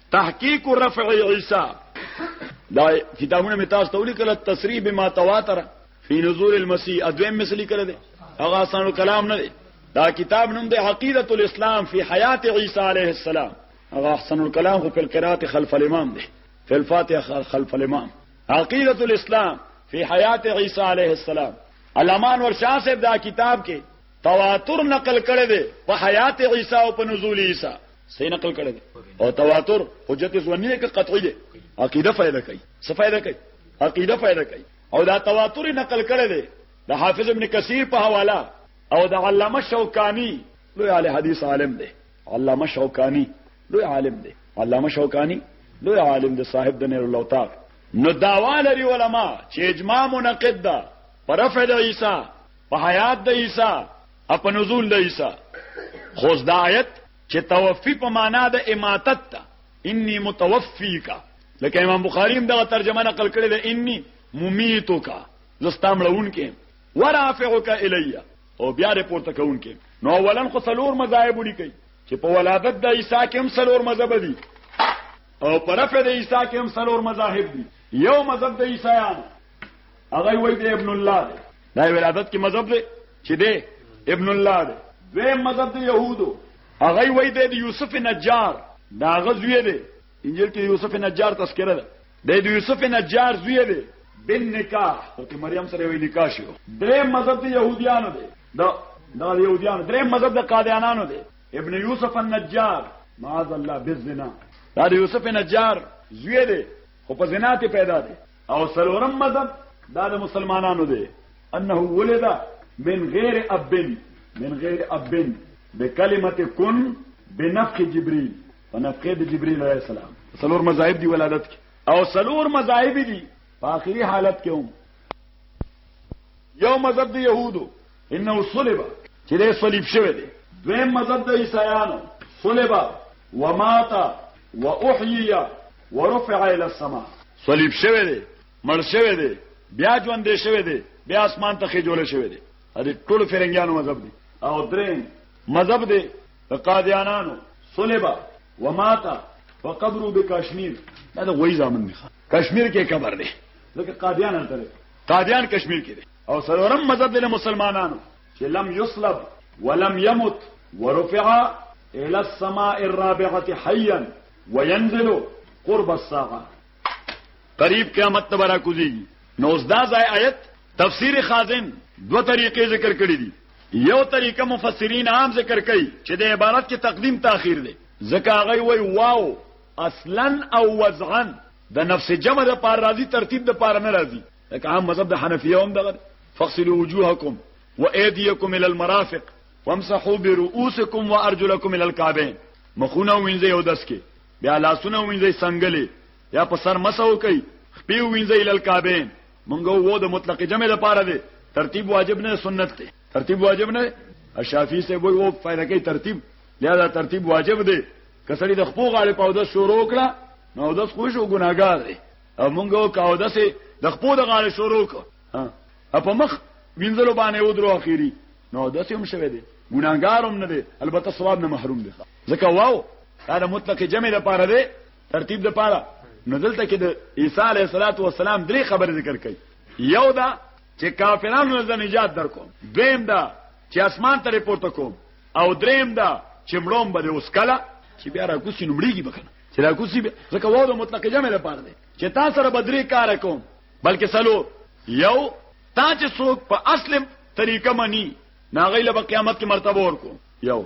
تحقیق رفع عیسی دا کتابونه می تاسو ته ولیکل تصریح بما تواتر فی نزول المسیح ادویم مثلی کړه دي هغه اسانو کلام نه دي دا کتاب نوم دی حقیقت الاسلام فی حیات عیسی علیه السلام هغه احسن الکلام خو په قرات خلف الامام دی په الفاتحه خلف الامام حقیقت الاسلام فی حیات عیسی علیه السلام الامان ورشاه صاحب دا کتاب کې تواتر نقل کړی دی په حیات عیسی او په نزول عیسی صحیح نقل کړی دی او تواتر حجت ځونی کې قطعی دی عقیده فائدہ کوي څه فائدہ کوي عقیده فائدہ کوي او دا تواتر نقل کړی دی د حافظ ابن کثیر په حواله او د علامه شوکانی لوی علی حدیث عالم دی علامه شوکانی لوی عالم دی علامه شوکانی لوی عالم دی صاحب د نیر الاوتاق نو داوا لري علما چې اجماع منقد ده پر رفع د عیسی په حیات د عیسی او په نزول د عیسی خو دا آیت چې توفی په معنا د اماتت ته انی متوفیکا لکه امام بخاری هم دا ترجمه نقل کړې ده انی ممیتوکا زستاملون کې ورافعک الیا او بیا رپورت کوون کې نو اولن خو سلور مذاهب لیکي چې په ولادت د عیسی کې هم سلور مذهب دي او پر رفع د عیسی کې هم سلور مذاهب دي یو مذهب د عیسایانو هغه وای دی ابن الله دی دا ولادت کې مذهب دی چې دی ابن الله دی دوی مذهب دی يهودو هغه وای دی د یوسف نجار دا غزوی دی انجیل کې یوسف نجار تذکرہ ده د یوسف نجار زوی دی بن نکاح او ته مریم سره وی نکاح شو درې مذهب دی يهوديانو دی دا دا يهوديانو درې مذهب د قادیانانو دی ابن یوسف النجار معاذ الله بالزنا دا یوسف نجار زوی دی خو په زنا ته پیدا دی او څلورم مذهب دا د مسلمانانو دی انه ولد من غیر اب من غیر اب بکلمه کن بنفخ جبريل په نفخه د جبريل عليه السلام څلور مذاهب دی ولادت کی او څلور مذاهب دی په اخري حالت کې هم یو مذهب د يهودو انه صلب چې له صلیب شوی دی دویم مذهب د عیسایانو صلب ومات واحیی ورفع الى السماء. صلیب شوی دی، مړ شوی دی، بیا ژوندی شوی دی، بیا اسمان ته خېجول شوی دی. دا د ټولو فرنګیانو مذهب دی. او درېیم مذهب دی د قادیانانو. صلب ومات وقبره بکشمیر. دا د غویي زامن دی. کشمیر کې قبر دی. ځکه قادیان هلته دی. قادیان کشمیر کې دی. او څلورم مذهب دی د مسلمانانو چې لم یصلب ولم یمت ورفع الى السماء الرابعه حيا وینزل قرب الساعه قریب قیامت تبارا کوزی نو دا ځای آیت تفسیر خازن دو طریقې ذکر کړې دي یو طریقه مفسرین عام ذکر کوي چې د عبارت کې تقدیم تاخير دی ځکه هغه وای واو اصلا او وضعا د نفس جمع د پار راضي ترتیب د پار نه راضي لکه عام مذهب د حنفیه هم دغه فصلوا وجوهکم وايديکم الى المرافق وامسحوا برؤوسکم وارجلکم الى الكعبين مخونه وینځي او دس کې بیا لاسونه وینځي څنګهلې یا په سر مسو کوي خپې وینځي الى الكعبين مونږ وو د مطلق جمع لپاره دی ترتیب واجب نه سنت دی ترتیب واجب نه الشافعي سه وو وو فائدہ کوي ترتیب لہذا ترتیب واجب دی کسړي د خپو غاړې په اودس شروع کړه نو اودس خو شو ګناګار دی او مونږ او کا اودس د خپو د غاړې شروع کړه په مخ وینځلو باندې ودرو اخیری نو د سیم شوه دی ګناګار هم نه دی البته ثواب نه محروم دی ځکه واو دا د مطلق جمع د پاره دی ترتیب د پاره نو دلته کې د عیسی علیه الصلاۃ والسلام درې خبر ذکر کړي یو دا چې کافرانو له نجات درکوم دویم دا چې اسمان ته پورته کوم او دریم دا چې مړوم به اوس کله چې بیا را کوسی نمړيږي بکنه چې را کوسی ځکه وو د مطلق جمع د پاره دی چې تاسو سره بدري کار کوم بلکې سلو یو تا چې څوک په اصل طریقه منی ناغی له قیامت کې مرتبه ورکو یو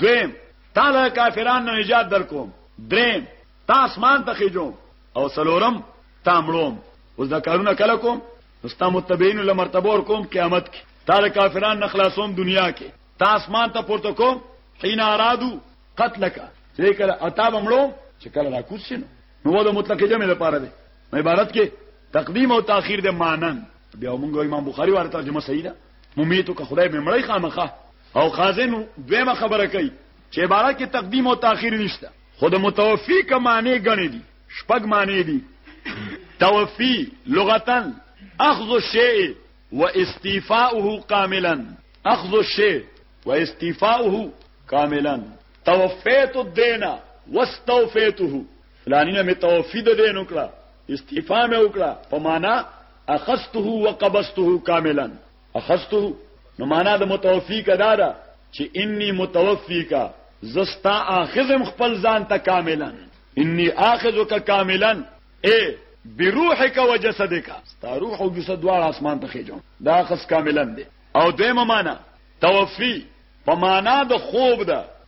دویم تا له کافرانو نه نجات درکوم دریم تا اسمان ته خېجوم او سلورم تا مړوم اوس دا کارونه کله کوم استا متبین له مرتبه ورکوم قیامت کې تا له کافرانو نه خلاصوم دنیا کې تا اسمان ته پورته کوم حين ارادو قتلک چې کله اتا بمړو چې کله را کوسینو نو د مطلق جمع لپاره دی عبارت کې تقدیم او تاخير د مانن بیا موږ امام بخاری واره ترجمه صحیح ده ممیتو که خدای به مړی خامخه او خازن دویمه خبره کوي چې عبارت کې تقدیم او تاخير نشته خود متوفی کا معنی غني دي شپږ معنی دي توفی لغتا اخذ الشيء واستيفاؤه كاملا اخذ الشيء واستيفاؤه كاملا توفيت الدين واستوفيته فلانی نه متوفی د دین وکړه استعفا مې وکړه په معنا اخذته وقبضته کاملا اخذته نو معنا د متوفی کدا دا چې انی متوفی کا زستا اخذم خپل ځان ته کاملا انی اخذک کاملا اے بروحک و جسدک ستا روح او جسد دواړه اسمان ته خېجو دا اخذ کاملا دی او دیمه معنا توفی په معنا د خوب ده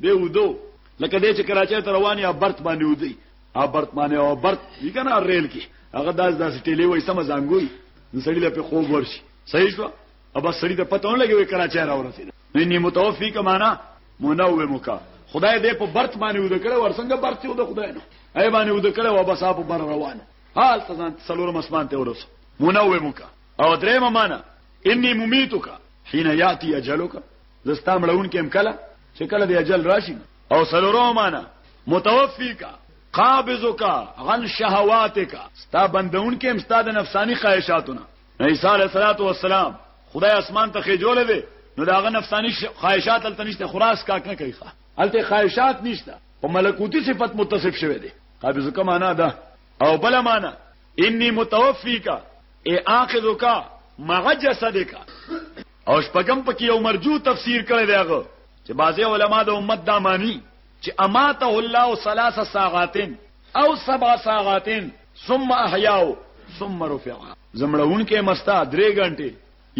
دی ودو لکه دې چې کراچۍ ته روان یا برت باندې ودی ا برت باندې او برت یې کنه ریل کې هغه داس داس ټیلې وای سم زنګوي سړی له په خوب ورشي صحیح شو ابا سړی ته پته ونه لګي کراچۍ را ورسید نه ني متوفي کمانا منوم کا خدای دې په برت باندې ود کړه ورسنګ برت یو د خدای نه ای باندې ود کړه و بس اپ بر روانه حال تزان سلور مسمان ته ورس منوم کا او درې ممانا انی ممیتک حين یاتی اجلک زه ستا مړونکی یم کله چې کله د اجل راشي او سلورو معنا متوفی کا قابض کا عن شهوات کا ستا بندون کې امستا د نفسانی خواهشاتونه عیسی علیه الصلاۃ والسلام خدای اسمان ته خېجول دی نو داغه نفسانی خواهشات تل نشته خلاص کا کنه کوي ښه الته خواهشات نشته په ملکوتی صفت متصف شوی دی قابض کا معنا ده او بل معنا انی متوفی کا ای اخذ کا مع جسدک او شپږم پکې یو مرجو تفسیر کړی دی هغه چې بعضی علما د امت دا معنی چې اماته الله ثلاث ساعات او سبع ساعات ثم احیاو ثم رفع زمړون کې مستا درې غنټه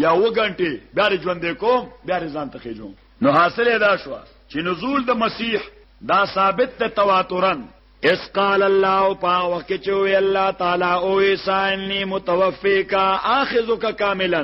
یا و غنټه بیا ژوند کوم بیا ځان ته خېجوم نو حاصل ادا شو چې نزول د مسیح دا ثابت ته تواترن اس قال الله پا وقت چې وی الله تعالی او عیسی انی متوفیکا اخذک کاملا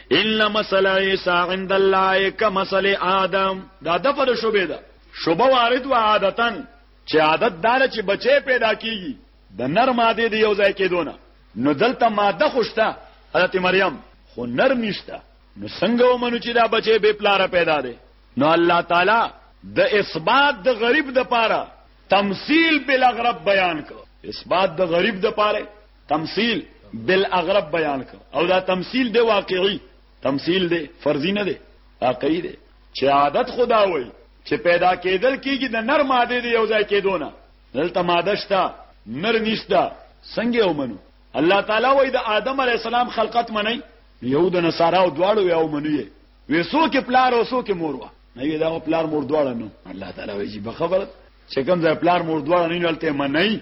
ان مثل عیسی عند الله کمثل آدم دا دغه د شوبې ده شوبه وارد و عادتا چې عادت دار چې بچي پیدا کیږي د نر ماده دی یو ځای کېدونه نو دلته ماده خوشته حضرت مریم خو نر نشته نو څنګه ومنو چې دا بچي به پلار پیدا دی نو الله تعالی د اثبات د غریب د پاره تمثيل بلغرب بیان کړ اثبات د غریب د پاره تمثیل بالاغرب بیان کړ او دا تمثیل دی واقعي تمثیل دی فرضي نه دی واقعي دی چې عادت خدا وای چې پیدا کېدل کېږي د نر ماده دی یو ځای کېدونه دلته ماده شته نر نشته څنګه ومنو الله تعالی وای د آدم علی السلام خلقت منی یهود او نصارا او دواړو یو منی وې سو کې پلار او سو کې مور وا نه دا پلار مور دواړه نو الله تعالی وای چې بخبر چې کوم ځای پلار مور دواړه نه نلته منی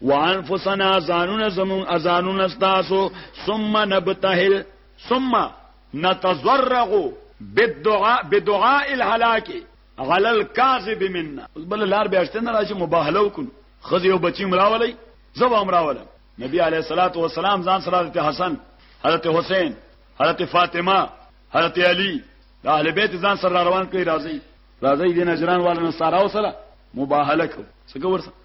وانفسنا ازانون زمون ازانون استاسو ثم نبتهل ثم نتزرغو بالدعاء بدعاء الهلاك على الكاذب منا بل لار به اشته نه راشي مباهله وکړو خزي او بچي مراولي زو امراولم نبی عليه الصلاه والسلام ځان سره حضرت حسن حضرت حسین حضرت فاطمه حضرت علي د اهل بیت ځان سره روان کړی راځي راځي د نجران والو سره او سره مباهله کو څنګه ورسره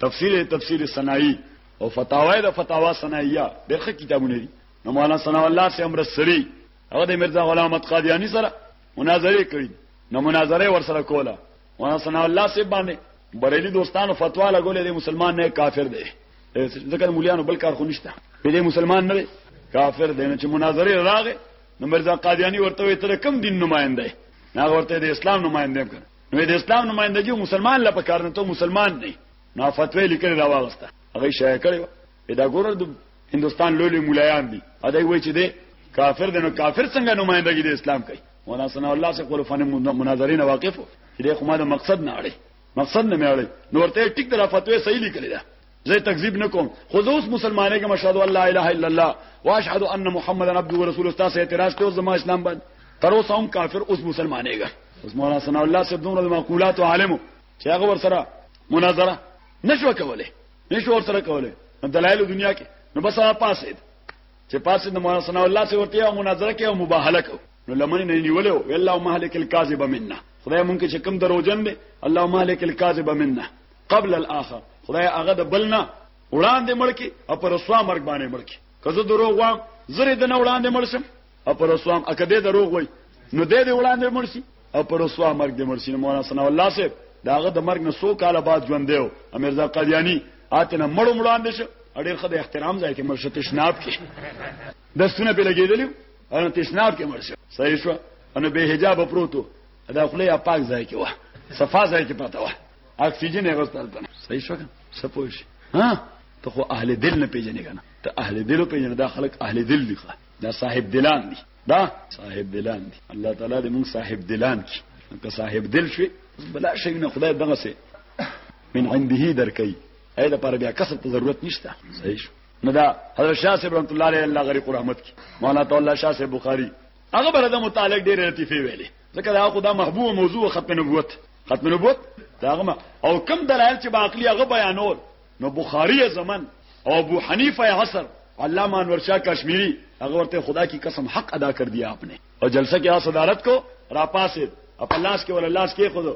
تفسیر تفسیر صنایع او فتاوی د فتاوا صنایع ډېر ښه کتابونه دي نو مولانا ثنا الله سي امر سری هغه د مرزا غلام احمد قادیانی سره مناظره کړې نو مناظره ور سره کوله مولانا ثنا الله سي باندې بریلی دوستانو فتوا لګولې دی مسلمان نه کافر دی ځکه مولیانو بل کار خو نشته په دې مسلمان نه کافر دی چې مناظره راغې نو مرزا قادیانی ورته وي تر کم دین نماینده نه ورته د اسلام نماینده کړ نو د اسلام نمائندګي مسلمان لا پکار نه ته مسلمان نه نو فتوی لیکل دا واغسته هغه شایع کړو دا ګوره د هندستان لولي مولایان دي ا دای وای چې دي کافر دنو کافر څنګه نمائندګي د اسلام کوي مولانا ثنا الله سے قول فن مناظرین واقف دې خو ما د مقصد نه اړي مقصد نه مې اړي نو ورته ټیک د فتوی صحیح لیکل دا زه تکذیب نکوم خو زه اوس مسلمانې کوم اشهد ان لا اله الا الله واشهد ان محمد عبده ورسول استاد سه اعتراض ته زما اسلام باندې تر اوسه هم کافر اوس مسلمانې ګا اوس مولانا ثنا الله صاحب دومره معقولات عالم چې هغه ور سره مناظره نشو کوله نشو ور سره کوله دلایل دنیا کې نو بس هغه پاسه چې پاسه د مولانا ثنا الله سره ورته مناظره کې او مباهله کو نو لمن نه نیولو والله مهلک الكاذب منا خدای مونږ چې کم دروژن دي الله مهلک الكاذب منا قبل الاخر خدای هغه د بل نه وړاندې مړ کی او پر رسوا مرګ باندې مړ کی که زه دروغ وایم زره د نه وړاندې مړ شم او پر رسوا هم اکه دې دروغ وای نو دې دې وړاندې مړ شي او پر رسوا مرګ دې مړ شي مولانا ثنا الله صاحب داغه د مرګ نه سو کال بعد ژوند دیو امیرزا قادیانی اتنه مړ مړاندې شو اړیر خدای احترام ځای کې مرشد تشناب کې دستونه په لګیدل او تشناب کې مرشد صحیح شو انو به حجاب پروتو دا خله یا پاک ځای کې وه صفا ځای کې پاتې وه اکسیجن غوستل کنه صحیح شو کنه سپوش ها ته خو اهل دل نه پیژنې کنه ته اهل دل پیژنې دا خلک اهل دل دي دا صاحب دلان دي دا صاحب دلان دي الله تعالی دې موږ صاحب دلان کی که صاحب دل شي بلا شي نه خدای دغه سي من عنده درکې اې دا پر بیا کسب ته ضرورت نشته صحیح شو نو دا حضرت شاه صاحب رحمت الله علیه الله غریق رحمت کی مولانا تعالی شاه صاحب بخاری هغه بر د متعلق ډېر لطیفه ویلې ځکه دا خو دا محبوب موضوع ختم نبوت ختم نبوت داغه او کم دلایل چې باقلی هغه بیانول نو بخاری زمن او ابو حنیفه عصر علامہ انور شاہ کشمیری هغه ورته خدا کی قسم حق ادا کر دیا آپ نے اور جلسہ کې صدارت کو راپاسید او پلاس کې ولا لاس کې خود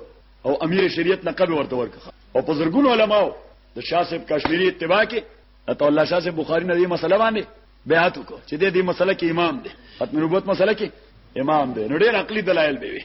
او امیر شریعت لقب ورته ورکړه او په زرګون علماو د شاه صاحب کشمیری اتباع کې اته الله شاه صاحب بخاری نه دې مسله باندې بیعت وکړه چې دې دې مسله کې امام دی ختم نبوت مسله کې امام دی نو ډېر عقلي دلایل به وي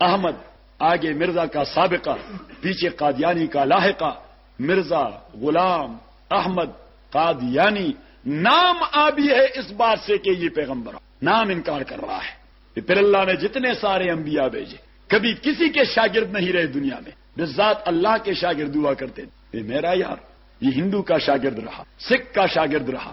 احمد آگے مرزا کا سابقہ پیچھے قادیانی کا لاحقہ مرزا غلام احمد قادیانی نام آبی ہے اس بات سے کہ یہ پیغمبر نام انکار کر رہا ہے پھر اللہ نے جتنے سارے انبیاء بھیجے کبھی کسی کے شاگرد نہیں رہے دنیا میں اللہ کے شاگرد ہوا کرتے یہ میرا یار یہ ہندو کا شاگرد رہا سکھ کا شاگرد رہا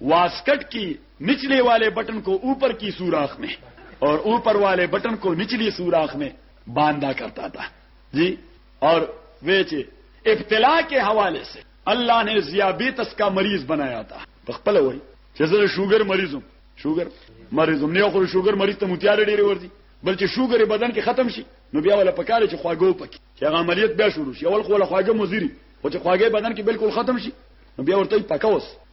واسکټ کی نچلې والے بټن کو اوپر کی سوراخ مې اور اوپر والے بټن کو نچلې سوراخ مې باندا کرتا تا جی اور ویچ ابتلا کې حواله سه الله نے ذیابیتس کا مریض بنایا تا خپل وای چې زه شوګر مریضم شوګر مریضم نه خو شوګر مریض ته متیار ډیر ورځي بل چې شوګر بدن کې ختم شي نو بیا ولا پکاره چې خواګو پکې چې هغه عملیات بیا شروع شي اول خو ولا خواګه مزيري او چې خواګه بدن کې بالکل ختم شي نو بیا ورته پکاوس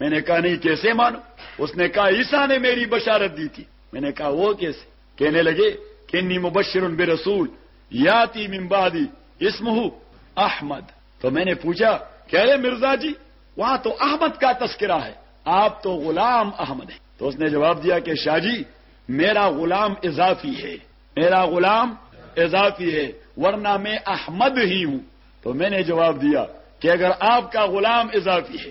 میں نے کہا نہیں کیسے مانو اس نے کہا عیسا نے میری بشارت دی تھی میں نے کہا وہ کیسے کہنے لگے کہ انی مبشر بے رسول یا ممبادی اسم احمد تو میں نے پوچھا کہہ رہے مرزا جی وہاں تو احمد کا تذکرہ ہے آپ تو غلام احمد ہیں تو اس نے جواب دیا کہ شاہ جی میرا غلام اضافی ہے میرا غلام اضافی ہے ورنہ میں احمد ہی ہوں تو میں نے جواب دیا کہ اگر آپ کا غلام اضافی ہے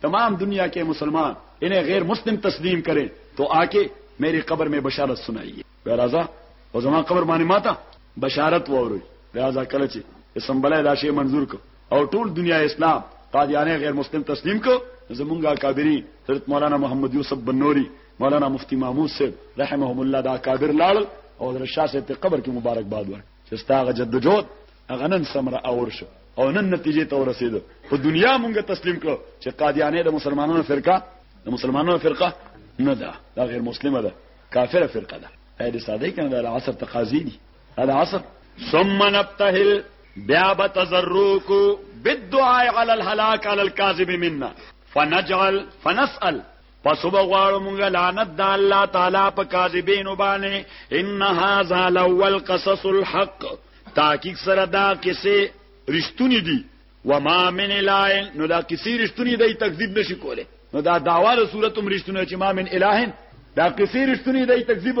تمام دنیا کې مسلمان انہیں غیر مسلم تسلیم کرے تو آ کے میری قبر میں بشارت سنائیے بہرازا او زما قبر باندې ماته بشارت ووري لہذا کله چې اسمبلای دا شی منظور کو او ټول دنیا اسلام قادیانه غیر مسلم تسلیم کو زمونږه کابری حضرت مولانا محمد یوسف بنوري مولانا مفتی محمود صاحب رحمهم الله دا کابر لاړ او در شاه صاحب قبر کې مبارک باد ور چې ستاغه جدوجہد هغه نن سمره اور شو او نن نتیجې ته ورسېده په دنیا مونږه تسلیم کړو چې قادیانې د مسلمانانو فرقه د مسلمانانو فرقه نه ده دا غیر مسلمه ده کافره فرقه ده اې د ساده کنه د عصر تقاضي دي د عصر ثم نبتهل بیا بتزروکو بالدعاء على الهلاك على الكاذب منا فنجعل فنسأل پس وبغواړو مونږه لعنت د الله تعالی په کاذبینو باندې ان هاذا الاول قصص الحق تحقیق سره دا کیسه رښتونی دي وما من الاین نو دا کیسه رښتونی دی تکذیب نشي کوله نو دا داواره صورت هم رښتونه چې ما من الاین دا کیسه رښتونی دی تکذیب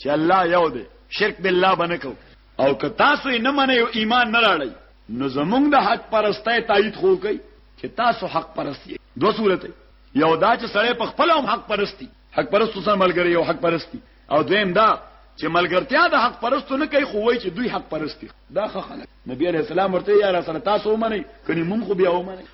چې الله یو دی شرک بالله باندې کو او که تاسو یې نه منئ ایمان نه راړئ نو زمونږ د حق پرستۍ تایید خو کوي چې تاسو حق پرستی دو صورت یو دا چې سړی په خپل هم حق پرستی حق پرستو سره ملګری یو حق پرستی او دویم دا چې ملګرتیا د حق پرستو نه کوي خو وای چې دوی حق پرستی دا خلک نبی علیہ السلام ورته یا رسول تاسو ومنئ کني مونږ خو بیا ومنئ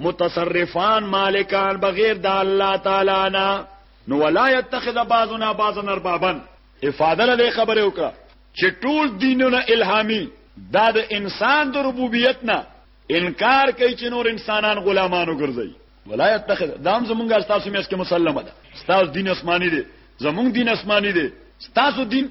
متصرفان مالکان بغیر د الله تعالی نه نو ولا يتخذ بعضنا بعضا اربابا افاده له خبره وکړه چې ټول دینونه الهامي دا د انسان د ربوبیت نه انکار کوي چې نور انسانان غلامانو ګرځي ولا يتخذ دام زمونږه استاسو مې اسکه مسلمه ده استاس دین آسماني دی زمونږ دین آسماني دی استاسو دین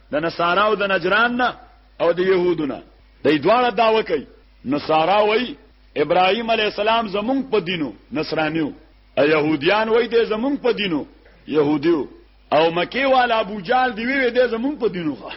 د نصاراو د نجران نه او د يهودو نه دوی دواړه داوا کوي نصارا وای ابراهيم عليه السلام زمونږ په دینو نصرانيو او يهوديان وای د زمونږ په دینو يهوديو او مکی والا ابو جال دی وی د زمونږ په دینو ښه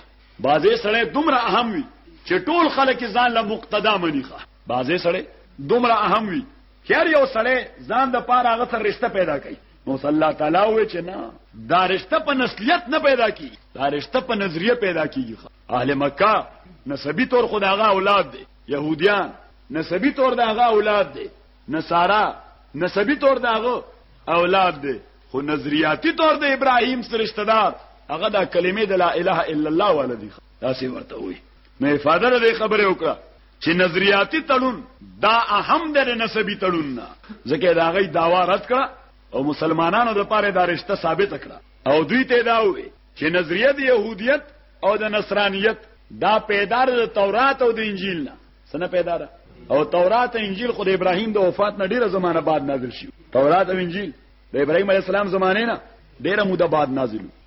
بازه سره دومره اهم وي چې ټول خلک ځان له مقتدا مني ښه بازه سره دومره اهم وي هر یو سره ځان د پاره هغه سره رشتہ پیدا کوي نو صلی الله تعالی وې چې نه دا رشتہ په نسلیت نه پیدا کی دا رشتہ په نظریه پیدا کیږي اهل مکه نسبی طور خداغه اولاد دي يهوديان نسبی طور داغه اولاد دي نصارا نسبی طور داغه اولاد دي خو نظریاتی طور د ابراهیم سره رشتہ دار هغه دا کلمې د لا اله الا الله ولدي تاسو ورته وي نو افاده د خبره وکړه چې نظریاتي تړون دا اهم دی نسبی تړون نه ځکه دا غي داوا رد کړه او مسلمانانو لپاره دا رشتہ ثابت کړه او دوی ته دا وې چې نظریه د يهودیت او د نصرانیت دا پیدار د تورات او د انجیل نه سنه پیدار او تورات او انجیل خود ابراهیم د وفات نه ډیره زمانہ بعد نازل شي تورات او انجیل د ابراهیم علی السلام زمانه نه ډیره موده بعد نازل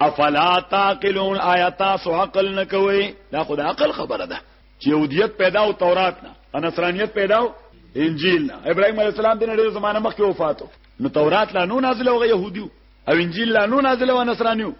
افلا تعقلون آیات سو عقل نکوي دا خدای عقل خبره ده چې يهودیت پیدا او تورات نه نصرانیت پیدا او انجیل نه ابراهيم عليه السلام دین ډېر زمانه مخکې وفاتو نو تورات لا نو نازل او يهوديو او انجیل لا نو نازل او نصرانيو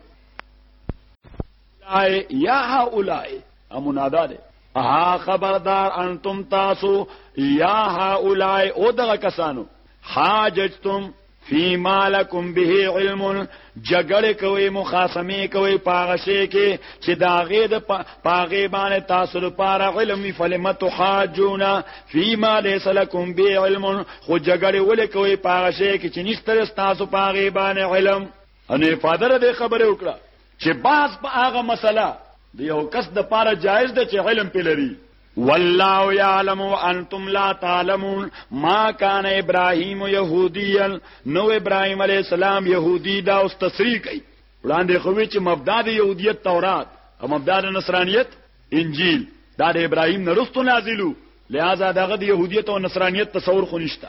یا هؤلاء امنادا ده ها خبردار انتم تاسو یا هؤلاء او دغه کسانو حاججتم فيما لكم به علم جګړه کوي مخاصمه کوي پاغه شي کې چې دا غې د پاغه باندې تاسو لپاره علم فلمت حاجونا فيما ليس لكم به علم خو جګړه ولې کوي پاغه شي کې چې نشته تاسو پاغه باندې علم ان افاده دې خبره وکړه چې باز په هغه مسله د یو کس د پاره جایز ده چې علم پلري والله يعلم وانتم لا تعلمون ما كان ابراهيم يهوديا نو ابراهيم عليه السلام يهودي دا اوس تصریح کوي وړاندې خو چې مبدا د يهوديت تورات او مبدا د نصرانيت انجيل دا د ابراهيم نرستو نازلو لہذا دغه د يهوديت او نصرانيت تصور خو نشته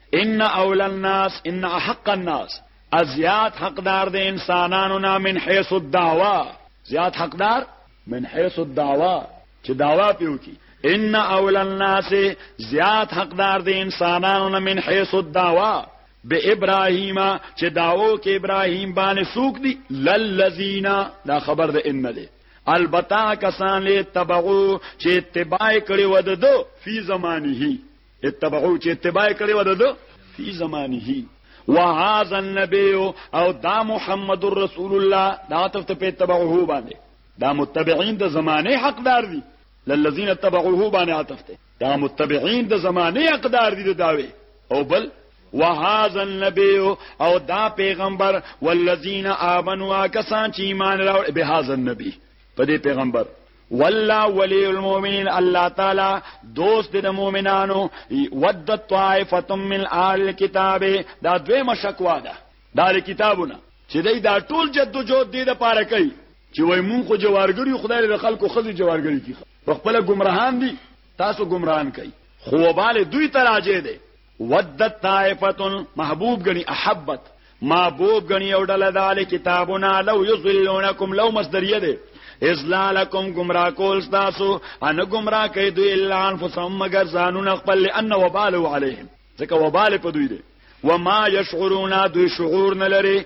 ان اول الناس ان احق الناس ازیات حقدار د انسانانو نه من حيث الدعوا زیات حقدار من حيث الدعوا چې دعوا پیو کی ان اول الناس زیات حقدار د انسانانو نه من حيث الدعوا به ابراهیم چې داو کې ابراهیم باندې سوق دي للذین دا خبر ده ان ده البتا کسان له تبعو چې اتباع کړي ود دو فی زمانه اتبعو چې اتباع کړي و ده فی زمانه وهذا النبي او دا محمد رسول الله دا تفته په اتبعوه باندې دا متبعين د زمانه حقدار دي للذین اتبعوه باندې عطف ته دا متبعین د زمانه اقدار دي داوي او بل وهذا النبي او دا پیغمبر والذین آمنوا کسان چې ایمان راوړ به هاذا النبي په دې پیغمبر والله ولی المؤمنین الله تعالی دوست د مؤمنانو ود طائفه من اهل الكتاب دا دوی مشکوا ده دا کتابونه چې دای دا ټول جدوجہد دی د پاره کوي چې وای مونږ خو جوارګری خدای له خلکو خزي جوارګری کی په خپل گمراهان دي تاسو گمراهان کوي خو وبال دوی تراجه دي ودت طائفتن محبوب غني احبت محبوب غني او ډله دال کتابونه لو یذلونکم لو مصدریه ده ازلالکم گمراه کول تاسو ان گمراه کوي دوی الا انفسهم مگر ځانون خپل ان وبال علیهم ځکه وبال په دوی ده وما یشعرون دوی شعور نه لري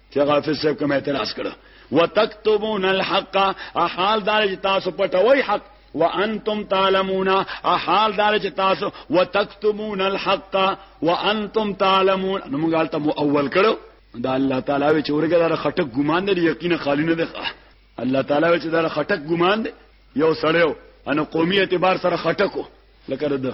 چې غافل صاحب کوم اعتراض کړو وتكتبون الحق احال دار چې تاسو پټوي حق وانتم تعلمون احال دار چې تاسو وتكتبون الحق وانتم تعلمون نو موږ حالت مو اول کړو دا الله تعالی وی چې ورګه دا خټک ګمان دی یقینا خالی نه دی الله تعالی وی چې دا خټک ګمان دی یو سړیو ان قومي اعتبار سره خټکو لکه دا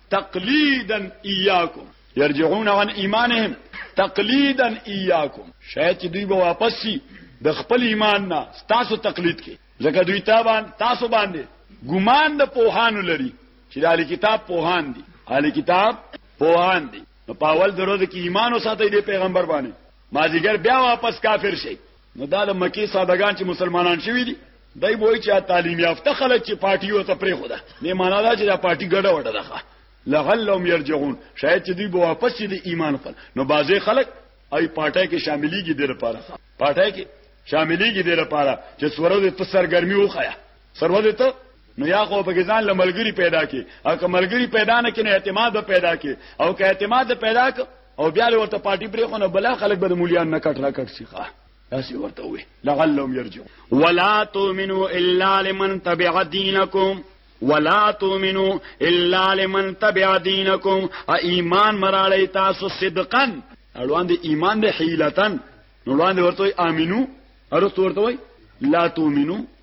تقلیدا ایاکم يرجعون عن ایمانهم تقلیدا ایاکم شاید چې دوی به واپس شي د خپل ایمان نه تاسو تقلید کې ځکه دوی تابان تاسو باندې ګمان د پوهانو لري چې د اهل کتاب پوهان دي اهل کتاب پوهان دي نو په اول درو کې ایمان وساتئ د پیغمبر باندې مازیګر بیا واپس کافر شي نو دا د مکی سادهګان چې مسلمانان شوي دي دای بوئی چې تعلیم یافته خلک چې پارټي او ته پرې خدا نه معنا دا چې دا پارټي ګډه وډه ده لعلهم يرجعون شاید چې دوی به واپس دي ایمان خپل نو بازي خلک ای پارټي کې شاملېږي د لپاره پارټي کې شاملېږي د لپاره چې سورو د تسر ګرمي وخایا سرولې ته نو یا خو په ځان له ملګری پیدا کی او که ملګری پیدا نه کینې اعتماد به پیدا کی او که اعتماد پیدا ک او بیا له ورته پارټي پرې خو نه بلا خلک به مولیان نه کټ را کټ سی ښه داسې ورته وي لعلهم يرجعون ولا تؤمنوا الا لمن تبع دينكم ولا تؤمنوا الا لمن تبع دينكم ايمان مراړی تاسو صدقا اړوند ایمان د حیلتن نو وړاندې ورته امینو ارسته ورته وای لا تؤمنو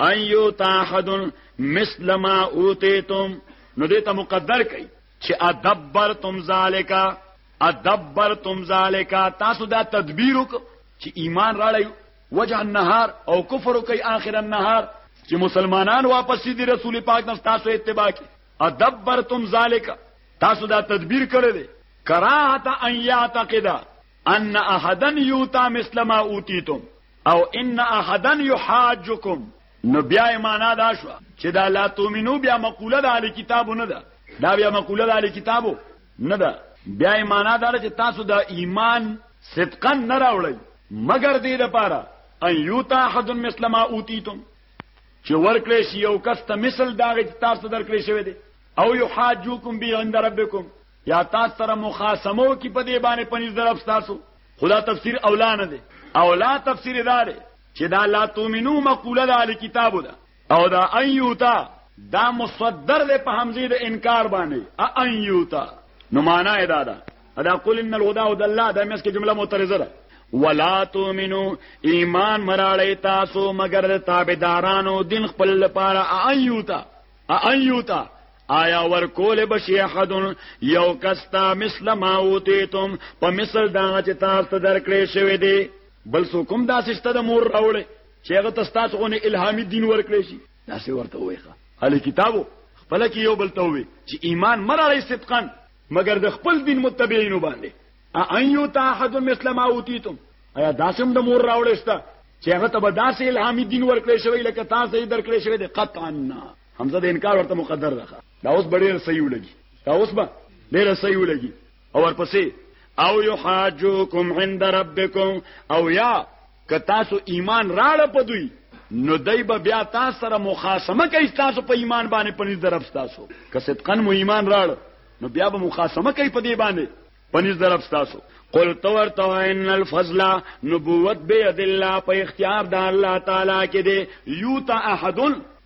ان یو تاحد مثل ما اوتیتم نو دې ته مقدر کړي چې ادبرتم ذالک ادبرتم ذالک تاسو دا تدبیر وک چې ایمان راړی وجه النهار او کفر کوي اخر النهار چې مسلمانان واپس دي رسول پاک نه تاسو اتباع کی ادبرتم ذالک تاسو دا تدبیر کړی دی کراهت ان یعتقد ان احدن یوتا مثل ما اوتیتم او ان احدا یحاجکم نو بیا معنا دا شو چې دا لا تومنو بیا مقوله د اهل کتابو نه ده دا بیا مقوله د اهل کتابو نه ده بیا معنا دا چې تاسو دا ایمان صدقا نه راوړی مگر دې لپاره ان یوتا احد مثل ما اوتیتم چې ورکړې شي یو کس ته مثل دا چې تاسو درکړې شوی دی او یحاجوکم بی عند ربکم یا تاسو سره مخاصمو کی په دې باندې پنځ درف تاسو خدا تفسیر اولا نه دی اولا تفسیر دار چې دا لا تومنو مقوله د کتابو ده او دا ایوتا دا مصدر له په حمزه د انکار باندې ا ایوتا نو معنا ادا ده ادا قل ان الهدى هدى الله دا مې اسکه جمله معترضه ده ولا تؤمنو ایمان مراړی تاسو مگر تابعدارانو دین خپل لپاره ایوتا ایوتا آیا ورکول بشی احدن یو کستا مثل ما اوتیتم په مثل دا چې تاسو ته درکړې شوی دی بل سو کوم دا سشته د مور راوړې چې هغه تاسو غو نه الهامي دین ورکړې شي دا څه ورته وایي اهل کتابو خپل کې یو بل ته وي چې ایمان مرړې صدقن مگر د خپل دین متبعینو باندې ان یو تا احد مثل ما اوتیتم ایا داسم د مور راوړې شته چې هغه ته به داسې الهامي دین ورکړې شوی لکه تاسو یې درکړې شوی د قطعا حمزه د انکار ورته مقدر ده دا اوس به ډېر صحیح ولګي دا اوس به ډېر صحیح ولګي او ورپسې او یحاجوکم عند ربکم او یا که تاسو ایمان راړه په دوی نو دای به بیا تاسو سره مخاصمه کوي تاسو په ایمان باندې پنځ درب تاسو که صدقن مو ایمان راړ نو بیا به مخاصمه کوي په دې باندې پنځ درب تاسو قل تور تو ان الفضل نبوت بيد الله په اختیار د الله تعالی کې دی یوتا احدن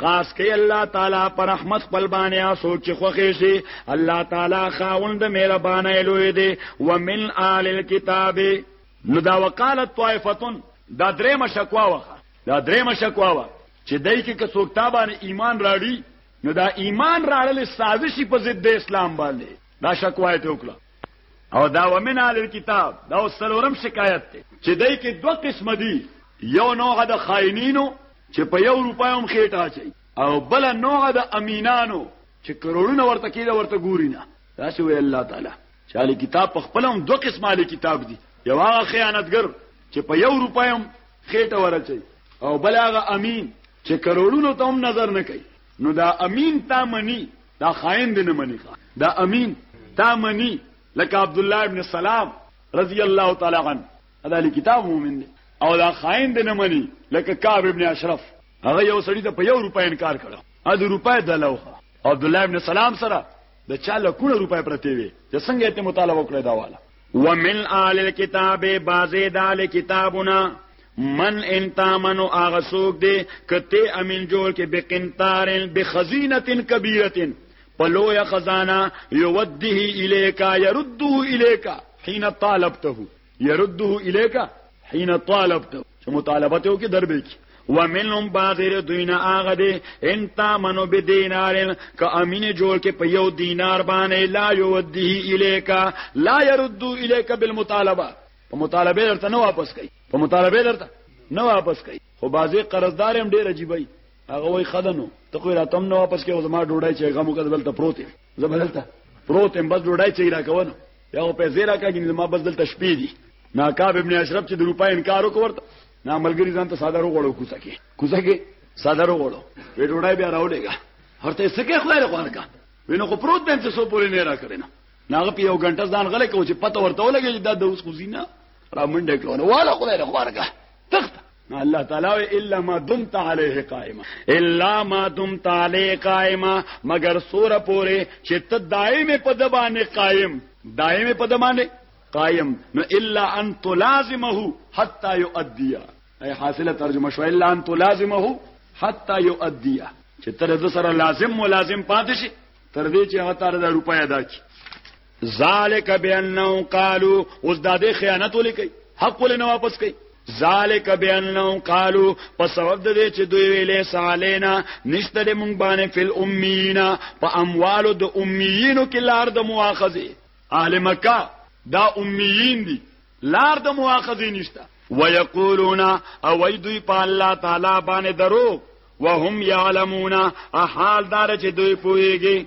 خاص کې الله تعالی پر رحمت خپل باندې اسو چې خوخي شي الله تعالی خاوند مهربانه لوی دی ومن آل الكتاب نو دا وقالت طائفتون دا درېم شکوا وخه دا درېم شکوا وا چې دای کې که څوک تابان ایمان راړي نو دا ایمان راړل سازشي په ضد اسلام باندې دا شکوا ته وکړه او دا ومن آل الكتاب دا وسلورم شکایت ته چې دای کې دوه قسم دي یو نوع د خائنینو چې په یو روپای هم خېټه اچي او بل نوع د امینانو چې کروڑونه ورته کېده ورته ګوري نه تاسو وی الله تعالی چې علي کتاب په خپل هم دوه قسمه علي کتاب دي یو هغه خیانتګر چې په یو روپای هم خېټه ورچي او بل هغه امین چې کروڑونو ته هم نظر نه کوي نو دا امین تا منی دا خائن دی نه منی دا امین تا منی لکه عبد الله ابن سلام رضی الله تعالی عنہ دا له کتاب مؤمن دی او دا خائن دی نه مني لکه کعب ابن اشرف هغه یو سړی ته په یو روپۍ انکار کړو ا دې روپۍ دلو عبد الله ابن سلام سره د چا له کونه روپۍ پرتې وي چې څنګه ته مطالبه وکړې دا والا ومن آل الكتاب بازه دال کتابنا من انتامنو آغا سوک دے کتے امین جول کے بقنطارن بخزینتن کبیرتن پلو یا خزانہ یودیه الیکا یردوه الیکا حین طالبته يرده اليك حين طالبته چې مطالبه ته وکي دربې کی ومنهم باغیر دوینا آغا دی انتا منو بی دینارین که امین جوړ کې په یو دینار باندې لا یودیه الیکا لا یردو الیکا بالمطالبه په مطالبه درته نه واپس کوي په مطالبه درته نه واپس کوي خو بازي قرضدار هم ډیر عجیب وي هغه وای خدنو ته خو راتم نه واپس کوي زما ډوډۍ چې غمو کده بل ته پروت زبلته پروت هم بس ډوډۍ چې را کوونه یو په زیرا کې جن ما بس دلته شپې دي ناکاب ابن اشرف چې د روپا انکار وکړ نه ملګری ځان ته ساده وروړو کوڅه کې کوڅه کې ساده وروړو وې ډوډۍ بیا راولېګا هرته سکه خو یې غوړ کا وینو خو پروت دم څه سو پورې نه را کړی نه ناغه په یو غنټه ځان غلې کو چې پته ورته ولګي دا د اوس خو زینا را منډه کړو نو والا خو یې غوړ کا تخت الله تعالی الا ما دمت علیه قائما الا ما دمت علیه قائما مگر سور پوره چې ته دائم په د باندې قائم دائم په د باندې قائم نو الا ان تلازمه حتا يؤديا اي حاصله ترجمه شو الا ان تلازمه حتا يؤديا چې تر دې سره لازم ملازم پاتې شي تر دې چې هغه تر د روپیا ادا کی ذالک بانهم قالو اوس دا د خیانت ولیکي حق ولې نه واپس کوي ذالک بانهم قالو په سبب د دې چې دوی ویلې سالینا نشته د مونږ باندې فل امینا په اموالو د امیینو کې لار د مواخذه اهل مکه دا امیین دي لار د مواخذه نشته ويقولون او دوی په الله تعالی باندې درو وهم يعلمون احال دار چې دوی پوهیږي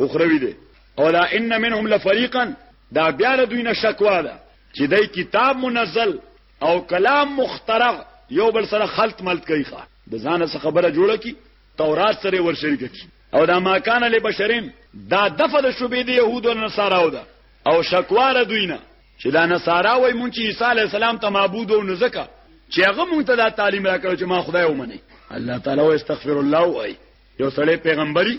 اخروی دی اولا ان منهم لفریقا دا بیا له دوی نه شکوا ده چې دای کتاب منزل او کلام مخترع یو بل سره خلط ملت کوي ښا د ځان څخه خبره جوړه کی تورات سره ور شریک کی او دا ما کان له بشرین دا دفه د شوبې د يهودو نه ساراو ده او شکوار دوی نه چې دا نصارا وای مونږ چې عیسی علی السلام ته معبود او نزکه چې هغه مونږ ته دا تعلیم راکړ چې ما خدای ومني الله تعالی واستغفر الله وای یو سړی پیغمبري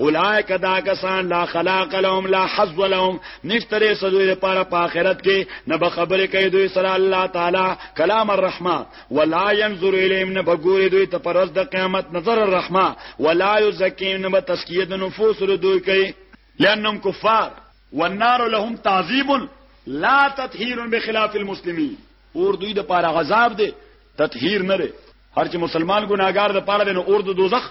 اولائک دا کسان لا خلاق لهم لا حظ لهم نشتره سدوی ده پارا پا آخرت کې نه به خبرې کوي دوی سره الله تعالی کلام الرحمه ولا ينظر اليهم نه بګوري دوی ته پرز د قیامت نظر الرحمه ولا يزكيهم نه تسکیه د نفوس له دوی کوي لانهم کفار والنار لهم تعذيب لا تطهير بخلاف المسلمين اور دوی د پارا غذاب ده تطهیر نه هر چې مسلمان ګناګار د پاره د اور د دوزخ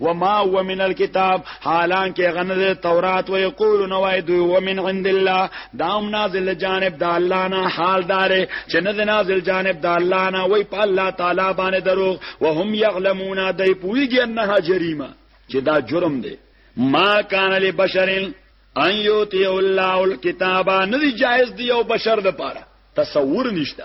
وما هو من الكتاب حالان کې غنه تورات و یقولون وای دوی ومن عند الله دام نازل جانب د الله نه حال دار چې نه نازل جانب د الله نه وای په الله تعالی باندې دروغ وهم يعلمون دای پویږي انها جریمه چې دا جرم دی ما کان لبشرین ان یوتی الله الكتاب نه جایز دی او بشر د پاره تصور نشته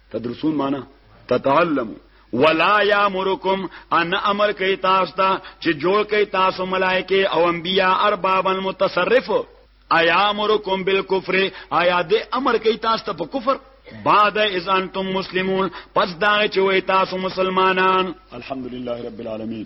تدرسون معنا تتعلمو ولا یامرکم ان امر کوي تاسو ته چې جوړ کوي تاسو ملائکه او انبیا اربابا متصرف ایامرکم بالکفر آیا دې امر کوي تاسو ته په کفر بعد اذ انتم مسلمون پس دا چې وای تاسو مسلمانان الحمدلله رب العالمین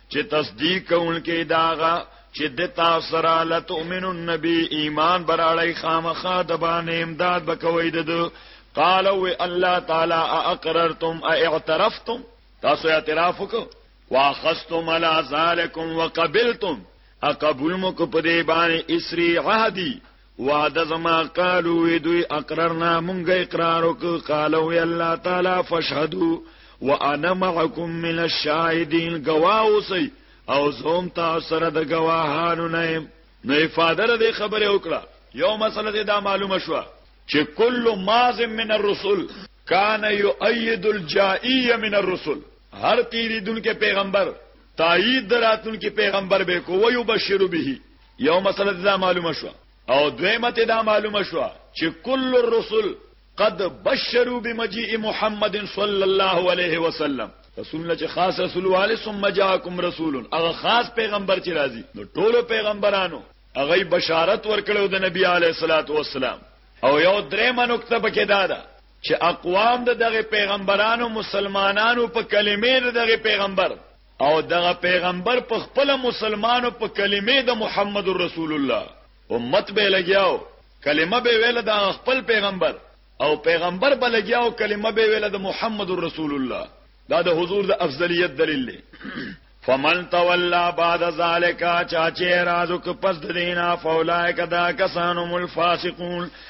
چې تصدیق کوونکې داغه چې د تاسو سره لتؤمن النبي ایمان براړی خامخا د باندې امداد بکوي د قال و الله تعالی اقررتم اعترفتم تاسو اعتراف وکړو واخستم على ذلكم وقبلتم اقبل مو کو په دې باندې اسری عهدی وعده زما قالو وی دوی اقررنا مونږه اقرار وک قالو وی الله تعالی فشهدو وانا معکم من الشاهدین گواه اوسی او زوم تاسو سره د گواهانو نه نو افاده د خبره وکړه یو مسله دا معلومه شو چې کل مازم من الرسل کان یؤید الجائیه من الرسل هر تیریدونکو پیغمبر تایید دراتونکو پیغمبر به کو ویو بشیر به یو مسله دا معلومه شو او دویمه ته دا معلومه شو چې کل الرسل قد بشروا بمجيء محمد صلى الله عليه وسلم رسول الله چې خاص رسول والي ثم جاءكم رسول هغه خاص پیغمبر چې راځي نو ټولو پیغمبرانو هغه بشارت ورکړو د نبی عليه الصلاه والسلام او یو درېمه نقطه پکې دا ده چې اقوام د دغه پیغمبرانو مسلمانانو په کلمې دغه پیغمبر او دغه پیغمبر په خپل مسلمانو په کلمې د محمد رسول الله امت به لګیاو کلمه به ویل د خپل پیغمبر او پیغمبر به لګیاو کلمه به ویل د محمد رسول الله دا د حضور د افضلیت دلیل دی فمن تولا بعد ذالک چاچه رازو که پس دینا فولائک دا کسانو ملفاسقون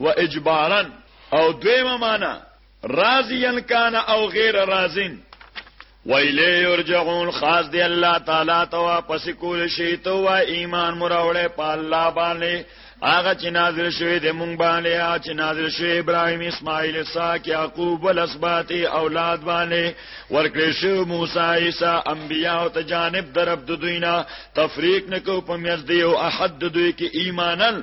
و اجبارا او دویمه معنا راضیان کان او غیر راضین و الی یرجعون خاص دی الله تعالی ته واپس کول شي ته و ایمان مراوړې په الله باندې هغه چې نازل شوی د مونږ باندې هغه چې نازل شوی ابراهيم اسماعیل اسحاق یعقوب ولسبات اولاد باندې ورکړې شو موسی عیسی انبیا او ته جانب درب د دوینا تفریق نکو په مېز دی او احد دوی کې ایمانن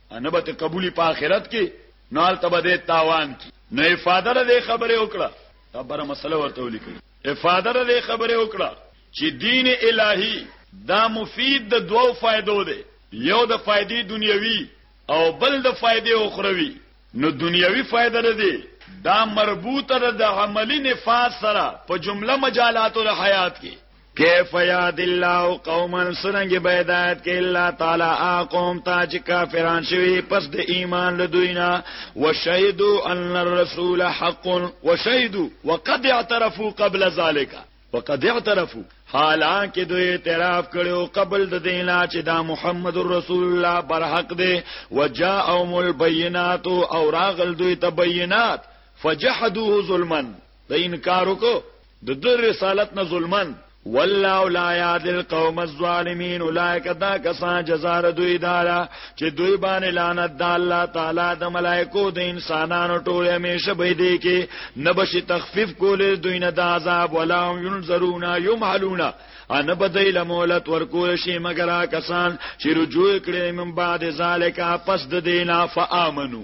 نه به ته قبولي په آخرت کې نو هلته به دې تاوان کی نو افاده له دې خبرې وکړه دا بره مسله ورته ولیکل افاده له دې خبرې وکړه چې دین الهي دا مفید د دوو فائدو دی یو د فائدې دنیوي او بل د فائدې اخروی نو دنیوي فائدہ ده دی دا مربوطه ده د عملی نفاذ سره په جمله مجالاتو د حیات کې کیف یاد الله قوما سرنګ بيدایت کې الله تعالی اقوم تا چې کافران شوی پس د ایمان له دوینا وشهدوا ان الرسول حق وشهدوا وقد اعترفوا قبل ذلك وقد اعترفوا حالانکه دوی اعتراف کړو قبل د دینا چې دا محمد رسول الله برحق دی وجاءهم البينات او راغل دوی ته بینات فجحدوه ظلما د انکار وکړو د ده رسالت نه ظلمن والله لا یاد القوم الظالمین اولئک دا کسان جزار دوی دارا چې دوی باندې لعنت د الله تعالی د ملائکو د انسانانو ټول همیشه به دی کې نبش تخفیف کول دوی نه د عذاب ولا هم ينظرون يمحلون ان بدای لمولت ورکول شي مگر کسان چې رجوع کړي من بعد ذالک پس د دینا فامنو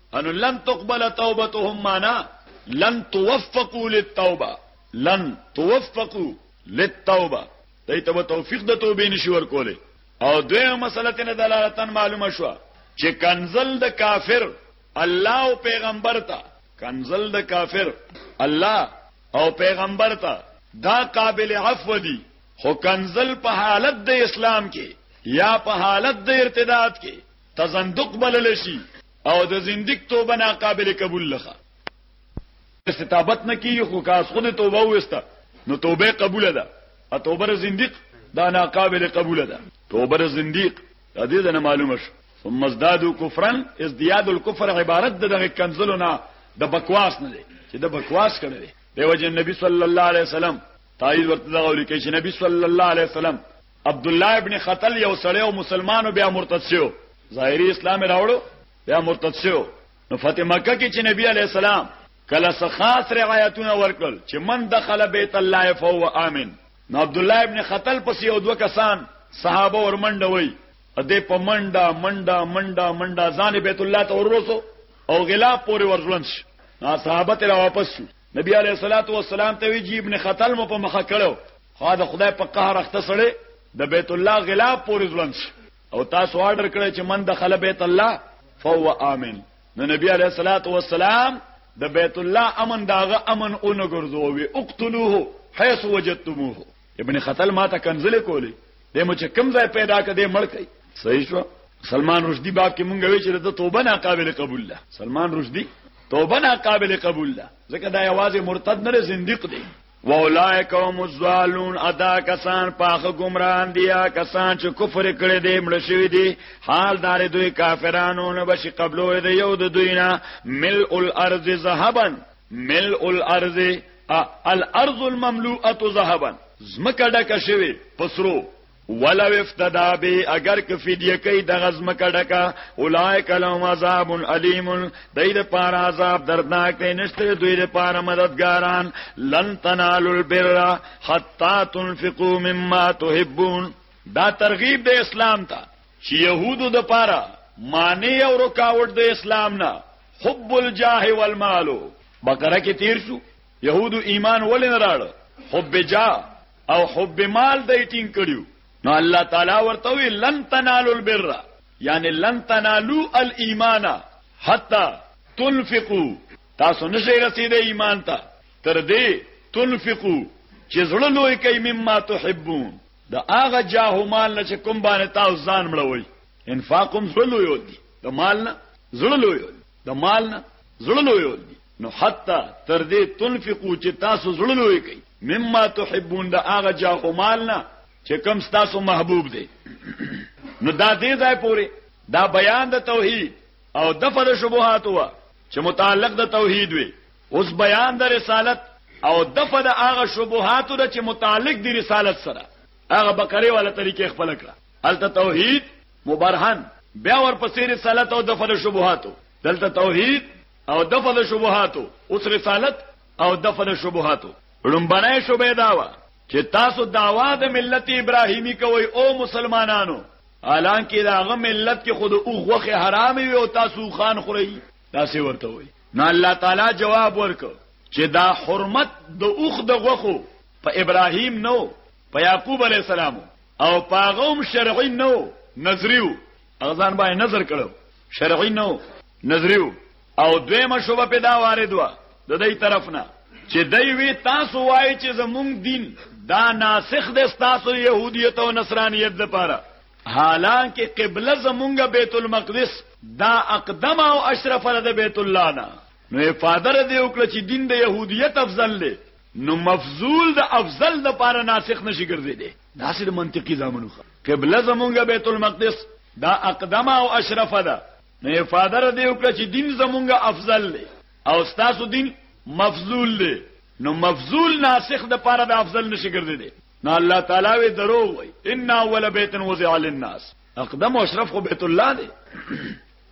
انو لن تقبل توبتهم معنا لن توفقوا للتوبه لن توفقوا للتوبه دای ته توفیق د توبې نشي ورکولې او دویمه مسله ته دلالتن معلومه شو چې کنزل د کافر الله او پیغمبر ته کنزل د کافر الله او پیغمبر ته دا قابل عفو دي خو کنزل په حالت د اسلام کې یا په حالت د ارتداد کې تزندق بلل شي او د زندګ توبه ناقابل قبول لخه استتابت نه کیږي خو کاس خود توبه وستا نو توبه قبول ده ا توبه زندګ دا ناقابل قبول ده توبه زندګ د دې نه معلومه شو ثم ازدادوا كفرا ازدياد الكفر عبارت دغه کنزلونه د بکواس نه دي چې د بکواس کړي دی وجه نبی صلی الله علیه وسلم تایید ورته دا ولیکي چې نبی صلی الله علیه وسلم عبدالله ابن خطل یو سړی او مسلمانو بیا مرتد شو ظاهری اسلام راوړو بیا مرتد شو نو فتح مکه کې چې نبی علی السلام کله څه خاص رعایتونه ورکړل چې من دخل بیت الله فهو امن نو عبد الله ابن خطل پسې او دوه کسان صحابه ورمنډوي دې په منډه منډه منډه منډه ځان بیت الله ته ورسو او غلا پورې ورځلنش نو صحابه ته واپس شو نبی علیه الصلاۃ والسلام ته ویجی ابن خطل مو په مخه کړو خو دا خدای په قهر اخته سړی د بیت الله غلاب پورې ځلنس او تاسو آرډر کړی چې من دخل بیت الله فهو امن نو نبی علیه الصلاۃ والسلام د بیت الله امن داغه امن اونګرځوي اقتلوه حيث وجدتموه ابن خطل ما ته کنزله کولې د مو چې کم ځای پیدا کړي مړ کړي صحیح شو سلمان رشدي باب کې مونږ وی چې د توبه نه قابل قبول ده سلمان رشدي توبه نه قابل قبول ده ځکه دا یوازې مرتد نه زنديق دی واولائک هم الظالون ادا کسان پاخه گمراهان دي کسان چې کفر کړي دي مړ شوی دي حال دار دوی کافرانو نه بشي قبلو دي یو د دوی نه ملء الارض ذهبا ملء الارض الارض المملوءه ذهبا زمکه ډکه شوی پسرو ولو افتدا به اگر که فدیه کوي د غزم کډکا اولایک لهم عذاب الیم دید پار عذاب دردناک دی نشته دوی د پار مددګاران لن تنالوا البر حتا تنفقوا مما تحبون دا ترغیب د اسلام ته چې يهودو د پاره معنی او رکاوټ د اسلام نه حب الجاه والمال بقره کې تیر شو يهودو ایمان ولې نه راړ حب جاه او حب مال د ایټینګ کړیو نو الله تعالی ورته وی لن تنالوا البر یعنی لن تنالوا الايمان حتا تنفقوا تاسو نشئ رسیدې ایمان ته تر دې تنفقوا چې زړه لوی کوي مما تحبون د هغه جاه مال نه چې کوم باندې تاسو ځان مړوي انفاقم زړه لوی ودی د مال نه زړه لوی د مال نه زړه لوی دی نو حتی تر دې تنفقو چې تاسو زړه لوی کړئ مما تحبون د هغه جا خو مال نه چې کم تاسو محبوب دی نو دا دې ځای پورې دا بیان د توحید او دفع د شبهات وا چې متعلق د توحید وي اوس بیان د رسالت او دفع د هغه شبهات د چې متعلق د رسالت سره هغه بقره والا طریقې خپل کړه الته توحید مبرهن، بیا ورپسې رسالت او دفع د شبهاتو، دلته توحید او دفع د شبهاتو، اوس رسالت او دفع د شبهاتو. ړومبنۍ شبهه دا وه چې تاسو دعوا د ملت ابراهیمي کوئ او مسلمانانو، حالانکه د هغه ملت کې خو د اوښ غوښې حرامې وې او تاسو اوښان خورئ، داسې ورته وایي. نو الله تعالی جواب ورکړ چې دا حرمت د اوښ د غوښو په ابراهیم نه و، په یعقوب علیه السلام و. او پاغوم شرعي نو نظریو هغه ځان باندې نظر کړو شرعي نو نظریو او دویمه شوبه په دا وارد و د دې طرف نه چې دوی وی تاسو وایي چې زمونږ دین دا ناسخ د تاسو يهودیت او نصرانیت د پاره حالانکه قبله زمونږه بیت المقدس دا اقدم او اشرف د بیت الله نه نو افاده دې وکړه چې دین د يهودیت افضل دی نو مفضول د افضل د پاره ناسخ نشي ګرځیدي دا سره منطقي زمونږ قبله زمونږه بیت المقدس دا اقدمه او اشرفه ده نو افاده را دیو کړه چې دین زمونږه افضل دی او ستاسو دین مفضول دی نو مفضول ناسخ د پاره د افضل نشي ګرځیدي نو الله تعالی وی درو وی ان اول بیت وضع للناس اقدم او اشرف خو بیت الله دی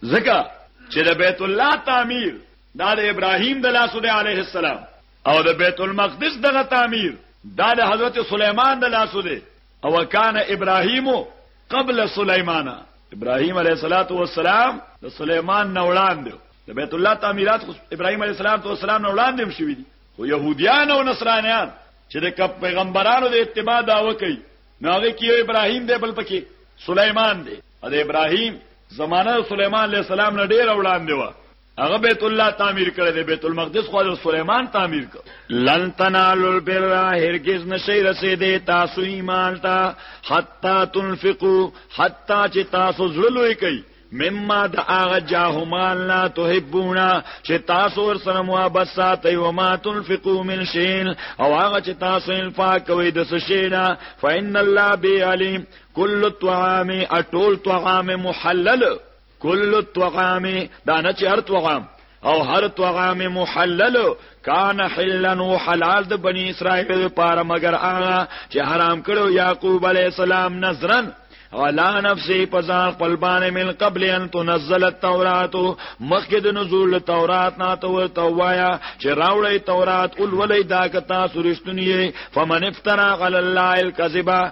زکه چې د بیت الله تعمیر دا د ابراهیم د لاسو دی علیه السلام او د بیت المقدس دغه تعمیر دا د حضرت سلیمان د لاسو دی او کان ابراهیم قبل سلیمان ابراهیم علیه الصلاۃ والسلام د سلیمان نه وړاندې د بیت الله تعمیرات ابراهیم علیه السلام نه وړاندې هم شوې دي خو يهوديان او نصرانيان چې د کپ پیغمبرانو د اتباع داوا کوي نو هغه کې ابراهيم دی بل پکې سليمان دی د ابراهيم زمانه سليمان عليه السلام نه ډېر وړاندې و هغه بیت الله تعمیر کړی دی بیت المقدس خو حضرت سليمان تعمیر کړ لن تنالوا البر هرگز نشي رسیدې تاسو ایمان ته حتا تنفقوا حتا چې تاسو زړلوي کوي مما د هغه جاهمال نه تحبونا چې تاسو ور سره محبت ساتي او ما تنفقو من شین او هغه چې تاسو انفاق کوي د سشینا فإن الله بي عليم كل الطعام اټول طعام محلل کل الطعام دا نه چې هر طعام او هر طعام محلل کان حلا و حلال د بنی اسرائیل لپاره مگر هغه چې حرام کړو یعقوب علی السلام نظرن ولا نفسي پزان خپل باندې من قبل ان تنزل التوراۃ مخکې د نزول تورات نه تو توایا چې راوړی تورات اول ولې دا کتا سرشتنی فمن افترا علی الله الكذبا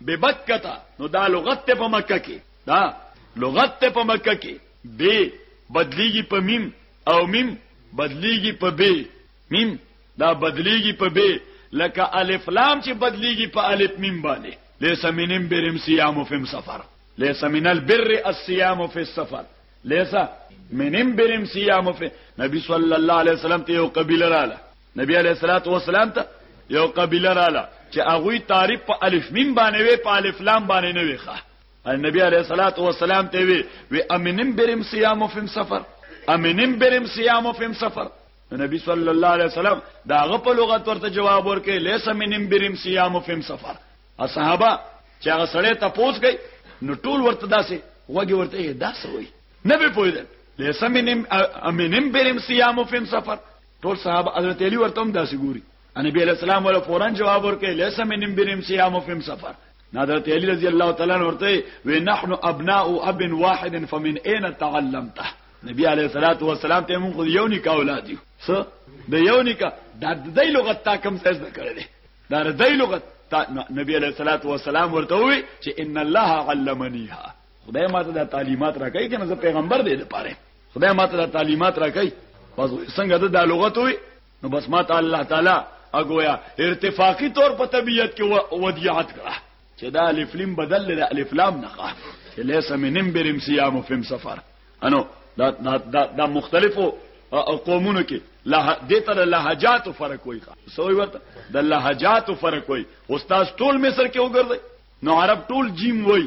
ببکتا نو دا لغت ته په مکه کې دا لغت ته په مکه کې به بدلیږي په میم او میم بدلیږي په به میم دا بدلیږي په به لکه الف لام چې بدلیږي په الف میم باندې ليس منم برم صيام في سفر ليس من البر الصيام في السفر ليس منم برم صيام في نبی صلی الله علیه وسلم ته یو قبیله رااله نبی علیه الصلاۃ والسلام ته یو قبیله رااله چې هغه تعریف په الف میم باندې وي په الف لام باندې نه وي ښه نبی علیه الصلاۃ والسلام ته وی وی امنم برم صيام فم سفر امنم برم صيام فم سفر نبی صلی الله علیه وسلم داغه په لغت ورته جواب ورکې لیس منم برم صيام فم سفر اصحابہ چې هغه سړی ته پوس گئی نو ټول ورته داسې وګي ورته داسې وای نه به پوهیدل لیس منم امنم برم صيام فم سفر ټول صحابه حضرت علی ورته هم داسې ګوري نبی علیہ السلام ولا فورا جواب ورکړي ليس منم بنم صيام فم سفر حضرت علی رضی الله تعالی عنہ ورته وی نحن ابناء اب واحد فمن اين تعلمته نبی علیہ الصلوۃ والسلام ته مونږ یو نکاح اولاد یو څه د یو نکاح د دې لغت تا کوم څه ذکر کړل دا د دې لغت نبی علیہ الصلوۃ والسلام ورته وی چې ان الله علمنیها خدای ماته دا تعلیمات راکړي کنه زه پیغمبر دی لپاره خدای ماته دا تعلیمات راکړي بس څنګه د دا لغت وي نو بس ماته الله تعالی اګویا ارتفاقی طور په طبیعت کې ودیعت کړه چې دا الف لام بدل له الف لام نه ښه چې لیسا منم برم صيام فم سفر انو دا دا دا, دا مختلفو قومونو کې له دې تر لهجات فرق وي سوې ورته د لهجات فرق وي استاد ټول مصر کې وګرځي نو عرب ټول جیم وای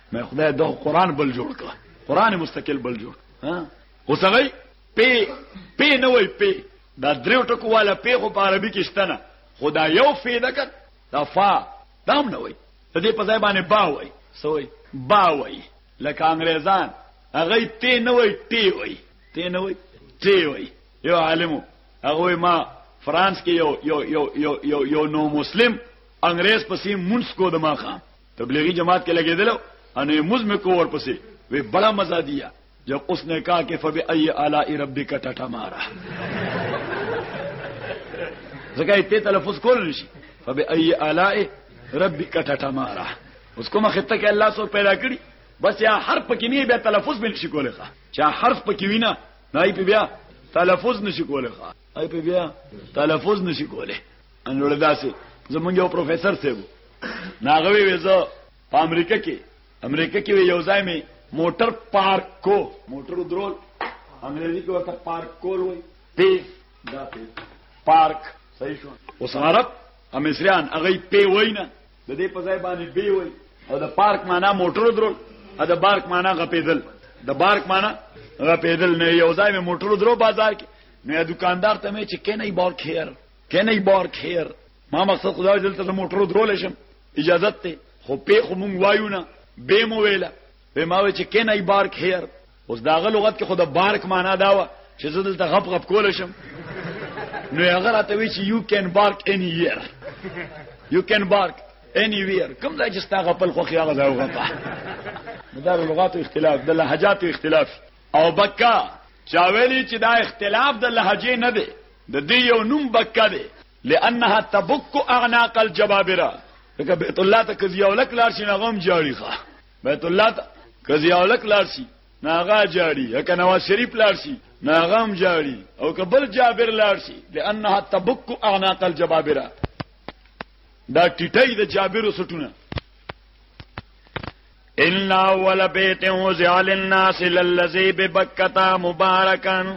مې خدای دغه قران بل جوړ کړ قران مستقل بل جوړ ها اوسغی پی پی نه وای پی دا دریو ټکو والا پی خو په عربي کې شته نه خدا یو فی ده کړ دا فا دام نه وای د دې په ځای باندې با وای سوې با وای لکه انګريزان هغه تی نه وای تی وای تی نه وای تی وای یو عالمو هغه ما فرانس کې یو یو یو یو یو نو مسلم انګريز پسې مونږ کو د ما خان تبلیغی جماعت کې لګیدل او نه موز مې کو ورپسې وی بڑا مزه دیا جب اس نے کہا کہ فبی ای اعلی ربک ټټه مارا زګای ته تلفظ کول نشي فبی ای اعلی ربک ټټه مارا اوس کومه خطه کې الله سو پیدا کړی بس یا حرف پکې نه بیا تلفظ بل شي کوله چې حرف پکې وینا نه بیا تلفظ نشي کوله ای په بیا تلفظ نشي کوله ان لوړ داسې زمونږ یو پروفیسور سیو ناغوي ویزه په امریکا کې امریکا کې یو ځای می موټر پارک کو موټر درول انګریزي کې ورته پارک کول وي پی دا پی پارک صحیح شو اوس عرب امسریان هغه پی وینا د دې په ځای باندې بی وای او د پارک معنا موټر درول او د بارک معنا غپیدل د بارک معنا غپیدل نه یو ځای می موټر درو بازار کې نو دکاندار ته مې چې کینې بارک هیر کین ای بارک هیر ما مقصد خدای دلته د موټرو درول شم اجازه ته خو په خو مونږ وایو نه به مو ویلا به ما وی چې کین ای بارک هیر اوس داغه لغت کې خو د بارک معنا دا و چې زه دلته غپ غپ کول شم نو هغه راته وی چې یو کین بارک اني ویر یو کین بارک اني ویر کوم ځای چې ستاغه خپل خو خیاغه ځای وغپا دا لغات اختلاف د لهجات اختلاف او بکا چاویلی چې دا اختلاف د لهجه نه دی د دې یو نوم بکه دی لانها تبک اعناق الجبابره لکه بیت الله ته کزی اولک لار شي نغم جاړي ښه بیت الله ته کزی اولک لار شي ناغا جاړي هک نواز شریف لار شي ناغم جاړي او کبل جابر لار شي لانها تبک اعناق الجبابره دا ټټای د جابر سټونه ان اول بیت وزعل الناس للذي ببکتا مبارکان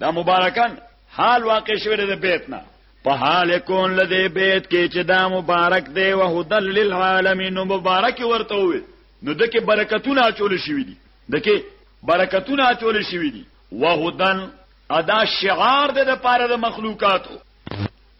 دا مبارکان حال واقع شوی د بیت نه په حال کون لدی بیت کې چې دا مبارک دی او هدل للعالمین مبارک ورته وي نو دکې برکتونه اچول شوی دي دکې برکتونه اچول شوی دي وهدن ادا شعار د لپاره د مخلوقاتو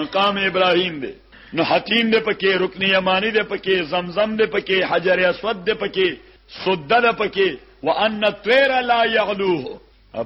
مقام ابراهیم دی نو حتیم دی پکې رکن یمانی دی پکې زمزم دی پکې حجر اسود دی پکې سده دی پکې وان الطير لا يغلوه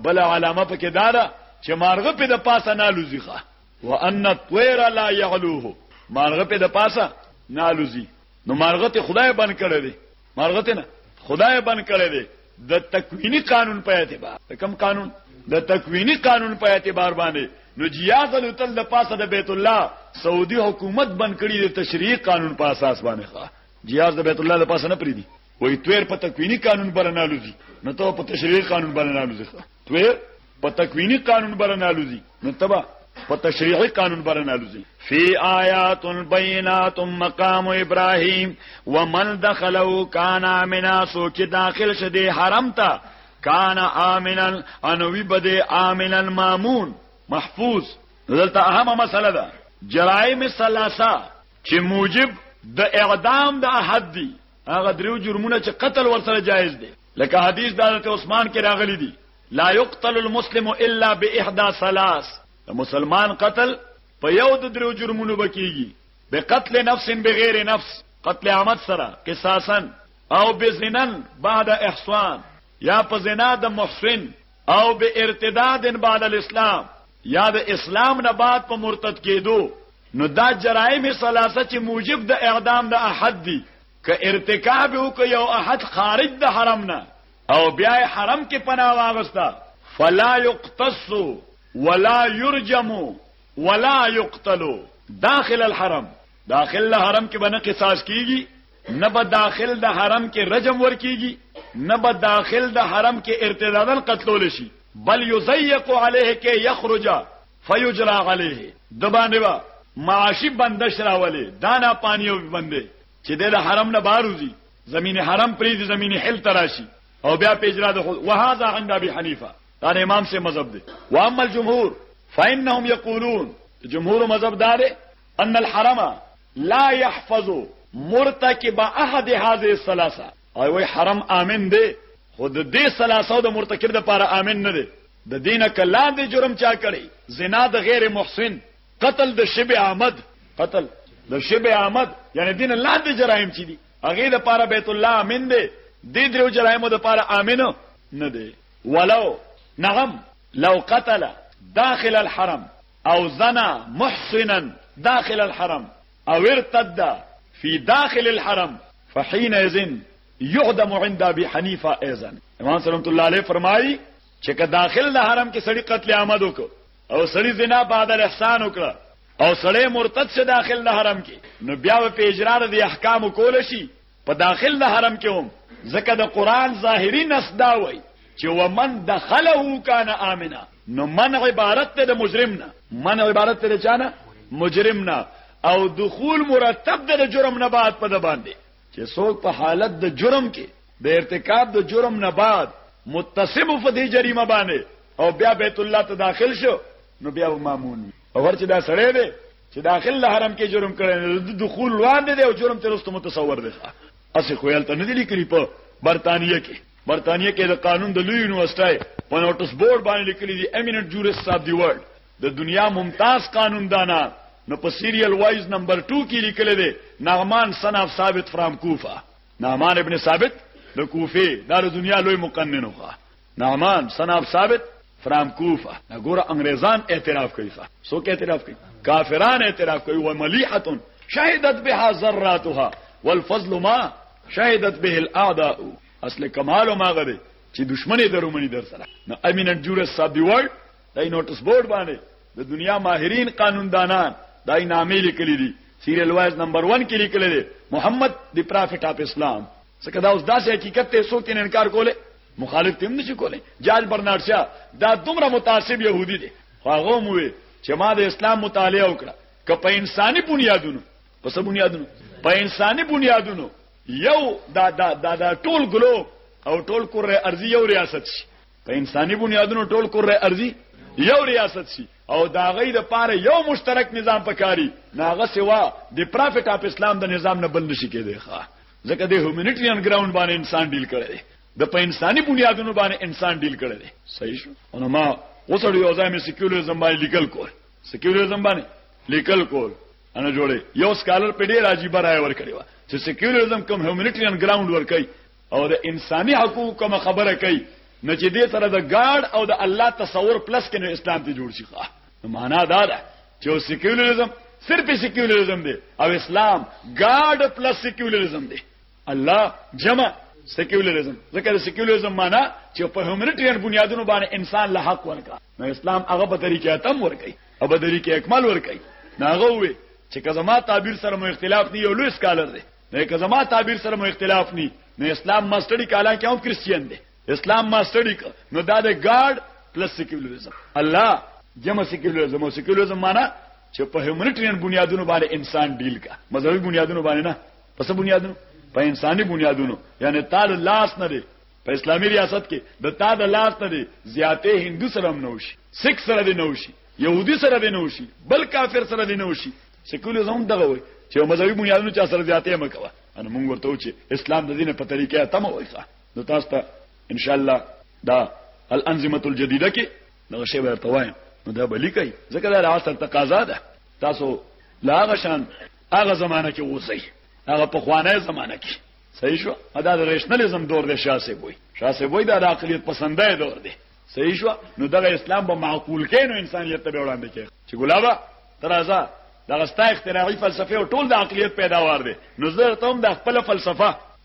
بل علامه پکې دارا چې مارغه په د پاسه نه لوزيخه وان الطير لا يغلوه مارغه په د پاسه نه لوزي نو مارغه ته خدای بن کړی دی مارغته نه خدای بن کړی دی د تکوینی قانون په اعتبار کم قانون د تکوینی قانون په اعتبار باندې نو جیاز الوتل د پاسه د بیت الله سعودي حکومت بن کړی د تشریعي قانون په اساس باندې ښه جیاز د بیت الله د پاسه نه پریدي وای تویر په تکوینی قانون برنالوزی نو ته په تشریعي قانون برنالوزی توې په تکوینی قانون برنالوزی نو تبا په تشریعي قانون برنالوزی فی آیات بینات مقام ابراهیم ومن دخلوا کان امنا سوچ داخل شدی حرم تا کان امنا انوی بده امنا مامون محفوظ دلته اهمه مسله ده جرائم ثلاثه چې موجب د اعدام د حد دی هغه درو جرمونه چې قتل ورسره جایز دی لکه حدیث د حضرت عثمان کې راغلی دی لا يقتل المسلم الا باحدى ثلاث د مسلمان قتل په یو د درو جرمونو بکیږي به قتل نفس بغیر نفس قتل عامت سره قصاصا او بزنن بعد احسان یا په زنا د محسن او به ارتداد بعد الاسلام یا د اسلام نه بعد په مرتد کېدو نو دا جرایم ثلاثه چې موجب د اعدام د احد دي که ارتکاب وکړ یو احد خارج د حرم نه او بیا حرم کې پناه واغسته فلا يقتص ولا يرجم ولا يقتل داخل الحرم داخل له حرم کې باندې قصاص کیږي نه به داخل د حرم کې رجم ور کیږي نه به داخل د حرم کې ارتدادن قتلول شي بل یزیق علیه کې یخرج فیجرا علیه د باندې با معاشی بندش راولي دانا پانی او بندې چې د حرم نه باروزی زمین حرم پریز زمین حل تراشی او بیا پیجرا د وهذا عند ابي حنیفه دا امام سے مذهب دی و اما الجمهور فانهم يقولون جمهور مذهب دار ان الحرم لا يحفظ مرتكب احد هذه الثلاثه او وای حرم امن دی خو د دې سلاسو د مرتکب د پاره امن نه دی د دینه کلان دی جرم چا کړی زنا د غیر محسن قتل د شب احمد قتل د شب احمد یعنی دین لاندې جرایم چي دي هغه د پاره بیت الله امن دی دې درو جرایمو د پاره امن نه دی ولو نعم لو قتل داخل الحرم او زنا محسنا داخل الحرم او ارتد فی داخل الحرم فحینئذ یعدم عند ابي حنیفه ايضا امام صلی الله علیه فرمایي چې که داخل د حرم کې سړی قتل عامد وکړ او سړی زنا بعد الاحسان وکړه او سړی مرتد شه داخل د حرم کې نو بیا په اجرار د احکام کول شي په داخل د حرم کې هم ځکه د قران ظاهري نص دا وای چې ومن دخله کان امنا نو من عبارت ته د مجرم نه من عبارت ته د چانه مجرم نه او دخول مرتب د جرم نه بعد په د باندې چې څوک په حالت د جرم کې د ارتکاب د جرم نه بعد متصم په دې جریمه باندې او بیا بیت الله ته داخل شو نو بیا مامون او ورچ دا سړی دی چې داخل له حرم کې جرم کړی نه د دخول وړاندې دی او جرم ترسته متصور دی اسی خو یلته نه دی لیکلی په برتانیه کې برتانیه کې د قانون د لوی یونیورسيټي په نوټس بورډ باندې لیکلی دی امینټ جورس آف دی ورلد د دنیا ممتاز قانون دانا نو په سیریل وایز نمبر 2 کې لیکل دی نعمان سن اف ثابت فرام کوفه نعمان ابن ثابت د کوفه دا د دنیا لوی مقنن وخه نعمان سناب ثابت فرام کوفه دا ګوره انګريزان اعتراف کوي ښه څوک اعتراف کوي کافران اعتراف کوي ومليحه شهدت بها ذراتها والفضل ما شهدت به الاعداء اصل کمال ما غره چې دشمنه درومني در سره نو امين جورس صاحب دی ورډ دای نوټس بورډ باندې د دنیا ماهرین قانوندانان دای نامې لیکلې دي سیریل وایز نمبر 1 کې لیکلې دي محمد دی پرافټ اف اسلام څنګه دا اوس داسې حقیقت ته سوچ انکار کوله مخالفت هم نشي کولای جاج برنارد شاه دا دومره متعصب يهودي دي خو هغه مو چې ما د اسلام مطالعه وکړه که په انساني بنیادونو په څه بنیادونو په انساني بنیادونو یو دا دا دا, دا ټول ګلوب او ټول کره ارضی یو ریاست شي په انساني بنیادونو ټول کره ارضی یو ریاست شي او دا غي د پاره یو مشترک نظام پکاري ناغه سوا د پرافټ اپ اسلام د نظام نه بل نشي کېدی ښا ځکه د هیومانیټریان ګراوند باندې انسان ډیل کړي د په انساني بنیادونو باندې انسان ډیل کړي صحیح شو نو ما وسړ یو ځای مې سیکولریزم باندې لیکل کول سیکولریزم باندې لیکل کول انا جوړي یو سکالر په ډیر عجیب راي ور کړی و چې سیکولریزم کوم هیومانیټریان ګراوند ور کوي او د انساني حقوقو کوم خبره کوي نه چې دې سره د ګاډ او د الله تصور پلس کې نو اسلام ته جوړ شي ښه معنا دا ده چې سیکولریزم صرف سیکولریزم دی او اسلام ګاډ پلس سیکولریزم دی الله جمع سیکولریزم ځکه سیکولریزم معنا چې په هیومانیټریان بنیادونو باندې انسان له حق ورکا نو اسلام هغه په طریقې اتم ورکي او په طریقې اکمل ورکي ناغه وي چې کزما تعبیر سره مو اختلاف دی یو لوی سکالر دی نه کزما تعبیر سره مو اختلاف ني نه اسلام ماستړي کالا کې هم کریسچین دی اسلام ما سټډي ک نو دا د ګارد پلس سیکولریزم الله جمع سیکولریزم او سیکولریزم معنی چې په هیومانیټریان بنیادونو باندې انسان ډیل کا مذهبي بنیادونو باندې نه پس بنیادونو په انساني بنیادونو یعنی تعال لاس نه دی په اسلامي ریاست کې د تا د لاس نه دی زیاتې هندو سره هم نوشي سکھ سره دی نوشي يهودي سره دی نوشي بل کافر سره دی نوشي سیکولریزم دغه وي چې مذهبي بنیادونو چا سره زیاتې مکوه ان موږ ورته و چې اسلام د دینه په طریقې اتمه وایي نو تاسو ته ان شاء الله دا الانظمه الجديده کې نو شی ورته وایم نو دا بلی کوي ځکه دا عصر تقاضا ده تاسو لا غشان هغه زمانہ کې اوسئ هغه په خوانه زمانہ کې صحیح شو دا د ریشنلیزم دور دی شاسه وای شاسه وای دا د عقلیت پسندای دور دی صحیح شو نو دغه اسلام به معقول کین او انسانیت ته وړاندې کوي چې ګلابا ترازا دغه ستا اختراعي فلسفه او ټول د عقلیت پیداوار دی نو زه ته هم د خپل فلسفه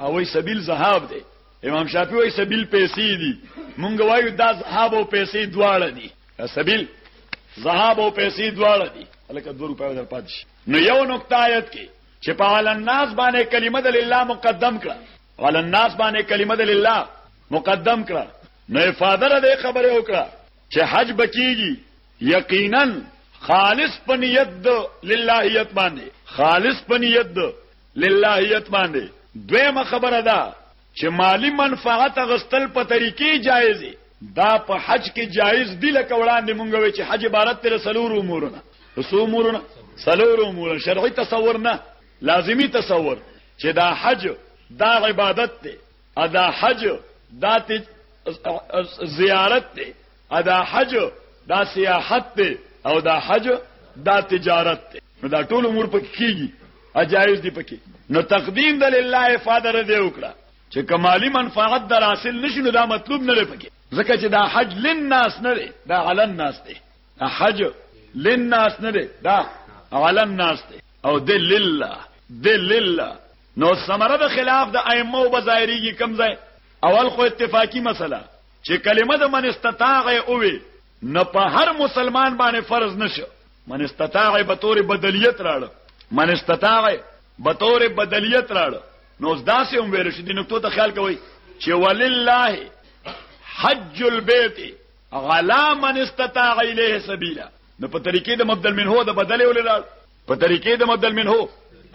او وی سبیل ذهاب دی امام شافعی وی سبیل پیسې دي مونږ وایو دا ذهاب او پیسې دواړه دي سبیل ذهاب او پیسې دواړه دي الکه 2 روپیا در پاتې شي نو یو نقطه آیت کې چې په عل الناس باندې کلمه د لله مقدم کړه عل الناس باندې کلمه د لله مقدم کړه نو افاده ده خبره وکړه چې حج بکیږي یقینا خالص پنیت لله یت باندې خالص پنیت للهیت باندې دویمه خبره ده چې مالی منفعت غستل په طریقې جایز دي دا په حج کې جایز دي لکه وړاندې مونږ وی چې حج عبارت تر سلور امورونه سو امورونه سلور امور شرعي تصور نه لازمی تصور چې دا حج دا عبادت دی ادا حج دا زیارت دی ادا حج دا سیاحت ته او دا حج دا تجارت ته نو دا ټول امور پکې کیږي اجایز دی پکې نو تقدیم د لله افاده رده وکړه چې کمالی منفعت در حاصل نشي نو دا مطلوب نه لري پکې ځکه چې دا حج لناس نه دی دا علن ناس دی دا حج لناس نه دی دا علن ناس دی او د لله د لله نو سمره د خلاف د ائمه او بظاهریږي کم ځای اول خو اتفاقی مسله چې کلمه د من استطاع اوې نه په هر مسلمان باندې فرض نشه من استطاع به تور بدلیت راړ من استطاع به تور بدلیت راړ نو داسې هم ویل شي د نقطو ته خیال کوي چې ولله حج البيت غلا من استطاع الیه سبیلا نو په طریقې د مبدل منه د بدلې ولې راړ په طریقې د مدل منه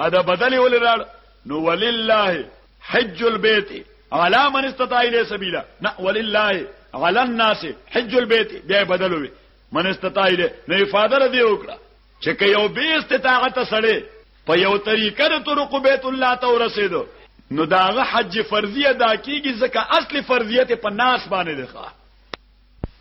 ادا بدلی ول راړ نو ولله حج البيت على من استطاع اليه سبيلا نا ولله على الناس حج البيت بیا بدل وي من استطاع اليه نه افاده دی وکړه چې که یو به استطاعت سره په یو طریقه د طرق بیت الله ته ورسېدو نو داغه حج فرضیه دا کیږي ځکه اصل فرضیت په ناس باندې ده